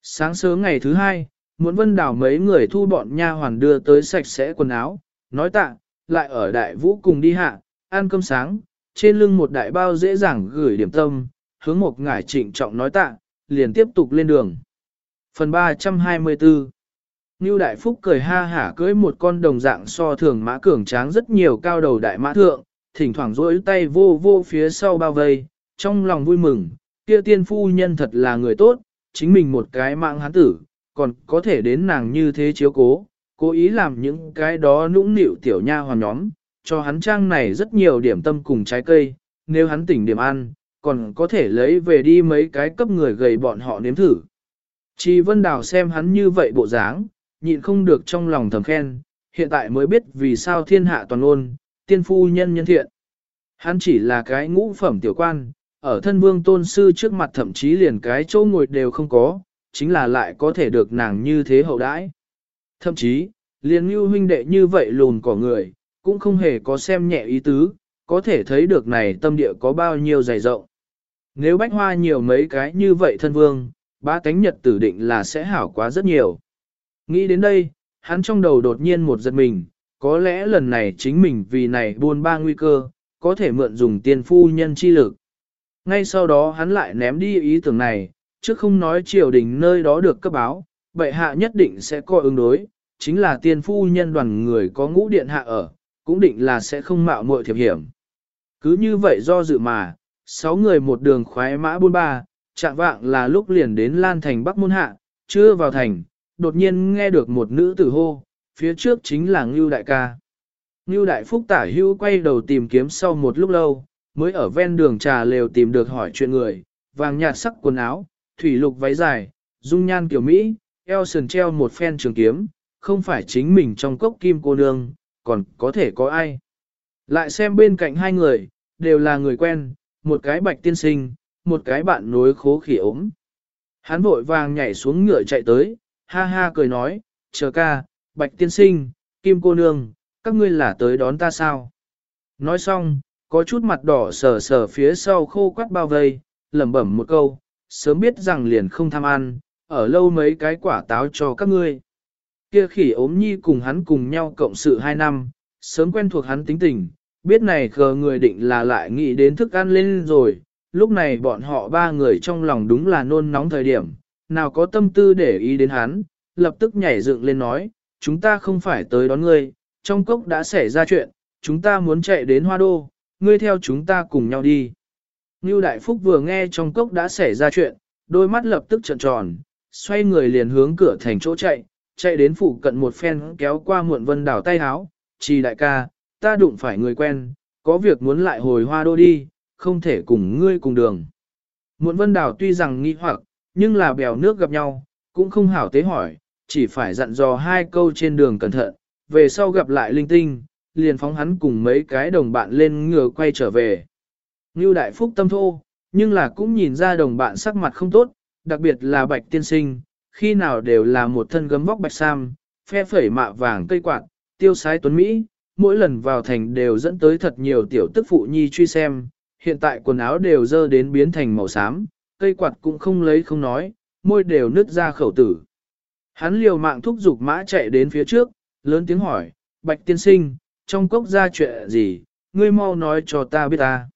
S1: Sáng sớm ngày thứ hai, muốn vân đào mấy người thu bọn nha hoàn đưa tới sạch sẽ quần áo, nói tạ, lại ở đại vũ cùng đi hạ, ăn cơm sáng, trên lưng một đại bao dễ dàng gửi điểm tâm, hướng một ngải trịnh trọng nói tạ, liền tiếp tục lên đường. Phần 324 Ngưu Đại Phúc cười ha hả cưỡi một con đồng dạng so thường mã cường tráng rất nhiều cao đầu đại mã thượng, thỉnh thoảng rỗi tay vô vô phía sau bao vây, trong lòng vui mừng, kia tiên phu nhân thật là người tốt, chính mình một cái mạng hán tử, còn có thể đến nàng như thế chiếu cố, cố ý làm những cái đó nũng nịu tiểu nha hoàn nhóm, cho hắn trang này rất nhiều điểm tâm cùng trái cây, nếu hắn tỉnh điểm ăn, còn có thể lấy về đi mấy cái cấp người gầy bọn họ nếm thử. Chi Vân Đào xem hắn như vậy bộ dáng, nhịn không được trong lòng thầm khen, hiện tại mới biết vì sao thiên hạ toàn ôn, tiên phu nhân nhân thiện. Hắn chỉ là cái ngũ phẩm tiểu quan, ở thân vương tôn sư trước mặt thậm chí liền cái chỗ ngồi đều không có, chính là lại có thể được nàng như thế hậu đãi. Thậm chí, liền như huynh đệ như vậy lùn cỏ người, cũng không hề có xem nhẹ ý tứ, có thể thấy được này tâm địa có bao nhiêu dày rộng. Nếu bách hoa nhiều mấy cái như vậy thân vương, ba cánh nhật tử định là sẽ hảo quá rất nhiều. Nghĩ đến đây, hắn trong đầu đột nhiên một giật mình, có lẽ lần này chính mình vì này buôn ba nguy cơ, có thể mượn dùng tiền phu nhân chi lực. Ngay sau đó hắn lại ném đi ý tưởng này, chứ không nói triều đình nơi đó được cấp báo, bệ hạ nhất định sẽ coi ứng đối, chính là tiên phu nhân đoàn người có ngũ điện hạ ở, cũng định là sẽ không mạo muội thiệp hiểm. Cứ như vậy do dự mà, sáu người một đường khoái mã buôn ba, chạm vạng là lúc liền đến Lan Thành Bắc Môn Hạ, chưa vào thành, đột nhiên nghe được một nữ tử hô, phía trước chính là Ngưu Đại ca. Ngưu Đại Phúc tả hưu quay đầu tìm kiếm sau một lúc lâu, mới ở ven đường trà lều tìm được hỏi chuyện người, vàng nhạt sắc quần áo, thủy lục váy dài, dung nhan kiểu Mỹ, eo sườn treo một phen trường kiếm, không phải chính mình trong cốc kim cô nương, còn có thể có ai. Lại xem bên cạnh hai người, đều là người quen, một cái bạch tiên sinh, một cái bạn nối khố khỉ ốm. Hắn vội vàng nhảy xuống ngựa chạy tới, ha ha cười nói, chờ ca, bạch tiên sinh, kim cô nương, các ngươi là tới đón ta sao? Nói xong, có chút mặt đỏ sờ sờ phía sau khô quắt bao vây, lẩm bẩm một câu, sớm biết rằng liền không tham ăn, ở lâu mấy cái quả táo cho các ngươi. Kia khỉ ốm nhi cùng hắn cùng nhau cộng sự hai năm, sớm quen thuộc hắn tính tình, biết này khờ người định là lại nghĩ đến thức ăn lên rồi, lúc này bọn họ ba người trong lòng đúng là nôn nóng thời điểm, nào có tâm tư để ý đến hắn, lập tức nhảy dựng lên nói, chúng ta không phải tới đón ngươi, trong cốc đã xảy ra chuyện, chúng ta muốn chạy đến hoa đô, ngươi theo chúng ta cùng nhau đi. Ngưu Đại Phúc vừa nghe trong cốc đã xảy ra chuyện, đôi mắt lập tức trợn tròn, xoay người liền hướng cửa thành chỗ chạy, chạy đến phụ cận một phen kéo qua muộn vân đảo tay háo, trì đại ca, ta đụng phải người quen, có việc muốn lại hồi hoa đô đi, không thể cùng ngươi cùng đường. Muộn vân đảo tuy rằng nghi hoặc, nhưng là bèo nước gặp nhau, cũng không hảo tế hỏi, chỉ phải dặn dò hai câu trên đường cẩn thận, về sau gặp lại linh tinh, liền phóng hắn cùng mấy cái đồng bạn lên ngựa quay trở về. Ngưu đại phúc tâm thô, nhưng là cũng nhìn ra đồng bạn sắc mặt không tốt, đặc biệt là bạch tiên sinh, khi nào đều là một thân gấm vóc bạch sam, phe phẩy mạ vàng cây quạt, tiêu sái tuấn Mỹ, mỗi lần vào thành đều dẫn tới thật nhiều tiểu tức phụ nhi truy xem, hiện tại quần áo đều dơ đến biến thành màu xám, cây quạt cũng không lấy không nói, môi đều nứt ra khẩu tử. Hắn liều mạng thúc giục mã chạy đến phía trước, lớn tiếng hỏi, bạch tiên sinh, trong cốc ra chuyện gì, ngươi mau nói cho ta biết ta.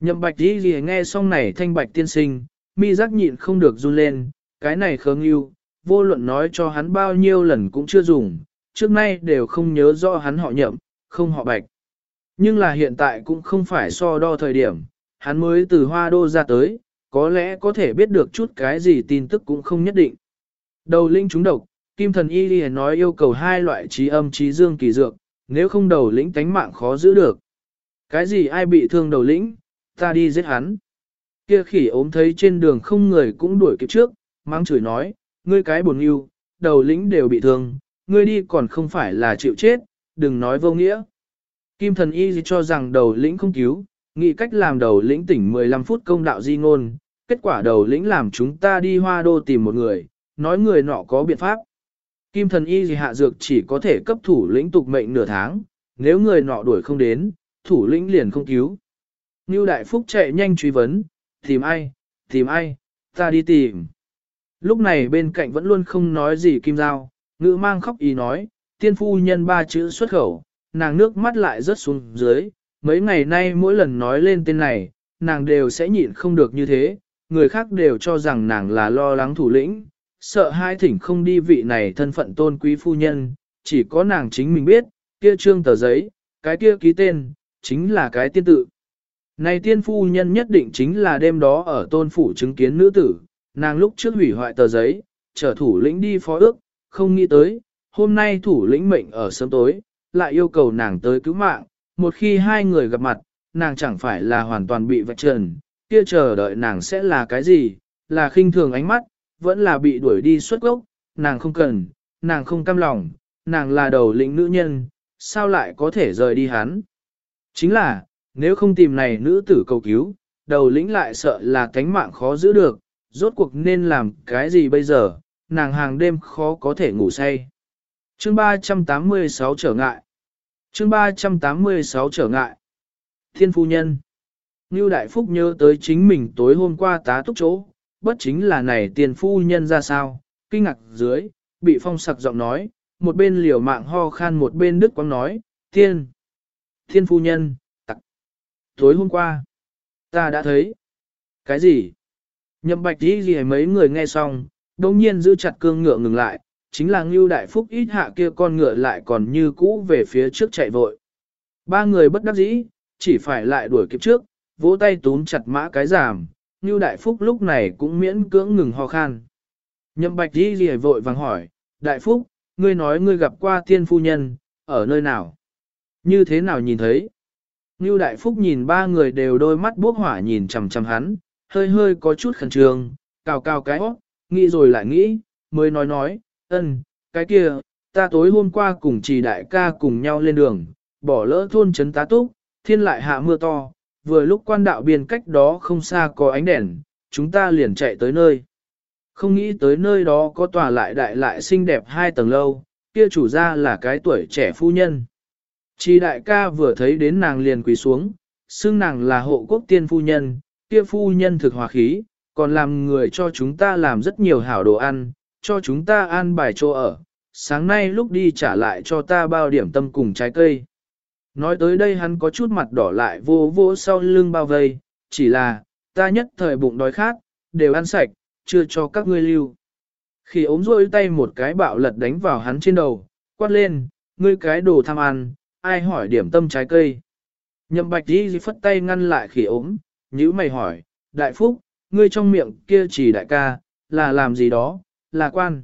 S1: Nhậm bạch đi gì nghe xong này thanh bạch tiên sinh, mi giác nhịn không được run lên, cái này khớ yêu, vô luận nói cho hắn bao nhiêu lần cũng chưa dùng, trước nay đều không nhớ rõ hắn họ nhậm, không họ bạch. Nhưng là hiện tại cũng không phải so đo thời điểm, hắn mới từ hoa đô ra tới, có lẽ có thể biết được chút cái gì tin tức cũng không nhất định. Đầu linh trúng độc, Kim thần y Lì nói yêu cầu hai loại trí âm trí dương kỳ dược, nếu không đầu lĩnh tánh mạng khó giữ được. Cái gì ai bị thương đầu lĩnh, ta đi giết hắn. Kia khỉ ốm thấy trên đường không người cũng đuổi kịp trước, mang chửi nói, ngươi cái buồn yêu, đầu lĩnh đều bị thương, ngươi đi còn không phải là chịu chết, đừng nói vô nghĩa. Kim thần y cho rằng đầu lĩnh không cứu, nghĩ cách làm đầu lĩnh tỉnh 15 phút công đạo di ngôn, kết quả đầu lĩnh làm chúng ta đi hoa đô tìm một người, nói người nọ có biện pháp. Kim thần y gì hạ dược chỉ có thể cấp thủ lĩnh tục mệnh nửa tháng, nếu người nọ đuổi không đến, thủ lĩnh liền không cứu. Ngưu Đại Phúc chạy nhanh truy vấn, tìm ai, tìm ai, ta đi tìm. Lúc này bên cạnh vẫn luôn không nói gì Kim Giao, ngữ mang khóc ý nói, tiên phu nhân ba chữ xuất khẩu, nàng nước mắt lại rớt xuống dưới, mấy ngày nay mỗi lần nói lên tên này, nàng đều sẽ nhịn không được như thế, người khác đều cho rằng nàng là lo lắng thủ lĩnh, sợ hai thỉnh không đi vị này thân phận tôn quý phu nhân, chỉ có nàng chính mình biết, kia trương tờ giấy, cái kia ký tên, chính là cái tiên tự. Này tiên phu nhân nhất định chính là đêm đó ở tôn phủ chứng kiến nữ tử, nàng lúc trước hủy hoại tờ giấy, trở thủ lĩnh đi phó ước, không nghĩ tới, hôm nay thủ lĩnh mệnh ở sớm tối, lại yêu cầu nàng tới cứu mạng, một khi hai người gặp mặt, nàng chẳng phải là hoàn toàn bị vạch trần, kia chờ đợi nàng sẽ là cái gì, là khinh thường ánh mắt, vẫn là bị đuổi đi xuất gốc, nàng không cần, nàng không cam lòng, nàng là đầu lĩnh nữ nhân, sao lại có thể rời đi hắn. Chính là, nếu không tìm này nữ tử cầu cứu, đầu lĩnh lại sợ là cánh mạng khó giữ được, rốt cuộc nên làm cái gì bây giờ, nàng hàng đêm khó có thể ngủ say. Chương 386 trở ngại. Chương 386 trở ngại. Thiên phu nhân. Ngưu Đại Phúc nhớ tới chính mình tối hôm qua tá túc chỗ, bất chính là này tiền phu nhân ra sao, kinh ngạc dưới, bị phong sặc giọng nói, một bên liều mạng ho khan một bên đức quang nói, tiên, thiên phu nhân, tặc. Tối hôm qua, ta đã thấy, cái gì? Nhậm bạch đi gì mấy người nghe xong, đồng nhiên giữ chặt cương ngựa ngừng lại, chính là Ngưu Đại Phúc ít hạ kia con ngựa lại còn như cũ về phía trước chạy vội. Ba người bất đắc dĩ, chỉ phải lại đuổi kịp trước, vỗ tay túm chặt mã cái giảm, Ngưu Đại Phúc lúc này cũng miễn cưỡng ngừng ho khan. Nhậm Bạch Di lìa vội vàng hỏi, Đại Phúc, ngươi nói ngươi gặp qua tiên phu nhân, ở nơi nào? Như thế nào nhìn thấy? Ngưu Đại Phúc nhìn ba người đều đôi mắt bốc hỏa nhìn chằm chằm hắn, hơi hơi có chút khẩn trương, cào cào cái óc, nghĩ rồi lại nghĩ, mới nói nói, ân, cái kia, ta tối hôm qua cùng trì đại ca cùng nhau lên đường, bỏ lỡ thôn trấn tá túc, thiên lại hạ mưa to, vừa lúc quan đạo biên cách đó không xa có ánh đèn, chúng ta liền chạy tới nơi. Không nghĩ tới nơi đó có tòa lại đại lại xinh đẹp hai tầng lâu, kia chủ gia là cái tuổi trẻ phu nhân. Trì đại ca vừa thấy đến nàng liền quỳ xuống, xưng nàng là hộ quốc tiên phu nhân, kia phu nhân thực hòa khí, còn làm người cho chúng ta làm rất nhiều hảo đồ ăn, cho chúng ta an bài chỗ ở, sáng nay lúc đi trả lại cho ta bao điểm tâm cùng trái cây. Nói tới đây hắn có chút mặt đỏ lại vô vô sau lưng bao vây, chỉ là, ta nhất thời bụng đói khát, đều ăn sạch, chưa cho các ngươi lưu. Khi ốm rôi tay một cái bạo lật đánh vào hắn trên đầu, quát lên, ngươi cái đồ tham ăn, ai hỏi điểm tâm trái cây. Nhậm bạch đi phất tay ngăn lại khỉ ốm, nhữ mày hỏi, đại phúc, ngươi trong miệng kia chỉ đại ca, là làm gì đó, là quan.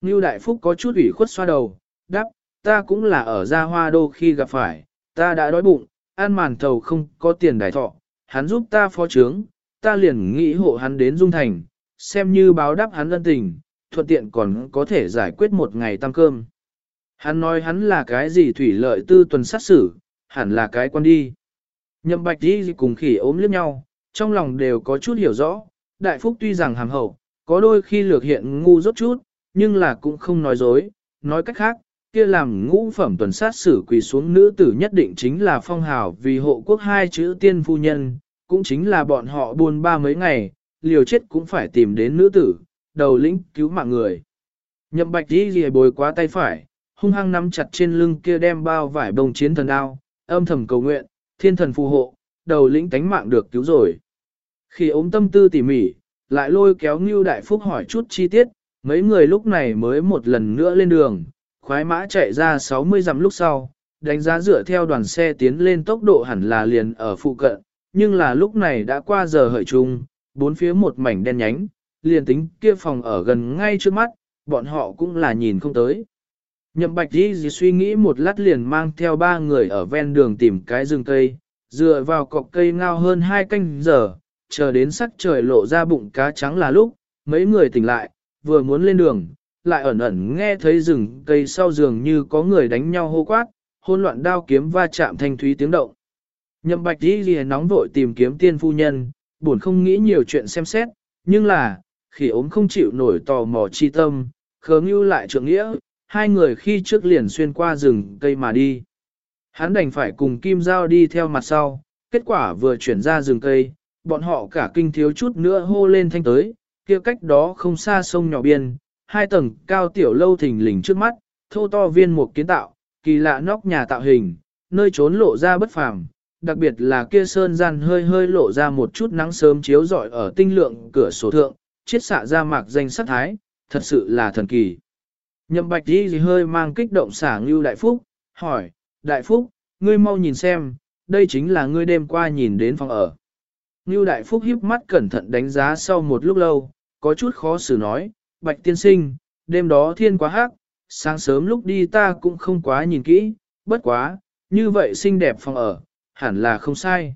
S1: Ngưu đại phúc có chút ủy khuất xoa đầu, đáp, ta cũng là ở gia hoa đô khi gặp phải, ta đã đói bụng, ăn màn thầu không có tiền đại thọ, hắn giúp ta phó trướng, ta liền nghĩ hộ hắn đến Dung Thành, xem như báo đáp hắn ân tình, thuận tiện còn có thể giải quyết một ngày tăng cơm. Hắn nói hắn là cái gì thủy lợi tư tuần sát xử, hẳn là cái quan đi. Nhậm bạch đi cùng khỉ ốm liếc nhau, trong lòng đều có chút hiểu rõ, đại phúc tuy rằng hàm hậu, có đôi khi lược hiện ngu rốt chút, nhưng là cũng không nói dối, nói cách khác, kia làm ngũ phẩm tuần sát xử quỳ xuống nữ tử nhất định chính là phong hào vì hộ quốc hai chữ tiên phu nhân, cũng chính là bọn họ buôn ba mấy ngày, liều chết cũng phải tìm đến nữ tử, đầu lĩnh cứu mạng người. Nhậm bạch đi lìa bồi quá tay phải, hung hăng nắm chặt trên lưng kia đem bao vải bông chiến thần đao, âm thầm cầu nguyện, thiên thần phù hộ, đầu lĩnh tánh mạng được cứu rồi. Khi ốm tâm tư tỉ mỉ, lại lôi kéo Ngưu Đại Phúc hỏi chút chi tiết, mấy người lúc này mới một lần nữa lên đường, khoái mã chạy ra 60 dặm lúc sau, đánh giá dựa theo đoàn xe tiến lên tốc độ hẳn là liền ở phụ cận, nhưng là lúc này đã qua giờ hợi chung, bốn phía một mảnh đen nhánh, liền tính kia phòng ở gần ngay trước mắt, bọn họ cũng là nhìn không tới. Nhậm bạch di gì suy nghĩ một lát liền mang theo ba người ở ven đường tìm cái rừng cây, dựa vào cọc cây ngao hơn hai canh giờ, chờ đến sắc trời lộ ra bụng cá trắng là lúc, mấy người tỉnh lại, vừa muốn lên đường, lại ẩn ẩn nghe thấy rừng cây sau giường như có người đánh nhau hô quát, hôn loạn đao kiếm va chạm thanh thúy tiếng động. Nhậm bạch đi lìa nóng vội tìm kiếm tiên phu nhân, buồn không nghĩ nhiều chuyện xem xét, nhưng là, khi ốm không chịu nổi tò mò chi tâm, khớ ngưu lại trượng nghĩa, hai người khi trước liền xuyên qua rừng cây mà đi. Hắn đành phải cùng Kim Giao đi theo mặt sau, kết quả vừa chuyển ra rừng cây, bọn họ cả kinh thiếu chút nữa hô lên thanh tới, kia cách đó không xa sông nhỏ biên, hai tầng cao tiểu lâu thình lình trước mắt, thô to viên một kiến tạo, kỳ lạ nóc nhà tạo hình, nơi trốn lộ ra bất phàm, đặc biệt là kia sơn gian hơi hơi lộ ra một chút nắng sớm chiếu rọi ở tinh lượng cửa sổ thượng, chiết xạ ra mạc danh sắc thái, thật sự là thần kỳ. Nhậm bạch đi gì hơi mang kích động xả Ngưu Đại Phúc, hỏi, Đại Phúc, ngươi mau nhìn xem, đây chính là ngươi đêm qua nhìn đến phòng ở. Ngưu Đại Phúc híp mắt cẩn thận đánh giá sau một lúc lâu, có chút khó xử nói, Bạch tiên sinh, đêm đó thiên quá hắc, sáng sớm lúc đi ta cũng không quá nhìn kỹ, bất quá, như vậy xinh đẹp phòng ở, hẳn là không sai.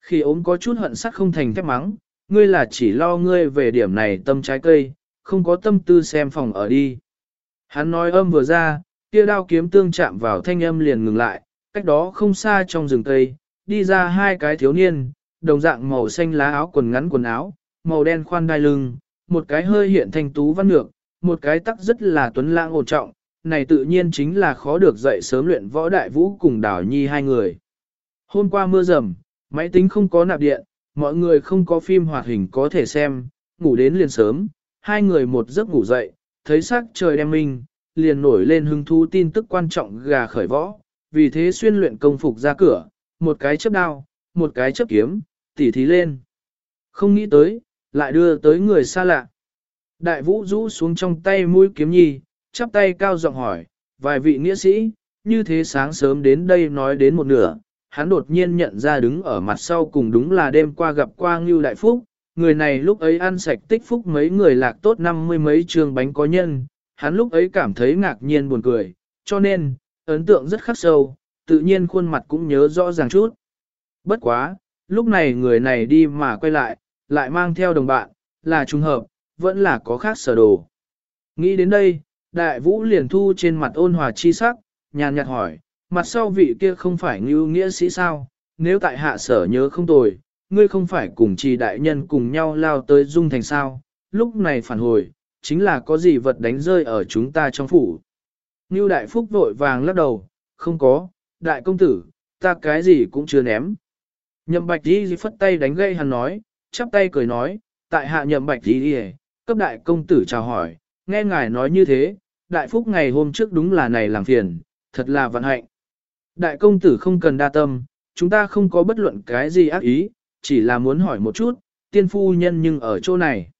S1: Khi ốm có chút hận sắc không thành thép mắng, ngươi là chỉ lo ngươi về điểm này tâm trái cây, không có tâm tư xem phòng ở đi. Hắn nói âm vừa ra, kia đao kiếm tương chạm vào thanh âm liền ngừng lại, cách đó không xa trong rừng cây, đi ra hai cái thiếu niên, đồng dạng màu xanh lá áo quần ngắn quần áo, màu đen khoan đai lưng, một cái hơi hiện thanh tú văn ngược, một cái tắc rất là tuấn lãng ổn trọng, này tự nhiên chính là khó được dậy sớm luyện võ đại vũ cùng đảo nhi hai người. Hôm qua mưa rầm, máy tính không có nạp điện, mọi người không có phim hoạt hình có thể xem, ngủ đến liền sớm, hai người một giấc ngủ dậy, thấy sắc trời đem minh, liền nổi lên hứng thú tin tức quan trọng gà khởi võ, vì thế xuyên luyện công phục ra cửa, một cái chấp đao, một cái chấp kiếm, tỉ thí lên. Không nghĩ tới, lại đưa tới người xa lạ. Đại vũ rũ xuống trong tay mũi kiếm nhi, chắp tay cao giọng hỏi, vài vị nghĩa sĩ, như thế sáng sớm đến đây nói đến một nửa, hắn đột nhiên nhận ra đứng ở mặt sau cùng đúng là đêm qua gặp qua Ngưu Đại Phúc, người này lúc ấy ăn sạch tích phúc mấy người lạc tốt năm mươi mấy trường bánh có nhân, hắn lúc ấy cảm thấy ngạc nhiên buồn cười, cho nên, ấn tượng rất khắc sâu, tự nhiên khuôn mặt cũng nhớ rõ ràng chút. Bất quá, lúc này người này đi mà quay lại, lại mang theo đồng bạn, là trùng hợp, vẫn là có khác sở đồ. Nghĩ đến đây, đại vũ liền thu trên mặt ôn hòa chi sắc, nhàn nhạt hỏi, mặt sau vị kia không phải ngưu nghĩa sĩ sao, nếu tại hạ sở nhớ không tồi, ngươi không phải cùng trì đại nhân cùng nhau lao tới dung thành sao, lúc này phản hồi, chính là có gì vật đánh rơi ở chúng ta trong phủ. Ngưu đại phúc vội vàng lắc đầu, không có, đại công tử, ta cái gì cũng chưa ném. Nhậm bạch đi phất tay đánh gây hắn nói, chắp tay cười nói, tại hạ nhậm bạch đi đi cấp đại công tử chào hỏi, nghe ngài nói như thế, đại phúc ngày hôm trước đúng là này làm phiền, thật là vận hạnh. Đại công tử không cần đa tâm, chúng ta không có bất luận cái gì ác ý, chỉ là muốn hỏi một chút, tiên phu nhân nhưng ở chỗ này.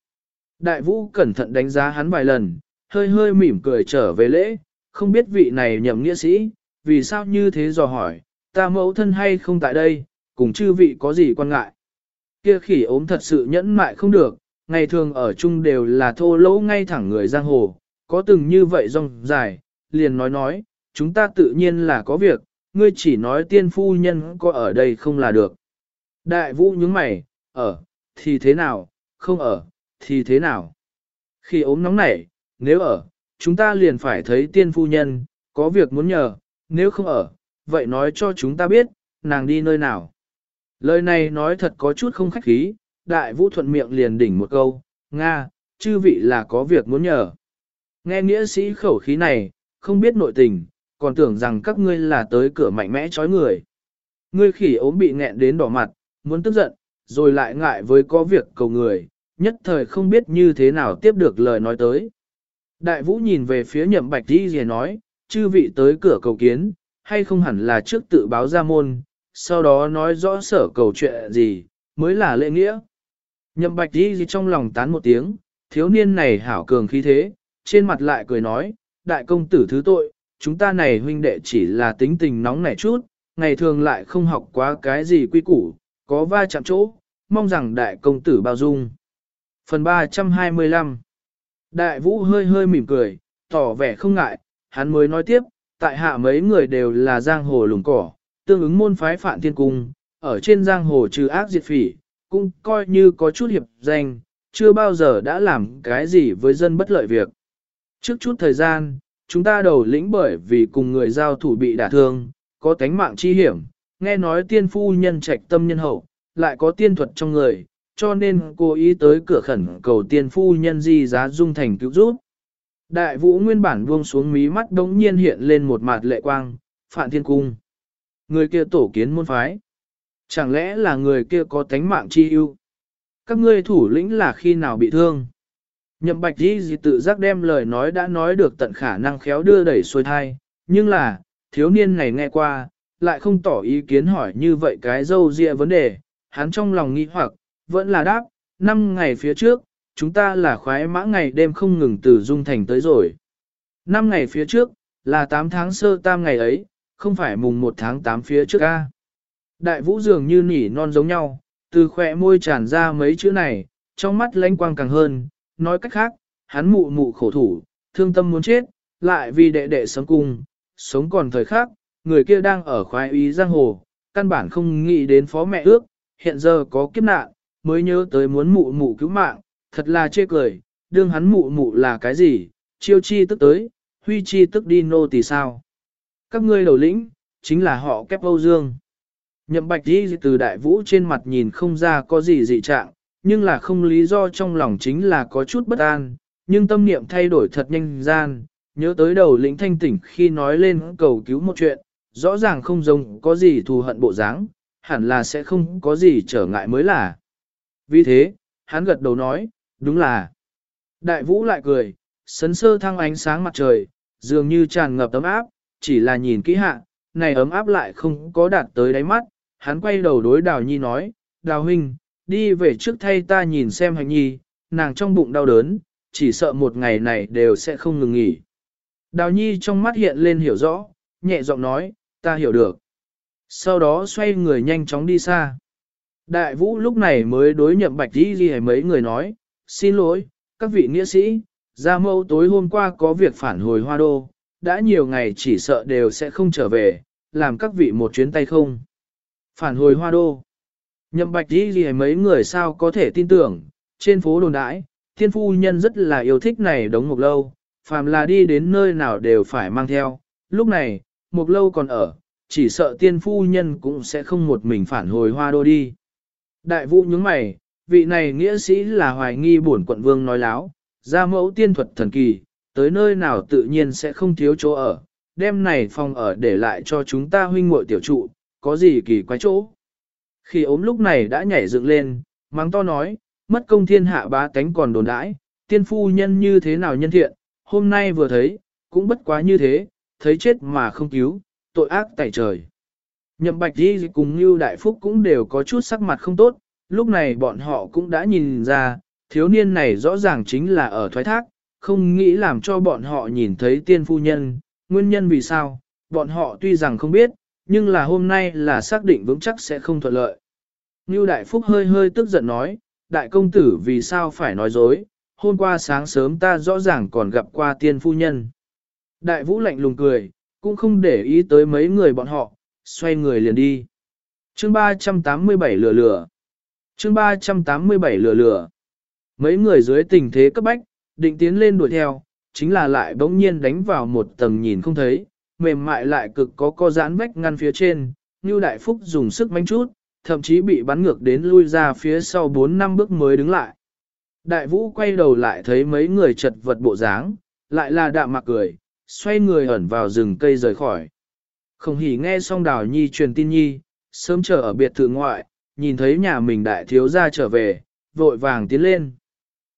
S1: Đại vũ cẩn thận đánh giá hắn vài lần, hơi hơi mỉm cười trở về lễ, không biết vị này nhậm nghĩa sĩ, vì sao như thế dò hỏi, ta mẫu thân hay không tại đây, cùng chư vị có gì quan ngại. Kia khỉ ốm thật sự nhẫn mại không được, ngày thường ở chung đều là thô lỗ ngay thẳng người giang hồ, có từng như vậy rong dài, liền nói nói, chúng ta tự nhiên là có việc, ngươi chỉ nói tiên phu nhân có ở đây không là được. Đại vũ nhướng mày, ở, thì thế nào, không ở, thì thế nào. Khi ốm nóng nảy, nếu ở, chúng ta liền phải thấy tiên phu nhân, có việc muốn nhờ, nếu không ở, vậy nói cho chúng ta biết, nàng đi nơi nào. Lời này nói thật có chút không khách khí, đại vũ thuận miệng liền đỉnh một câu, Nga, chư vị là có việc muốn nhờ. Nghe nghĩa sĩ khẩu khí này, không biết nội tình, còn tưởng rằng các ngươi là tới cửa mạnh mẽ chói người. Ngươi khỉ ốm bị nghẹn đến đỏ mặt, muốn tức giận, rồi lại ngại với có việc cầu người, nhất thời không biết như thế nào tiếp được lời nói tới. Đại vũ nhìn về phía nhậm bạch đi rìa nói, chư vị tới cửa cầu kiến, hay không hẳn là trước tự báo ra môn, sau đó nói rõ sở cầu chuyện gì, mới là lễ nghĩa. Nhậm bạch đi gì trong lòng tán một tiếng, thiếu niên này hảo cường khí thế, trên mặt lại cười nói, đại công tử thứ tội, chúng ta này huynh đệ chỉ là tính tình nóng nảy chút, ngày thường lại không học quá cái gì quy củ, có va chạm chỗ, mong rằng đại công tử bao dung. Phần 325 Đại vũ hơi hơi mỉm cười, tỏ vẻ không ngại, hắn mới nói tiếp, tại hạ mấy người đều là giang hồ lùng cỏ, tương ứng môn phái phản thiên cung, ở trên giang hồ trừ ác diệt phỉ, cũng coi như có chút hiệp danh, chưa bao giờ đã làm cái gì với dân bất lợi việc. Trước chút thời gian, chúng ta đầu lĩnh bởi vì cùng người giao thủ bị đả thương, có tánh mạng chi hiểm, nghe nói tiên phu nhân trạch tâm nhân hậu, lại có tiên thuật trong người, cho nên cô ý tới cửa khẩn cầu tiên phu nhân di giá dung thành cứu giúp. Đại vũ nguyên bản buông xuống mí mắt đống nhiên hiện lên một mặt lệ quang, phản thiên cung. Người kia tổ kiến môn phái. Chẳng lẽ là người kia có tánh mạng chi ưu? Các ngươi thủ lĩnh là khi nào bị thương? Nhậm bạch đi gì tự giác đem lời nói đã nói được tận khả năng khéo đưa đẩy xuôi thai, nhưng là, thiếu niên này nghe qua, lại không tỏ ý kiến hỏi như vậy cái dâu dịa vấn đề, hắn trong lòng nghi hoặc, vẫn là đáp, năm ngày phía trước, chúng ta là khoái mã ngày đêm không ngừng từ Dung Thành tới rồi. Năm ngày phía trước, là 8 tháng sơ tam ngày ấy, không phải mùng 1 tháng 8 phía trước A. Đại vũ dường như nỉ non giống nhau, từ khỏe môi tràn ra mấy chữ này, trong mắt lanh quang càng hơn, nói cách khác, hắn mụ mụ khổ thủ, thương tâm muốn chết, lại vì đệ đệ sống cung, sống còn thời khác, người kia đang ở khoái ý giang hồ, căn bản không nghĩ đến phó mẹ ước, hiện giờ có kiếp nạn, mới nhớ tới muốn mụ mụ cứu mạng, thật là chê cười, đương hắn mụ mụ là cái gì, chiêu chi tức tới, huy chi tức đi nô tỳ sao. Các ngươi đầu lĩnh, chính là họ kép Âu Dương. Nhậm bạch đi từ đại vũ trên mặt nhìn không ra có gì dị trạng, nhưng là không lý do trong lòng chính là có chút bất an, nhưng tâm niệm thay đổi thật nhanh gian, nhớ tới đầu lĩnh thanh tỉnh khi nói lên cầu cứu một chuyện, rõ ràng không giống có gì thù hận bộ dáng, hẳn là sẽ không có gì trở ngại mới là. Vì thế, hắn gật đầu nói, đúng là. Đại vũ lại cười, sấn sơ thăng ánh sáng mặt trời, dường như tràn ngập tấm áp, chỉ là nhìn kỹ hạ, này ấm áp lại không có đạt tới đáy mắt, hắn quay đầu đối đào nhi nói, đào huynh, đi về trước thay ta nhìn xem hành nhi, nàng trong bụng đau đớn, chỉ sợ một ngày này đều sẽ không ngừng nghỉ. Đào nhi trong mắt hiện lên hiểu rõ, nhẹ giọng nói, ta hiểu được. Sau đó xoay người nhanh chóng đi xa. Đại vũ lúc này mới đối nhậm bạch đi ghi mấy người nói, xin lỗi, các vị nghĩa sĩ, gia mâu tối hôm qua có việc phản hồi hoa đô, đã nhiều ngày chỉ sợ đều sẽ không trở về, làm các vị một chuyến tay không. Phản hồi hoa đô. Nhậm bạch đi gì mấy người sao có thể tin tưởng, trên phố đồn đãi, thiên phu nhân rất là yêu thích này đống một lâu, phàm là đi đến nơi nào đều phải mang theo. Lúc này, một lâu còn ở, chỉ sợ tiên phu nhân cũng sẽ không một mình phản hồi hoa đô đi. Đại vũ nhướng mày, vị này nghĩa sĩ là hoài nghi bổn quận vương nói láo, ra mẫu tiên thuật thần kỳ, tới nơi nào tự nhiên sẽ không thiếu chỗ ở, đêm này phòng ở để lại cho chúng ta huynh muội tiểu trụ, có gì kỳ quái chỗ. Khi ốm lúc này đã nhảy dựng lên, mắng to nói, mất công thiên hạ bá tánh còn đồn đãi, tiên phu nhân như thế nào nhân thiện, hôm nay vừa thấy, cũng bất quá như thế, thấy chết mà không cứu, tội ác tại trời. Nhậm bạch đi cùng như đại phúc cũng đều có chút sắc mặt không tốt, lúc này bọn họ cũng đã nhìn ra, thiếu niên này rõ ràng chính là ở thoái thác, không nghĩ làm cho bọn họ nhìn thấy tiên phu nhân, nguyên nhân vì sao, bọn họ tuy rằng không biết, nhưng là hôm nay là xác định vững chắc sẽ không thuận lợi. Như Đại Phúc hơi hơi tức giận nói, Đại công tử vì sao phải nói dối, hôm qua sáng sớm ta rõ ràng còn gặp qua tiên phu nhân. Đại Vũ lạnh lùng cười, cũng không để ý tới mấy người bọn họ, xoay người liền đi. Chương 387 lửa lửa Chương 387 lửa lửa Mấy người dưới tình thế cấp bách, định tiến lên đuổi theo, chính là lại bỗng nhiên đánh vào một tầng nhìn không thấy, mềm mại lại cực có co giãn vách ngăn phía trên, như đại phúc dùng sức manh chút, thậm chí bị bắn ngược đến lui ra phía sau 4 năm bước mới đứng lại. Đại vũ quay đầu lại thấy mấy người chật vật bộ dáng, lại là đạm mạc cười, xoay người ẩn vào rừng cây rời khỏi. Không hỉ nghe xong đào nhi truyền tin nhi, sớm chờ ở biệt thự ngoại, nhìn thấy nhà mình đại thiếu gia trở về, vội vàng tiến lên.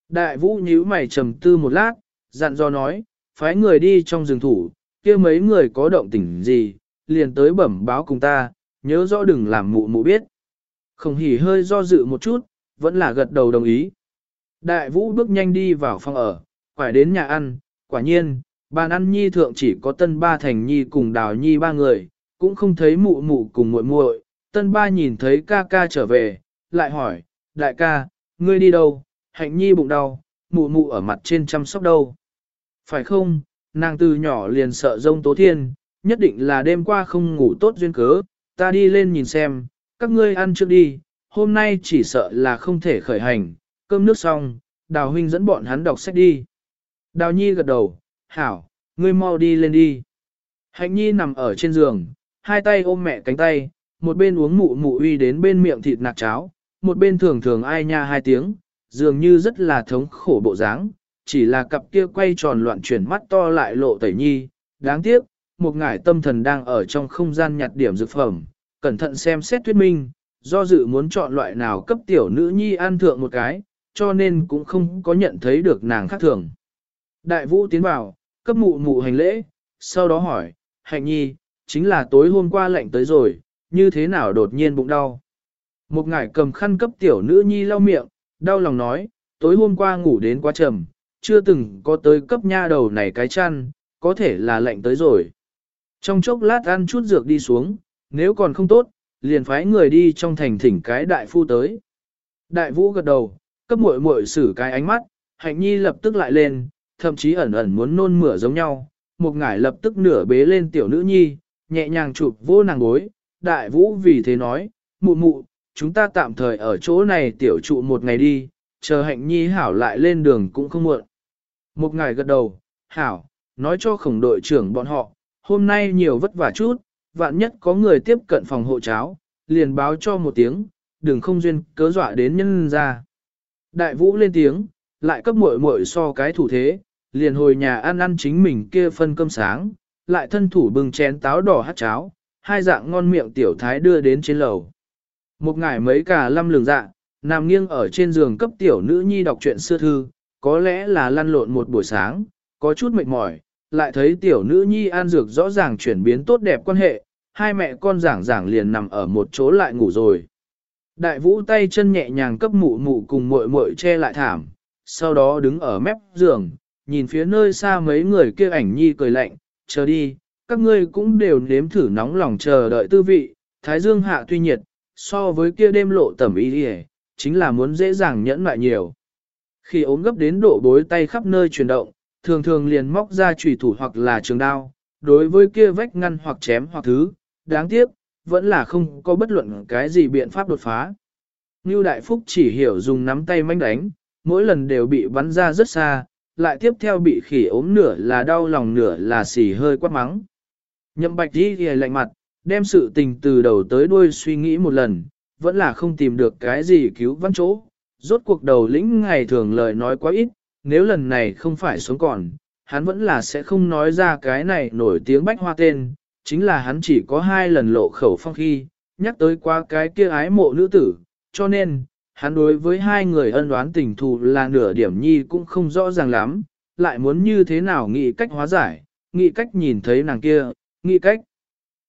S1: Đại vũ nhíu mày trầm tư một lát, dặn dò nói, phái người đi trong rừng thủ, kia mấy người có động tỉnh gì, liền tới bẩm báo cùng ta, nhớ rõ đừng làm mụ mụ biết. Không hỉ hơi do dự một chút, vẫn là gật đầu đồng ý. Đại vũ bước nhanh đi vào phòng ở, quải đến nhà ăn, quả nhiên, bàn ăn nhi thượng chỉ có tân ba thành nhi cùng đào nhi ba người, cũng không thấy mụ mụ cùng muội muội. Tân ba nhìn thấy ca ca trở về, lại hỏi, đại ca, ngươi đi đâu, hạnh nhi bụng đau, mụ mụ ở mặt trên chăm sóc đâu. Phải không, nàng từ nhỏ liền sợ rông tố thiên, nhất định là đêm qua không ngủ tốt duyên cớ, ta đi lên nhìn xem, các ngươi ăn trước đi, hôm nay chỉ sợ là không thể khởi hành, cơm nước xong, đào huynh dẫn bọn hắn đọc sách đi. Đào nhi gật đầu, hảo, ngươi mau đi lên đi. Hạnh nhi nằm ở trên giường, hai tay ôm mẹ cánh tay, một bên uống mụ mụ uy đến bên miệng thịt nạc cháo, một bên thường thường ai nha hai tiếng, dường như rất là thống khổ bộ dáng, chỉ là cặp kia quay tròn loạn chuyển mắt to lại lộ tẩy nhi, đáng tiếc, một ngải tâm thần đang ở trong không gian nhặt điểm dược phẩm, cẩn thận xem xét thuyết minh, do dự muốn chọn loại nào cấp tiểu nữ nhi ăn thượng một cái, cho nên cũng không có nhận thấy được nàng khác thường. Đại vũ tiến vào, cấp mụ mụ hành lễ, sau đó hỏi, hạnh nhi, chính là tối hôm qua lệnh tới rồi, như thế nào đột nhiên bụng đau. Một ngải cầm khăn cấp tiểu nữ nhi lau miệng, đau lòng nói, tối hôm qua ngủ đến quá trầm, chưa từng có tới cấp nha đầu này cái chăn, có thể là lạnh tới rồi. Trong chốc lát ăn chút dược đi xuống, nếu còn không tốt, liền phái người đi trong thành thỉnh cái đại phu tới. Đại vũ gật đầu, cấp muội muội xử cái ánh mắt, hạnh nhi lập tức lại lên, thậm chí ẩn ẩn muốn nôn mửa giống nhau, một ngải lập tức nửa bế lên tiểu nữ nhi, nhẹ nhàng chụp vô nàng gối, đại vũ vì thế nói, mụ mụ, chúng ta tạm thời ở chỗ này tiểu trụ một ngày đi, chờ hạnh nhi hảo lại lên đường cũng không muộn. Một ngày gật đầu, hảo, nói cho khổng đội trưởng bọn họ, hôm nay nhiều vất vả chút, vạn nhất có người tiếp cận phòng hộ cháo, liền báo cho một tiếng, đừng không duyên cớ dọa đến nhân ra. Đại vũ lên tiếng, lại cấp muội muội so cái thủ thế, liền hồi nhà ăn ăn chính mình kia phân cơm sáng, lại thân thủ bưng chén táo đỏ hát cháo, hai dạng ngon miệng tiểu thái đưa đến trên lầu. Một ngày mấy cả lâm lường dạ, nằm nghiêng ở trên giường cấp tiểu nữ nhi đọc truyện xưa thư, có lẽ là lăn lộn một buổi sáng, có chút mệt mỏi, lại thấy tiểu nữ nhi an dược rõ ràng chuyển biến tốt đẹp quan hệ, hai mẹ con giảng giảng liền nằm ở một chỗ lại ngủ rồi. Đại vũ tay chân nhẹ nhàng cấp mụ mụ cùng muội muội che lại thảm, sau đó đứng ở mép giường, nhìn phía nơi xa mấy người kia ảnh nhi cười lạnh, chờ đi, các ngươi cũng đều nếm thử nóng lòng chờ đợi tư vị, thái dương hạ tuy nhiệt, so với kia đêm lộ tẩm y đi chính là muốn dễ dàng nhẫn lại nhiều. Khi ốm gấp đến độ bối tay khắp nơi chuyển động, thường thường liền móc ra chủy thủ hoặc là trường đao, đối với kia vách ngăn hoặc chém hoặc thứ, đáng tiếc, vẫn là không có bất luận cái gì biện pháp đột phá. Như Đại Phúc chỉ hiểu dùng nắm tay manh đánh, mỗi lần đều bị bắn ra rất xa, lại tiếp theo bị khỉ ốm nửa là đau lòng nửa là xỉ hơi quát mắng. Nhậm bạch đi thì lạnh mặt, đem sự tình từ đầu tới đuôi suy nghĩ một lần, vẫn là không tìm được cái gì cứu vãn chỗ. Rốt cuộc đầu lĩnh ngày thường lời nói quá ít, nếu lần này không phải sống còn, hắn vẫn là sẽ không nói ra cái này nổi tiếng bách hoa tên, chính là hắn chỉ có hai lần lộ khẩu phong khi, nhắc tới qua cái kia ái mộ nữ tử, cho nên, hắn đối với hai người ân đoán tình thù là nửa điểm nhi cũng không rõ ràng lắm, lại muốn như thế nào nghĩ cách hóa giải, nghĩ cách nhìn thấy nàng kia, nghĩ cách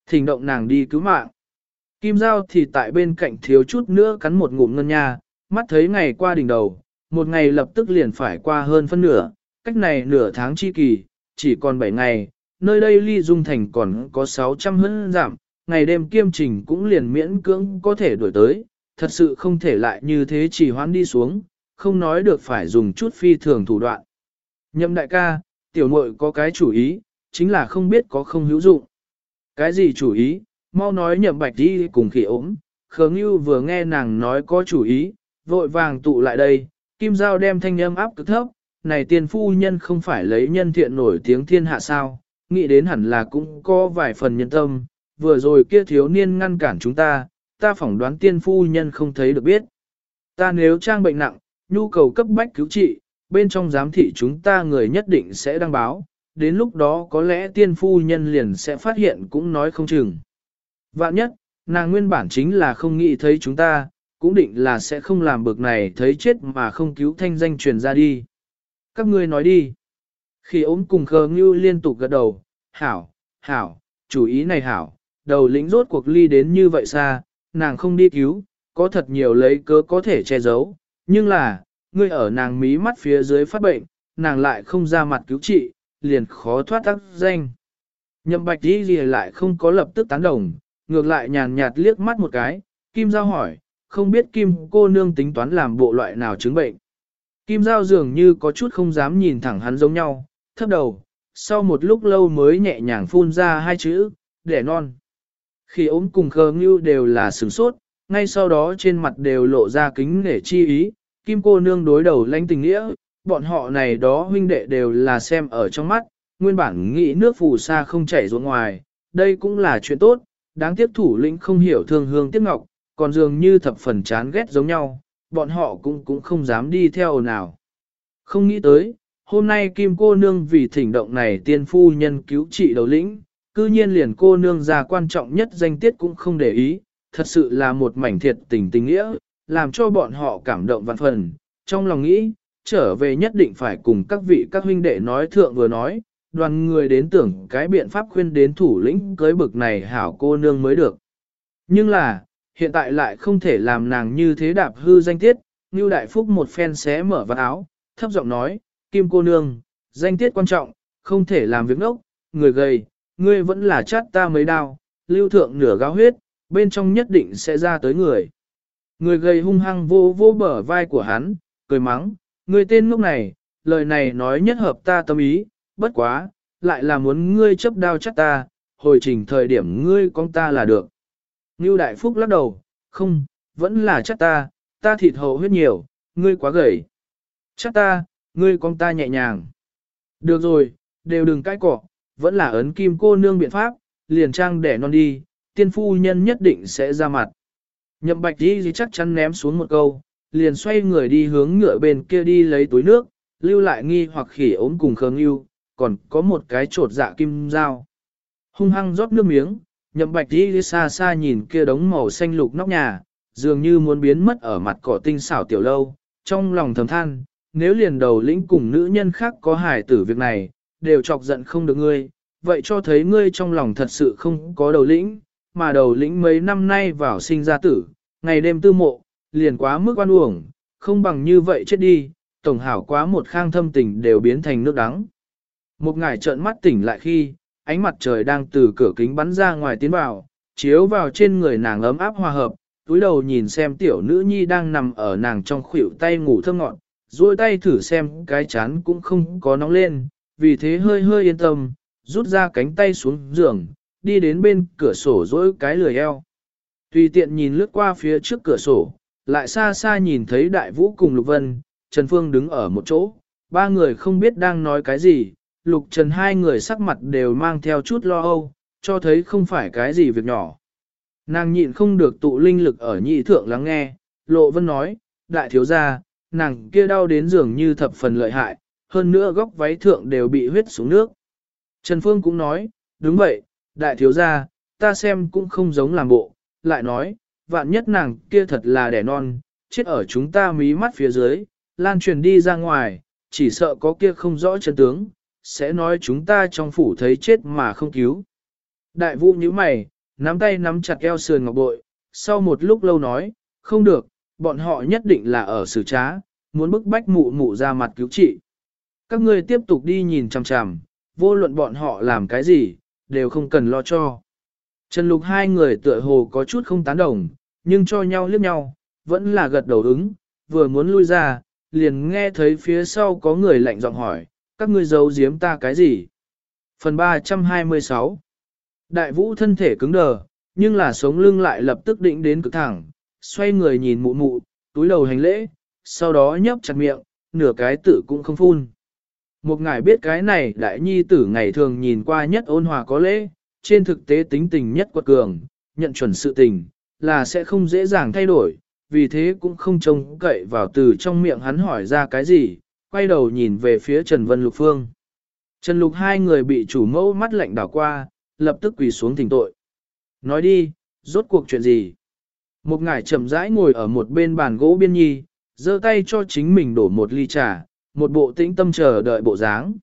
S1: thỉnh động nàng đi cứu mạng. Kim Giao thì tại bên cạnh thiếu chút nữa cắn một ngụm ngân nha, mắt thấy ngày qua đỉnh đầu, một ngày lập tức liền phải qua hơn phân nửa, cách này nửa tháng chi kỳ, chỉ còn 7 ngày, nơi đây ly dung thành còn có 600 hơn giảm, ngày đêm kiêm trình cũng liền miễn cưỡng có thể đổi tới, thật sự không thể lại như thế chỉ hoãn đi xuống, không nói được phải dùng chút phi thường thủ đoạn. Nhậm đại ca, tiểu muội có cái chủ ý, chính là không biết có không hữu dụng. Cái gì chủ ý, mau nói nhậm bạch đi cùng khỉ ốm, khờ ngưu vừa nghe nàng nói có chủ ý, vội vàng tụ lại đây, kim giao đem thanh âm áp cực thấp, này tiền phu nhân không phải lấy nhân thiện nổi tiếng thiên hạ sao, nghĩ đến hẳn là cũng có vài phần nhân tâm, vừa rồi kia thiếu niên ngăn cản chúng ta, ta phỏng đoán tiên phu nhân không thấy được biết. Ta nếu trang bệnh nặng, nhu cầu cấp bách cứu trị, bên trong giám thị chúng ta người nhất định sẽ đăng báo, đến lúc đó có lẽ tiên phu nhân liền sẽ phát hiện cũng nói không chừng. Vạn nhất, nàng nguyên bản chính là không nghĩ thấy chúng ta, cũng định là sẽ không làm bực này thấy chết mà không cứu thanh danh truyền ra đi. Các ngươi nói đi. Khi ốm cùng khờ ngưu liên tục gật đầu, hảo, hảo, chủ ý này hảo, đầu lĩnh rốt cuộc ly đến như vậy xa, nàng không đi cứu, có thật nhiều lấy cớ có thể che giấu, nhưng là, ngươi ở nàng mí mắt phía dưới phát bệnh, nàng lại không ra mặt cứu trị, liền khó thoát tác danh. Nhậm bạch đi gì lại không có lập tức tán đồng, ngược lại nhàn nhạt liếc mắt một cái, Kim Giao hỏi, không biết Kim cô nương tính toán làm bộ loại nào chứng bệnh. Kim Giao dường như có chút không dám nhìn thẳng hắn giống nhau, thấp đầu, sau một lúc lâu mới nhẹ nhàng phun ra hai chữ, đẻ non. Khi ốm cùng khờ ngưu đều là sửng sốt, ngay sau đó trên mặt đều lộ ra kính nể chi ý, Kim cô nương đối đầu lãnh tình nghĩa, bọn họ này đó huynh đệ đều là xem ở trong mắt, nguyên bản nghĩ nước phù sa không chảy ruộng ngoài, đây cũng là chuyện tốt, đáng tiếc thủ lĩnh không hiểu thương hương tiếc ngọc, còn dường như thập phần chán ghét giống nhau, bọn họ cũng cũng không dám đi theo nào. Không nghĩ tới, hôm nay Kim cô nương vì thỉnh động này tiên phu nhân cứu trị đầu lĩnh, cư nhiên liền cô nương ra quan trọng nhất danh tiết cũng không để ý, thật sự là một mảnh thiệt tình tình nghĩa, làm cho bọn họ cảm động vạn phần, trong lòng nghĩ, trở về nhất định phải cùng các vị các huynh đệ nói thượng vừa nói, đoàn người đến tưởng cái biện pháp khuyên đến thủ lĩnh cưới bực này hảo cô nương mới được. Nhưng là, hiện tại lại không thể làm nàng như thế đạp hư danh tiết, như đại phúc một phen xé mở vạt áo, thấp giọng nói, kim cô nương, danh tiết quan trọng, không thể làm việc ngốc, người gầy, ngươi vẫn là chát ta mấy đao, lưu thượng nửa gáo huyết, bên trong nhất định sẽ ra tới người. Người gầy hung hăng vô vô bờ vai của hắn, cười mắng, ngươi tên ngốc này, lời này nói nhất hợp ta tâm ý, bất quá, lại là muốn ngươi chấp đao chắc ta, hồi trình thời điểm ngươi con ta là được. Ngưu Đại Phúc lắc đầu, không, vẫn là chắc ta, ta thịt hậu huyết nhiều, ngươi quá gầy. Chắc ta, ngươi con ta nhẹ nhàng. Được rồi, đều đừng cãi cọ, vẫn là ấn kim cô nương biện pháp, liền trang để non đi, tiên phu nhân nhất định sẽ ra mặt. Nhậm bạch đi chắc chắn ném xuống một câu, liền xoay người đi hướng ngựa bên kia đi lấy túi nước, lưu lại nghi hoặc khỉ ốm cùng khờ ngưu, còn có một cái trột dạ kim dao. Hung hăng rót nước miếng, nhậm bạch đi xa xa nhìn kia đống màu xanh lục nóc nhà, dường như muốn biến mất ở mặt cỏ tinh xảo tiểu lâu, trong lòng thầm than, nếu liền đầu lĩnh cùng nữ nhân khác có hài tử việc này, đều chọc giận không được ngươi, vậy cho thấy ngươi trong lòng thật sự không có đầu lĩnh, mà đầu lĩnh mấy năm nay vào sinh ra tử, ngày đêm tư mộ, liền quá mức oan uổng, không bằng như vậy chết đi, tổng hảo quá một khang thâm tình đều biến thành nước đắng. Một ngài trợn mắt tỉnh lại khi, ánh mặt trời đang từ cửa kính bắn ra ngoài tiến vào, chiếu vào trên người nàng ấm áp hòa hợp, túi đầu nhìn xem tiểu nữ nhi đang nằm ở nàng trong khuỷu tay ngủ thơm ngọn, duỗi tay thử xem cái chán cũng không có nóng lên, vì thế hơi hơi yên tâm, rút ra cánh tay xuống giường, đi đến bên cửa sổ duỗi cái lười eo. Tùy tiện nhìn lướt qua phía trước cửa sổ, lại xa xa nhìn thấy đại vũ cùng Lục Vân, Trần Phương đứng ở một chỗ, ba người không biết đang nói cái gì, Lục Trần hai người sắc mặt đều mang theo chút lo âu, cho thấy không phải cái gì việc nhỏ. Nàng nhịn không được tụ linh lực ở nhị thượng lắng nghe, lộ vân nói, đại thiếu gia, nàng kia đau đến dường như thập phần lợi hại, hơn nữa góc váy thượng đều bị huyết xuống nước. Trần Phương cũng nói, đúng vậy, đại thiếu gia, ta xem cũng không giống làm bộ, lại nói, vạn nhất nàng kia thật là đẻ non, chết ở chúng ta mí mắt phía dưới, lan truyền đi ra ngoài, chỉ sợ có kia không rõ chân tướng, sẽ nói chúng ta trong phủ thấy chết mà không cứu. Đại vũ như mày, nắm tay nắm chặt eo sườn ngọc bội, sau một lúc lâu nói, không được, bọn họ nhất định là ở xử trá, muốn bức bách mụ mụ ra mặt cứu trị. Các ngươi tiếp tục đi nhìn chằm chằm, vô luận bọn họ làm cái gì, đều không cần lo cho. Trần Lục hai người tựa hồ có chút không tán đồng, nhưng cho nhau liếc nhau, vẫn là gật đầu ứng, vừa muốn lui ra, liền nghe thấy phía sau có người lạnh giọng hỏi, các ngươi giấu giếm ta cái gì? Phần 326 Đại vũ thân thể cứng đờ, nhưng là sống lưng lại lập tức định đến cực thẳng, xoay người nhìn mụ mụ, túi đầu hành lễ, sau đó nhấp chặt miệng, nửa cái tự cũng không phun. Một ngài biết cái này đại nhi tử ngày thường nhìn qua nhất ôn hòa có lễ, trên thực tế tính tình nhất quật cường, nhận chuẩn sự tình, là sẽ không dễ dàng thay đổi, vì thế cũng không trông cậy vào từ trong miệng hắn hỏi ra cái gì, quay đầu nhìn về phía Trần Vân Lục Phương. Trần Lục hai người bị chủ mẫu mắt lạnh đảo qua, lập tức quỳ xuống thỉnh tội. Nói đi, rốt cuộc chuyện gì? Một ngải chậm rãi ngồi ở một bên bàn gỗ biên nhi, giơ tay cho chính mình đổ một ly trà, một bộ tĩnh tâm chờ đợi bộ dáng.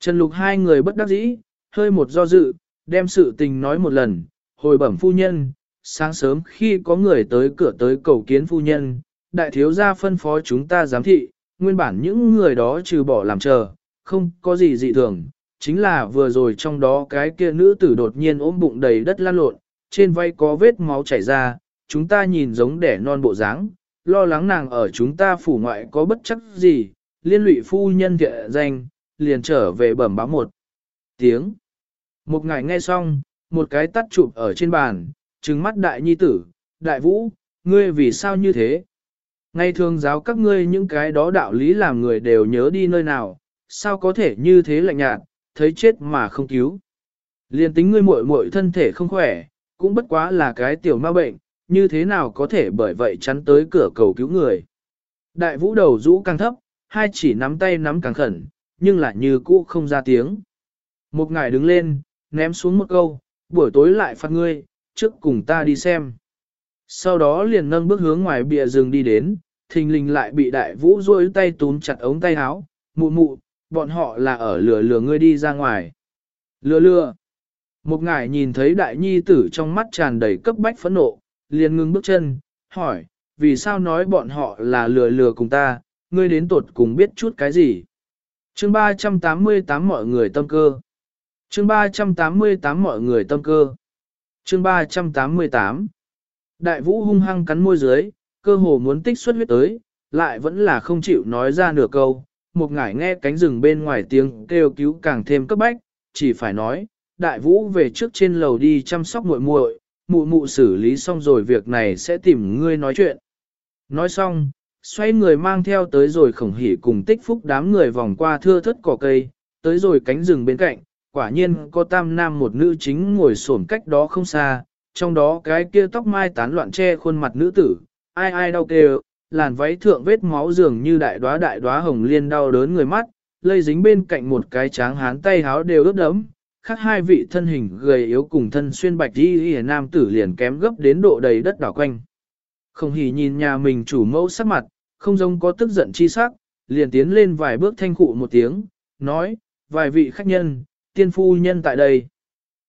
S1: Trần Lục hai người bất đắc dĩ, hơi một do dự, đem sự tình nói một lần, hồi bẩm phu nhân, sáng sớm khi có người tới cửa tới cầu kiến phu nhân, đại thiếu gia phân phó chúng ta giám thị, nguyên bản những người đó trừ bỏ làm chờ, không có gì dị thường, chính là vừa rồi trong đó cái kia nữ tử đột nhiên ôm bụng đầy đất lan lộn, trên vai có vết máu chảy ra, chúng ta nhìn giống đẻ non bộ dáng, lo lắng nàng ở chúng ta phủ ngoại có bất chắc gì, liên lụy phu nhân thiện danh, liền trở về bẩm báo một tiếng. Một ngày nghe xong, một cái tắt chụp ở trên bàn, trừng mắt đại nhi tử, đại vũ, ngươi vì sao như thế? Ngay thường giáo các ngươi những cái đó đạo lý làm người đều nhớ đi nơi nào, sao có thể như thế lạnh nhạt, thấy chết mà không cứu. Liên tính ngươi muội muội thân thể không khỏe, cũng bất quá là cái tiểu ma bệnh, như thế nào có thể bởi vậy chắn tới cửa cầu cứu người. Đại vũ đầu rũ càng thấp, hai chỉ nắm tay nắm càng khẩn, nhưng lại như cũ không ra tiếng. Một ngài đứng lên, ném xuống một câu, buổi tối lại phạt ngươi, trước cùng ta đi xem. Sau đó liền nâng bước hướng ngoài bìa rừng đi đến, thình lình lại bị đại vũ rôi tay túm chặt ống tay áo, mụ mụ, bọn họ là ở lừa lừa ngươi đi ra ngoài. Lừa lừa. Một ngài nhìn thấy đại nhi tử trong mắt tràn đầy cấp bách phẫn nộ, liền ngưng bước chân, hỏi, vì sao nói bọn họ là lừa lừa cùng ta, ngươi đến tột cùng biết chút cái gì. Chương 388 mọi người tâm cơ. Chương 388 mọi người tâm cơ. Chương 388 Đại vũ hung hăng cắn môi dưới, cơ hồ muốn tích xuất huyết tới, lại vẫn là không chịu nói ra nửa câu. Một ngải nghe cánh rừng bên ngoài tiếng kêu cứu càng thêm cấp bách, chỉ phải nói, đại vũ về trước trên lầu đi chăm sóc muội muội, mụ mụ xử lý xong rồi việc này sẽ tìm ngươi nói chuyện. Nói xong, xoay người mang theo tới rồi khổng hỉ cùng tích phúc đám người vòng qua thưa thất cỏ cây, tới rồi cánh rừng bên cạnh, quả nhiên có tam nam một nữ chính ngồi xổm cách đó không xa, trong đó cái kia tóc mai tán loạn che khuôn mặt nữ tử, ai ai đau kêu, làn váy thượng vết máu dường như đại đóa đại đóa hồng liên đau đớn người mắt, lây dính bên cạnh một cái tráng hán tay háo đều ướt đẫm, khác hai vị thân hình gầy yếu cùng thân xuyên bạch đi y nam tử liền kém gấp đến độ đầy đất đảo quanh. Không hỉ nhìn nhà mình chủ mẫu sắc mặt, không giống có tức giận chi sắc, liền tiến lên vài bước thanh cụ một tiếng, nói, vài vị khách nhân, tiên phu nhân tại đây.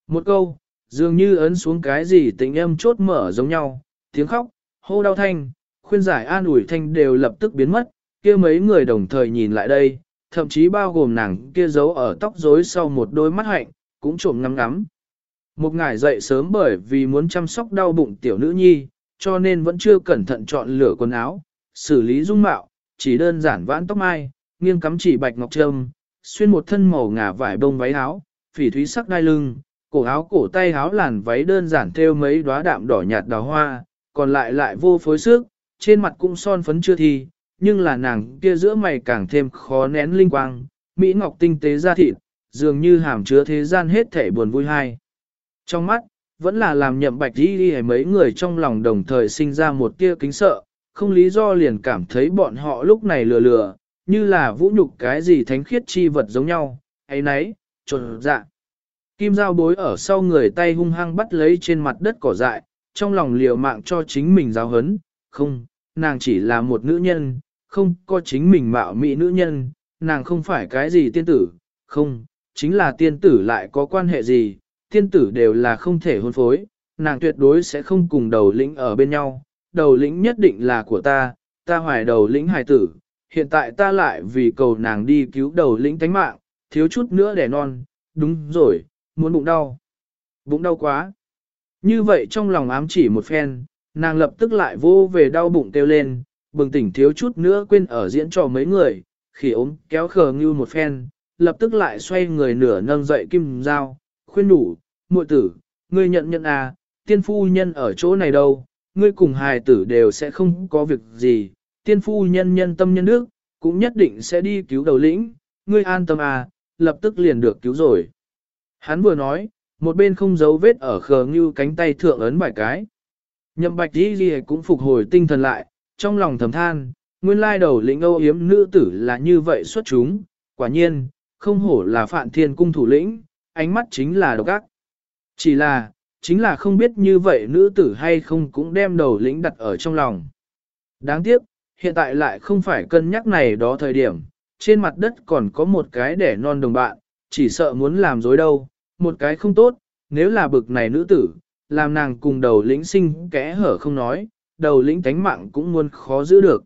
S1: Một câu, dường như ấn xuống cái gì tình âm chốt mở giống nhau, tiếng khóc, hô đau thanh, khuyên giải an ủi thanh đều lập tức biến mất, kia mấy người đồng thời nhìn lại đây, thậm chí bao gồm nàng kia giấu ở tóc rối sau một đôi mắt hạnh, cũng trộm ngắm ngắm. Một ngải dậy sớm bởi vì muốn chăm sóc đau bụng tiểu nữ nhi, cho nên vẫn chưa cẩn thận chọn lửa quần áo, xử lý dung mạo, chỉ đơn giản vãn tóc mai, nghiêng cắm chỉ bạch ngọc trâm, xuyên một thân màu ngà vải bông váy áo, phỉ thúy sắc đai lưng, cổ áo cổ tay áo làn váy đơn giản thêu mấy đóa đạm đỏ nhạt đào hoa, còn lại lại vô phối sức, trên mặt cũng son phấn chưa thi, nhưng là nàng kia giữa mày càng thêm khó nén linh quang, mỹ ngọc tinh tế ra thịt, dường như hàm chứa thế gian hết thể buồn vui hay. Trong mắt, vẫn là làm nhậm bạch đi đi mấy người trong lòng đồng thời sinh ra một tia kính sợ, không lý do liền cảm thấy bọn họ lúc này lừa lừa, như là vũ nhục cái gì thánh khiết chi vật giống nhau, ấy nấy, trộn dạ. Kim dao bối ở sau người tay hung hăng bắt lấy trên mặt đất cỏ dại, trong lòng liều mạng cho chính mình giáo hấn, không, nàng chỉ là một nữ nhân, không có chính mình mạo mỹ nữ nhân, nàng không phải cái gì tiên tử, không, chính là tiên tử lại có quan hệ gì, tiên tử đều là không thể hôn phối, nàng tuyệt đối sẽ không cùng đầu lĩnh ở bên nhau, đầu lĩnh nhất định là của ta, ta hoài đầu lĩnh hài tử, hiện tại ta lại vì cầu nàng đi cứu đầu lĩnh tánh mạng, thiếu chút nữa đẻ non, đúng rồi, muốn bụng đau. Bụng đau quá. Như vậy trong lòng ám chỉ một phen, nàng lập tức lại vô về đau bụng kêu lên, bừng tỉnh thiếu chút nữa quên ở diễn trò mấy người, khi ốm kéo khờ ngưu một phen, lập tức lại xoay người nửa nâng dậy kim dao, khuyên đủ, muội tử, ngươi nhận nhận à, tiên phu nhân ở chỗ này đâu, ngươi cùng hài tử đều sẽ không có việc gì, tiên phu nhân nhân tâm nhân đức, cũng nhất định sẽ đi cứu đầu lĩnh, ngươi an tâm à, lập tức liền được cứu rồi. Hắn vừa nói, một bên không giấu vết ở khờ như cánh tay thượng ấn vài cái. Nhậm bạch đi gì cũng phục hồi tinh thần lại, trong lòng thầm than, nguyên lai đầu lĩnh âu yếm nữ tử là như vậy xuất chúng, quả nhiên, không hổ là phạn thiên cung thủ lĩnh, ánh mắt chính là độc ác. Chỉ là, chính là không biết như vậy nữ tử hay không cũng đem đầu lĩnh đặt ở trong lòng. Đáng tiếc, hiện tại lại không phải cân nhắc này đó thời điểm, trên mặt đất còn có một cái đẻ non đồng bạn, chỉ sợ muốn làm dối đâu, một cái không tốt, nếu là bực này nữ tử, làm nàng cùng đầu lĩnh sinh kẽ hở không nói, đầu lĩnh tánh mạng cũng muốn khó giữ được.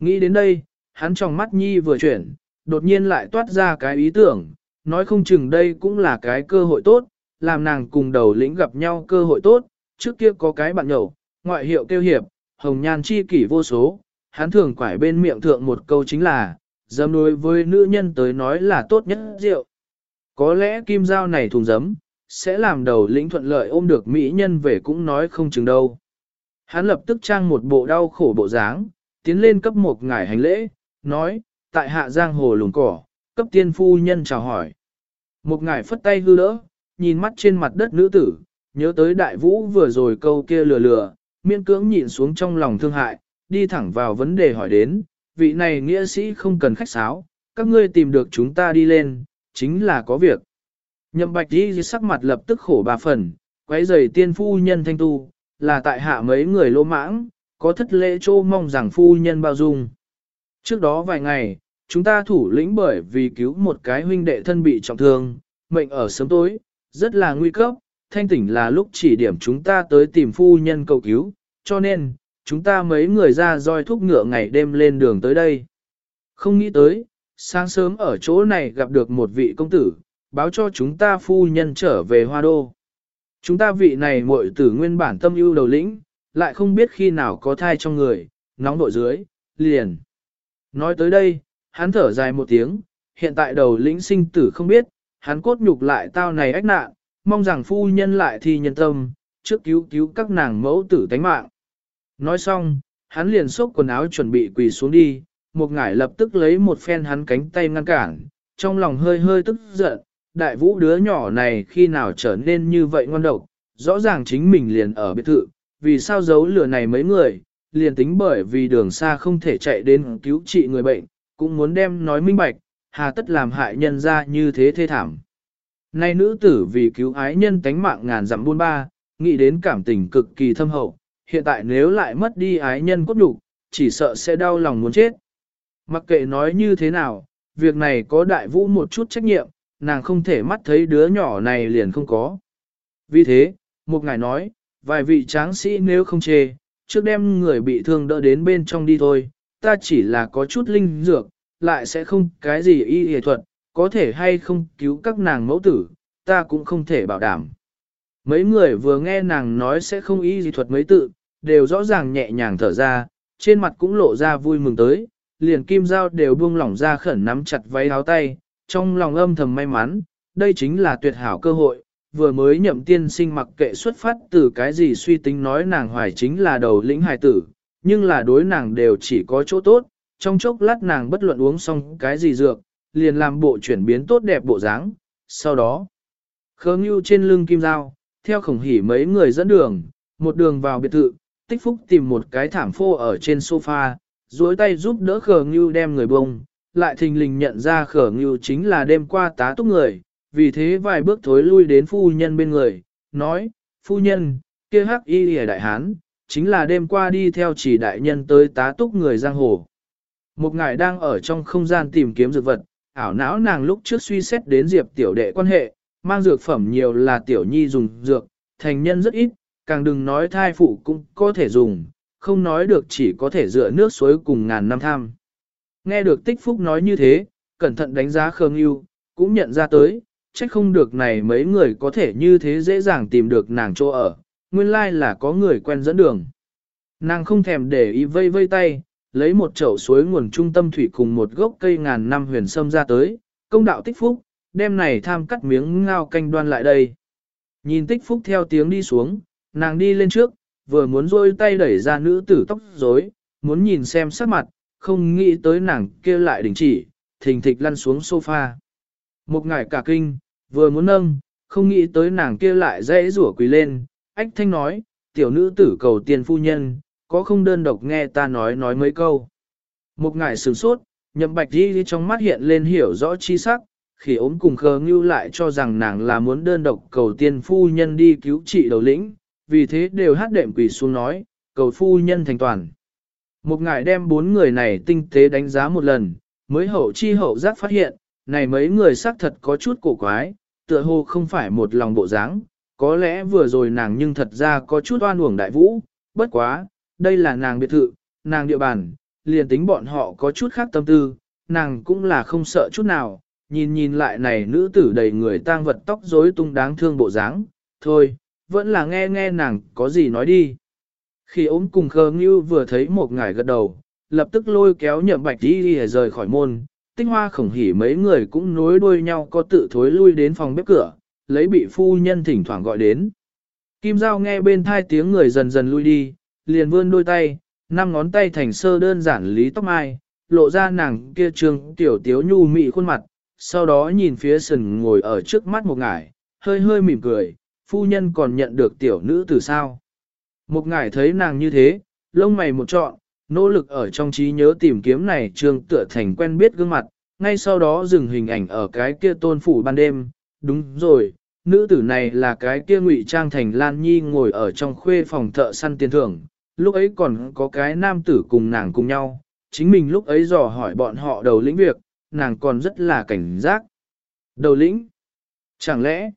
S1: Nghĩ đến đây, hắn trong mắt nhi vừa chuyển, đột nhiên lại toát ra cái ý tưởng, nói không chừng đây cũng là cái cơ hội tốt, làm nàng cùng đầu lĩnh gặp nhau cơ hội tốt, trước kia có cái bạn nhậu, ngoại hiệu kêu hiệp, hồng nhan chi kỷ vô số, hắn thường quải bên miệng thượng một câu chính là, dâm đối với nữ nhân tới nói là tốt nhất rượu. Có lẽ kim dao này thùng giấm, sẽ làm đầu lĩnh thuận lợi ôm được mỹ nhân về cũng nói không chừng đâu. Hắn lập tức trang một bộ đau khổ bộ dáng, tiến lên cấp một ngải hành lễ, nói, tại hạ giang hồ lùng cỏ, cấp tiên phu nhân chào hỏi. Một ngải phất tay hư đỡ, nhìn mắt trên mặt đất nữ tử, nhớ tới đại vũ vừa rồi câu kia lừa lừa, miễn cưỡng nhìn xuống trong lòng thương hại, đi thẳng vào vấn đề hỏi đến, vị này nghĩa sĩ không cần khách sáo, các ngươi tìm được chúng ta đi lên, chính là có việc. Nhậm bạch đi sắc mặt lập tức khổ bà phần, quấy giày tiên phu nhân thanh tu, là tại hạ mấy người lô mãng, có thất lễ trô mong rằng phu nhân bao dung. Trước đó vài ngày, chúng ta thủ lĩnh bởi vì cứu một cái huynh đệ thân bị trọng thương, mệnh ở sớm tối, rất là nguy cấp, thanh tỉnh là lúc chỉ điểm chúng ta tới tìm phu nhân cầu cứu, cho nên, chúng ta mấy người ra roi thúc ngựa ngày đêm lên đường tới đây. Không nghĩ tới, sáng sớm ở chỗ này gặp được một vị công tử, báo cho chúng ta phu nhân trở về hoa đô. Chúng ta vị này muội tử nguyên bản tâm ưu đầu lĩnh, lại không biết khi nào có thai trong người, nóng độ dưới, liền. Nói tới đây, hắn thở dài một tiếng, hiện tại đầu lĩnh sinh tử không biết, hắn cốt nhục lại tao này ách nạn, mong rằng phu nhân lại thi nhân tâm, trước cứu cứu các nàng mẫu tử tánh mạng. Nói xong, hắn liền xốc quần áo chuẩn bị quỳ xuống đi, một ngải lập tức lấy một phen hắn cánh tay ngăn cản, trong lòng hơi hơi tức giận, đại vũ đứa nhỏ này khi nào trở nên như vậy ngon độc, rõ ràng chính mình liền ở biệt thự, vì sao giấu lửa này mấy người, liền tính bởi vì đường xa không thể chạy đến cứu trị người bệnh, cũng muốn đem nói minh bạch, hà tất làm hại nhân ra như thế thê thảm. Nay nữ tử vì cứu ái nhân tánh mạng ngàn dặm buôn ba, nghĩ đến cảm tình cực kỳ thâm hậu, hiện tại nếu lại mất đi ái nhân cốt nhục chỉ sợ sẽ đau lòng muốn chết. Mặc kệ nói như thế nào, việc này có đại vũ một chút trách nhiệm, nàng không thể mắt thấy đứa nhỏ này liền không có. Vì thế, một ngài nói, vài vị tráng sĩ nếu không chê, trước đem người bị thương đỡ đến bên trong đi thôi, ta chỉ là có chút linh dược, lại sẽ không cái gì y y thuật, có thể hay không cứu các nàng mẫu tử, ta cũng không thể bảo đảm. Mấy người vừa nghe nàng nói sẽ không y gì thuật mấy tự, đều rõ ràng nhẹ nhàng thở ra, trên mặt cũng lộ ra vui mừng tới, liền kim dao đều buông lỏng ra khẩn nắm chặt váy áo tay, trong lòng âm thầm may mắn, đây chính là tuyệt hảo cơ hội, vừa mới nhậm tiên sinh mặc kệ xuất phát từ cái gì suy tính nói nàng hoài chính là đầu lĩnh hài tử, nhưng là đối nàng đều chỉ có chỗ tốt, trong chốc lát nàng bất luận uống xong cái gì dược, liền làm bộ chuyển biến tốt đẹp bộ dáng, sau đó, khớ ngưu trên lưng kim dao, theo khổng hỉ mấy người dẫn đường, một đường vào biệt thự, tích phúc tìm một cái thảm phô ở trên sofa, duỗi tay giúp đỡ khờ ngưu đem người bông, lại thình lình nhận ra khờ ngưu chính là đêm qua tá túc người, vì thế vài bước thối lui đến phu nhân bên người, nói, phu nhân, kia hắc y lìa đại hán, chính là đêm qua đi theo chỉ đại nhân tới tá túc người giang hồ. Một ngài đang ở trong không gian tìm kiếm dược vật, ảo não nàng lúc trước suy xét đến diệp tiểu đệ quan hệ, mang dược phẩm nhiều là tiểu nhi dùng dược, thành nhân rất ít, càng đừng nói thai phụ cũng có thể dùng, không nói được chỉ có thể dựa nước suối cùng ngàn năm tham. Nghe được tích phúc nói như thế, cẩn thận đánh giá Khương Yêu, cũng nhận ra tới, trách không được này mấy người có thể như thế dễ dàng tìm được nàng chỗ ở, nguyên lai là có người quen dẫn đường. Nàng không thèm để ý vây vây tay, lấy một chậu suối nguồn trung tâm thủy cùng một gốc cây ngàn năm huyền sâm ra tới, công đạo tích phúc, đem này tham cắt miếng ngao canh đoan lại đây. Nhìn tích phúc theo tiếng đi xuống, nàng đi lên trước, vừa muốn rôi tay đẩy ra nữ tử tóc rối, muốn nhìn xem sắc mặt, không nghĩ tới nàng kia lại đình chỉ, thình thịch lăn xuống sofa. Một ngải cả kinh, vừa muốn nâng, không nghĩ tới nàng kia lại dễ rủa quỳ lên, ách thanh nói, tiểu nữ tử cầu tiền phu nhân, có không đơn độc nghe ta nói nói mấy câu. Một ngải sửng sốt, nhậm bạch đi trong mắt hiện lên hiểu rõ chi sắc, khi ốm cùng khờ ngưu lại cho rằng nàng là muốn đơn độc cầu tiên phu nhân đi cứu trị đầu lĩnh, vì thế đều hát đệm quỳ xuống nói, cầu phu nhân thành toàn. Một ngài đem bốn người này tinh tế đánh giá một lần, mới hậu chi hậu giác phát hiện, này mấy người xác thật có chút cổ quái, tựa hồ không phải một lòng bộ dáng, có lẽ vừa rồi nàng nhưng thật ra có chút oan uổng đại vũ, bất quá, đây là nàng biệt thự, nàng địa bàn, liền tính bọn họ có chút khác tâm tư, nàng cũng là không sợ chút nào, nhìn nhìn lại này nữ tử đầy người tang vật tóc rối tung đáng thương bộ dáng, thôi, vẫn là nghe nghe nàng có gì nói đi. Khi ốm cùng khờ ngưu vừa thấy một ngải gật đầu, lập tức lôi kéo nhậm bạch đi đi rời khỏi môn, tinh hoa khổng hỉ mấy người cũng nối đuôi nhau có tự thối lui đến phòng bếp cửa, lấy bị phu nhân thỉnh thoảng gọi đến. Kim Giao nghe bên thai tiếng người dần dần lui đi, liền vươn đôi tay, năm ngón tay thành sơ đơn giản lý tóc mai, lộ ra nàng kia trường tiểu tiếu nhu mị khuôn mặt, sau đó nhìn phía sần ngồi ở trước mắt một ngải, hơi hơi mỉm cười, phu nhân còn nhận được tiểu nữ từ sao. Một ngải thấy nàng như thế, lông mày một trọn, nỗ lực ở trong trí nhớ tìm kiếm này trương tựa thành quen biết gương mặt, ngay sau đó dừng hình ảnh ở cái kia tôn phủ ban đêm, đúng rồi, nữ tử này là cái kia ngụy trang thành Lan Nhi ngồi ở trong khuê phòng thợ săn tiền thưởng, lúc ấy còn có cái nam tử cùng nàng cùng nhau, chính mình lúc ấy dò hỏi bọn họ đầu lĩnh việc, nàng còn rất là cảnh giác. Đầu lĩnh? Chẳng lẽ?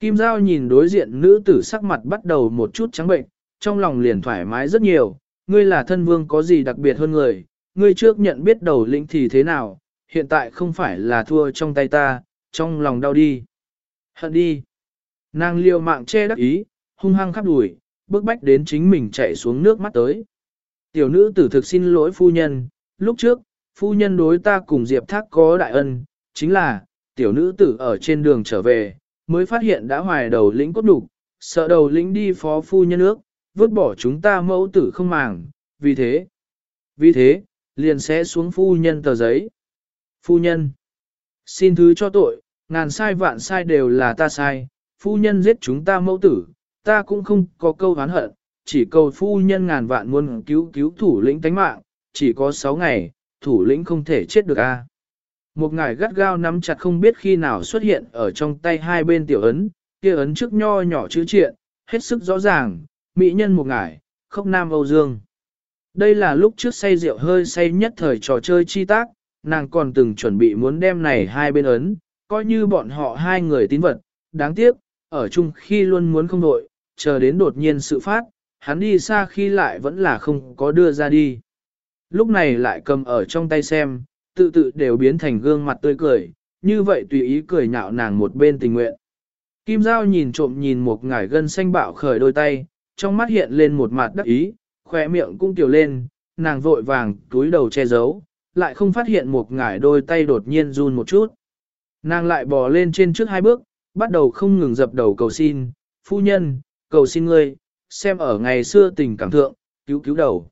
S1: Kim Giao nhìn đối diện nữ tử sắc mặt bắt đầu một chút trắng bệnh, trong lòng liền thoải mái rất nhiều, ngươi là thân vương có gì đặc biệt hơn người, ngươi trước nhận biết đầu lĩnh thì thế nào, hiện tại không phải là thua trong tay ta, trong lòng đau đi. Hận đi. Nàng liều mạng che đắc ý, hung hăng khắp đùi, bước bách đến chính mình chạy xuống nước mắt tới. Tiểu nữ tử thực xin lỗi phu nhân, lúc trước, phu nhân đối ta cùng Diệp Thác có đại ân, chính là, tiểu nữ tử ở trên đường trở về, mới phát hiện đã hoài đầu lĩnh cốt đủ, sợ đầu lĩnh đi phó phu nhân nước, vứt bỏ chúng ta mẫu tử không màng, vì thế, vì thế, liền sẽ xuống phu nhân tờ giấy. Phu nhân, xin thứ cho tội, ngàn sai vạn sai đều là ta sai, phu nhân giết chúng ta mẫu tử, ta cũng không có câu hán hận, chỉ cầu phu nhân ngàn vạn muôn cứu cứu thủ lĩnh tánh mạng, chỉ có 6 ngày, thủ lĩnh không thể chết được a. Một ngài gắt gao nắm chặt không biết khi nào xuất hiện ở trong tay hai bên tiểu ấn, kia ấn trước nho nhỏ chữ triện, hết sức rõ ràng, mỹ nhân một ngải, khốc nam Âu Dương. Đây là lúc trước say rượu hơi say nhất thời trò chơi chi tác, nàng còn từng chuẩn bị muốn đem này hai bên ấn, coi như bọn họ hai người tín vật, đáng tiếc, ở chung khi luôn muốn không đội, chờ đến đột nhiên sự phát, hắn đi xa khi lại vẫn là không có đưa ra đi. Lúc này lại cầm ở trong tay xem, tự tự đều biến thành gương mặt tươi cười, như vậy tùy ý cười nhạo nàng một bên tình nguyện. Kim Giao nhìn trộm nhìn một ngải gân xanh bạo khởi đôi tay, trong mắt hiện lên một mặt đắc ý, khỏe miệng cũng tiểu lên, nàng vội vàng túi đầu che giấu, lại không phát hiện một ngải đôi tay đột nhiên run một chút. Nàng lại bò lên trên trước hai bước, bắt đầu không ngừng dập đầu cầu xin, phu nhân, cầu xin ngươi, xem ở ngày xưa tình cảm thượng, cứu cứu đầu.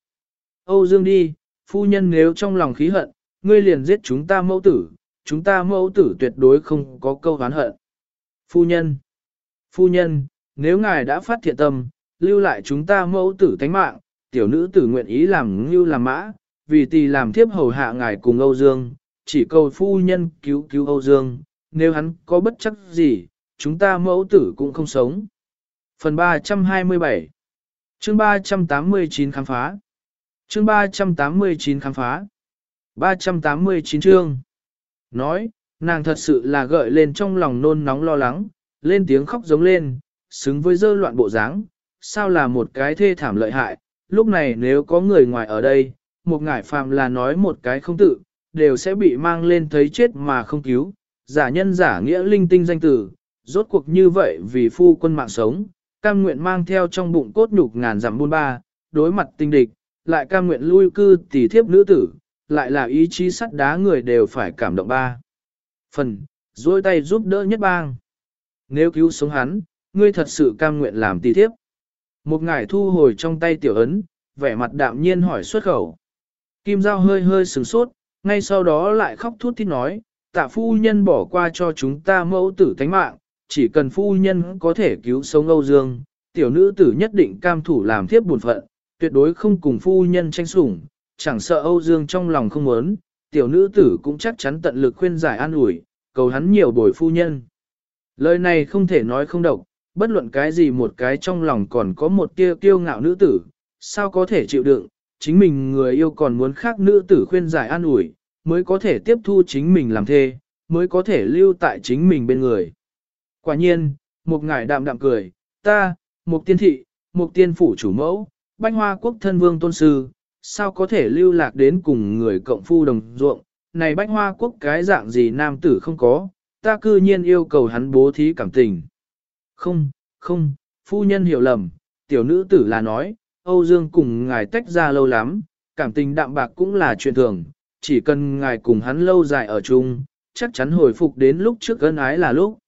S1: Âu Dương đi, phu nhân nếu trong lòng khí hận, ngươi liền giết chúng ta mẫu tử, chúng ta mẫu tử tuyệt đối không có câu hán hận. Phu nhân, phu nhân, nếu ngài đã phát thiện tâm, lưu lại chúng ta mẫu tử thánh mạng, tiểu nữ tử nguyện ý làm như làm mã, vì tỳ làm thiếp hầu hạ ngài cùng Âu Dương, chỉ cầu phu nhân cứu cứu Âu Dương, nếu hắn có bất chắc gì, chúng ta mẫu tử cũng không sống. Phần 327 Chương 389 khám phá Chương 389 khám phá. 389 chương. Nói, nàng thật sự là gợi lên trong lòng nôn nóng lo lắng, lên tiếng khóc giống lên, xứng với dơ loạn bộ dáng, sao là một cái thê thảm lợi hại, lúc này nếu có người ngoài ở đây, một ngải phàm là nói một cái không tự, đều sẽ bị mang lên thấy chết mà không cứu, giả nhân giả nghĩa linh tinh danh tử, rốt cuộc như vậy vì phu quân mạng sống, cam nguyện mang theo trong bụng cốt nhục ngàn dặm buôn ba, đối mặt tinh địch, lại cam nguyện lui cư tỷ thiếp nữ tử, lại là ý chí sắt đá người đều phải cảm động ba. Phần, duỗi tay giúp đỡ nhất bang. Nếu cứu sống hắn, ngươi thật sự cam nguyện làm tỷ thiếp. Một ngải thu hồi trong tay tiểu ấn, vẻ mặt đạm nhiên hỏi xuất khẩu. Kim Giao hơi hơi sửng sốt, ngay sau đó lại khóc thút thít nói, tạ phu nhân bỏ qua cho chúng ta mẫu tử thánh mạng, chỉ cần phu nhân có thể cứu sống Âu Dương, tiểu nữ tử nhất định cam thủ làm thiếp buồn phận, tuyệt đối không cùng phu nhân tranh sủng, chẳng sợ Âu Dương trong lòng không muốn, tiểu nữ tử cũng chắc chắn tận lực khuyên giải an ủi, cầu hắn nhiều bồi phu nhân. Lời này không thể nói không độc, bất luận cái gì một cái trong lòng còn có một tia kiêu ngạo nữ tử, sao có thể chịu đựng, chính mình người yêu còn muốn khác nữ tử khuyên giải an ủi, mới có thể tiếp thu chính mình làm thê, mới có thể lưu tại chính mình bên người. Quả nhiên, một ngải đạm đạm cười, ta, một tiên thị, một tiên phủ chủ mẫu, banh hoa quốc thân vương tôn sư, sao có thể lưu lạc đến cùng người cộng phu đồng ruộng, này bách hoa quốc cái dạng gì nam tử không có, ta cư nhiên yêu cầu hắn bố thí cảm tình. Không, không, phu nhân hiểu lầm, tiểu nữ tử là nói, Âu Dương cùng ngài tách ra lâu lắm, cảm tình đạm bạc cũng là chuyện thường, chỉ cần ngài cùng hắn lâu dài ở chung, chắc chắn hồi phục đến lúc trước ân ái là lúc.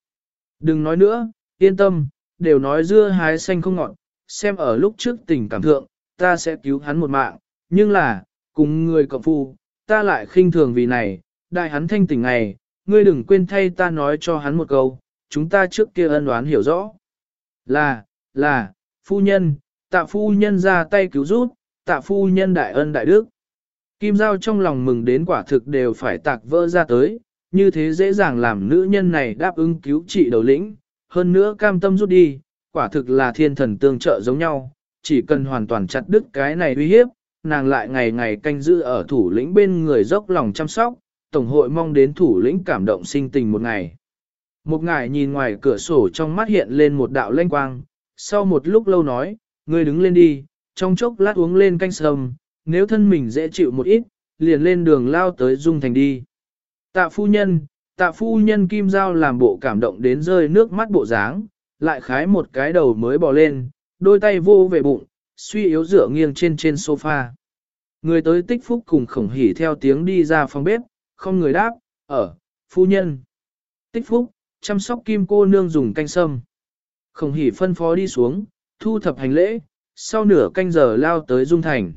S1: Đừng nói nữa, yên tâm, đều nói dưa hái xanh không ngọt, xem ở lúc trước tình cảm thượng, ta sẽ cứu hắn một mạng, nhưng là, cùng người cộng phu, ta lại khinh thường vì này, đại hắn thanh tỉnh ngày, ngươi đừng quên thay ta nói cho hắn một câu, chúng ta trước kia ân đoán hiểu rõ. Là, là, phu nhân, tạ phu nhân ra tay cứu giúp, tạ phu nhân đại ân đại đức. Kim Giao trong lòng mừng đến quả thực đều phải tạc vỡ ra tới, như thế dễ dàng làm nữ nhân này đáp ứng cứu trị đầu lĩnh, hơn nữa cam tâm rút đi, quả thực là thiên thần tương trợ giống nhau, chỉ cần hoàn toàn chặt đứt cái này uy hiếp, nàng lại ngày ngày canh giữ ở thủ lĩnh bên người dốc lòng chăm sóc, tổng hội mong đến thủ lĩnh cảm động sinh tình một ngày. Một ngài nhìn ngoài cửa sổ trong mắt hiện lên một đạo lanh quang, sau một lúc lâu nói, ngươi đứng lên đi, trong chốc lát uống lên canh sâm, nếu thân mình dễ chịu một ít, liền lên đường lao tới Dung Thành đi. Tạ phu nhân, tạ phu nhân kim giao làm bộ cảm động đến rơi nước mắt bộ dáng, lại khái một cái đầu mới bò lên, đôi tay vô về bụng, suy yếu dựa nghiêng trên trên sofa. Người tới tích phúc cùng khổng hỉ theo tiếng đi ra phòng bếp, không người đáp, ở, phu nhân. Tích phúc, chăm sóc kim cô nương dùng canh sâm. Khổng hỉ phân phó đi xuống, thu thập hành lễ, sau nửa canh giờ lao tới Dung Thành.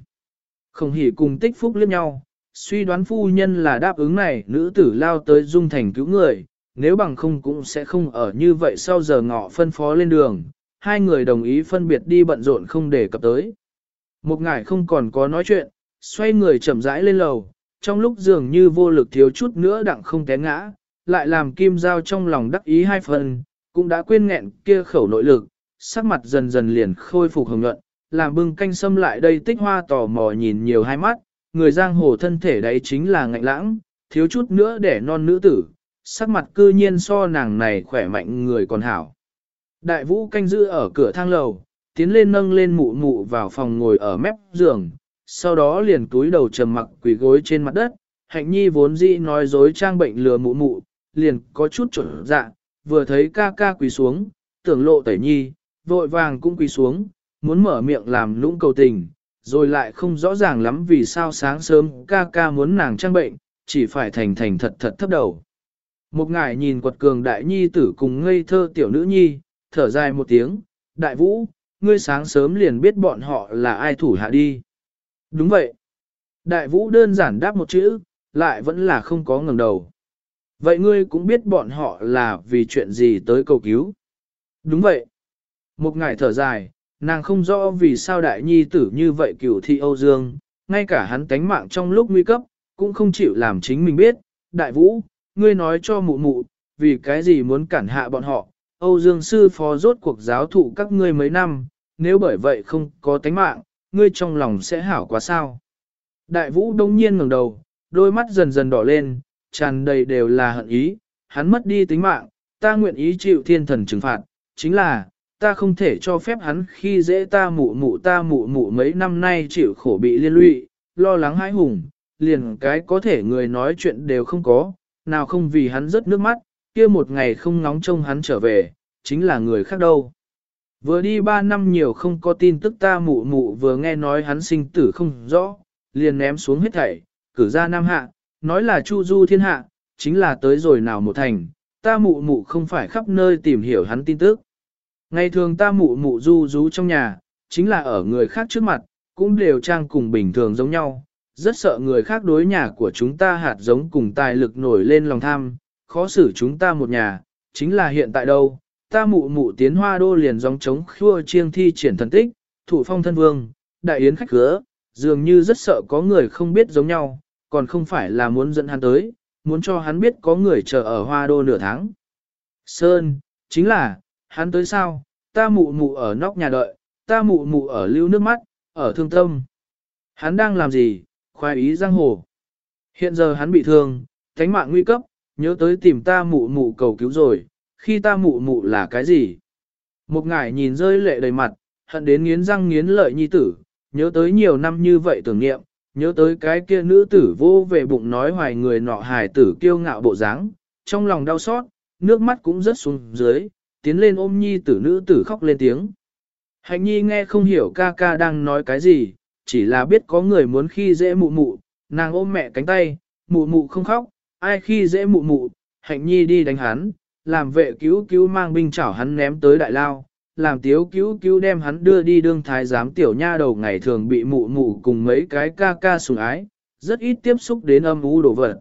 S1: Khổng hỉ cùng tích phúc liếc nhau, suy đoán phu nhân là đáp ứng này, nữ tử lao tới Dung Thành cứu người, nếu bằng không cũng sẽ không ở như vậy sau giờ ngọ phân phó lên đường, hai người đồng ý phân biệt đi bận rộn không để cập tới. Một ngải không còn có nói chuyện, xoay người chậm rãi lên lầu, trong lúc dường như vô lực thiếu chút nữa đặng không té ngã, lại làm kim dao trong lòng đắc ý hai phần, cũng đã quên nghẹn kia khẩu nội lực, sắc mặt dần dần liền khôi phục hồng nhuận, làm bưng canh sâm lại đây tích hoa tò mò nhìn nhiều hai mắt, người giang hồ thân thể đấy chính là ngạnh lãng, thiếu chút nữa để non nữ tử, sắc mặt cư nhiên so nàng này khỏe mạnh người còn hảo. Đại vũ canh giữ ở cửa thang lầu, tiến lên nâng lên mụ mụ vào phòng ngồi ở mép giường, sau đó liền túi đầu trầm mặc quỳ gối trên mặt đất, hạnh nhi vốn dĩ nói dối trang bệnh lừa mụ mụ, liền có chút chuẩn dạ, vừa thấy ca ca quỳ xuống, tưởng lộ tẩy nhi, vội vàng cũng quỳ xuống, muốn mở miệng làm lũng cầu tình, rồi lại không rõ ràng lắm vì sao sáng sớm ca ca muốn nàng trang bệnh, chỉ phải thành thành thật thật thấp đầu. Một ngài nhìn quật cường đại nhi tử cùng ngây thơ tiểu nữ nhi, thở dài một tiếng, đại vũ, ngươi sáng sớm liền biết bọn họ là ai thủ hạ đi. Đúng vậy. Đại vũ đơn giản đáp một chữ, lại vẫn là không có ngẩng đầu. Vậy ngươi cũng biết bọn họ là vì chuyện gì tới cầu cứu. Đúng vậy. Một ngày thở dài, nàng không rõ vì sao đại nhi tử như vậy cửu thị Âu Dương, ngay cả hắn tánh mạng trong lúc nguy cấp, cũng không chịu làm chính mình biết. Đại vũ, ngươi nói cho mụ mụ, vì cái gì muốn cản hạ bọn họ, Âu Dương sư phó rốt cuộc giáo thụ các ngươi mấy năm, nếu bởi vậy không có tánh mạng, ngươi trong lòng sẽ hảo quá sao. Đại vũ đông nhiên ngẩng đầu, đôi mắt dần dần đỏ lên, tràn đầy đều là hận ý, hắn mất đi tính mạng, ta nguyện ý chịu thiên thần trừng phạt, chính là, ta không thể cho phép hắn khi dễ ta mụ mụ ta mụ mụ mấy năm nay chịu khổ bị liên lụy, lo lắng hãi hùng, liền cái có thể người nói chuyện đều không có, nào không vì hắn rớt nước mắt, kia một ngày không ngóng trông hắn trở về, chính là người khác đâu. Vừa đi ba năm nhiều không có tin tức ta mụ mụ vừa nghe nói hắn sinh tử không rõ, liền ném xuống hết thảy, cử ra nam hạ, nói là chu du thiên hạ, chính là tới rồi nào một thành, ta mụ mụ không phải khắp nơi tìm hiểu hắn tin tức. Ngày thường ta mụ mụ du rú trong nhà, chính là ở người khác trước mặt, cũng đều trang cùng bình thường giống nhau, rất sợ người khác đối nhà của chúng ta hạt giống cùng tài lực nổi lên lòng tham, khó xử chúng ta một nhà, chính là hiện tại đâu, ta mụ mụ tiến hoa đô liền gióng chống khua chiêng thi triển thần tích, thủ phong thân vương, đại yến khách cửa, dường như rất sợ có người không biết giống nhau, còn không phải là muốn dẫn hắn tới, muốn cho hắn biết có người chờ ở hoa đô nửa tháng. Sơn, chính là, hắn tới sao, ta mụ mụ ở nóc nhà đợi, ta mụ mụ ở lưu nước mắt, ở thương tâm. Hắn đang làm gì, khoai ý giang hồ. Hiện giờ hắn bị thương, thánh mạng nguy cấp, nhớ tới tìm ta mụ mụ cầu cứu rồi, khi ta mụ mụ là cái gì? Một ngải nhìn rơi lệ đầy mặt, hận đến nghiến răng nghiến lợi nhi tử, nhớ tới nhiều năm như vậy tưởng niệm, nhớ tới cái kia nữ tử vô về bụng nói hoài người nọ hài tử kiêu ngạo bộ dáng, trong lòng đau xót, nước mắt cũng rớt xuống dưới, tiến lên ôm nhi tử nữ tử khóc lên tiếng. Hạnh nhi nghe không hiểu ca ca đang nói cái gì, chỉ là biết có người muốn khi dễ mụ mụ, nàng ôm mẹ cánh tay, mụ mụ không khóc, ai khi dễ mụ mụ, hạnh nhi đi đánh hắn, làm vệ cứu cứu mang binh chảo hắn ném tới đại lao, làm tiếu cứu cứu đem hắn đưa đi đương thái giám tiểu nha đầu ngày thường bị mụ mụ cùng mấy cái ca ca sủng ái, rất ít tiếp xúc đến âm u đồ vật,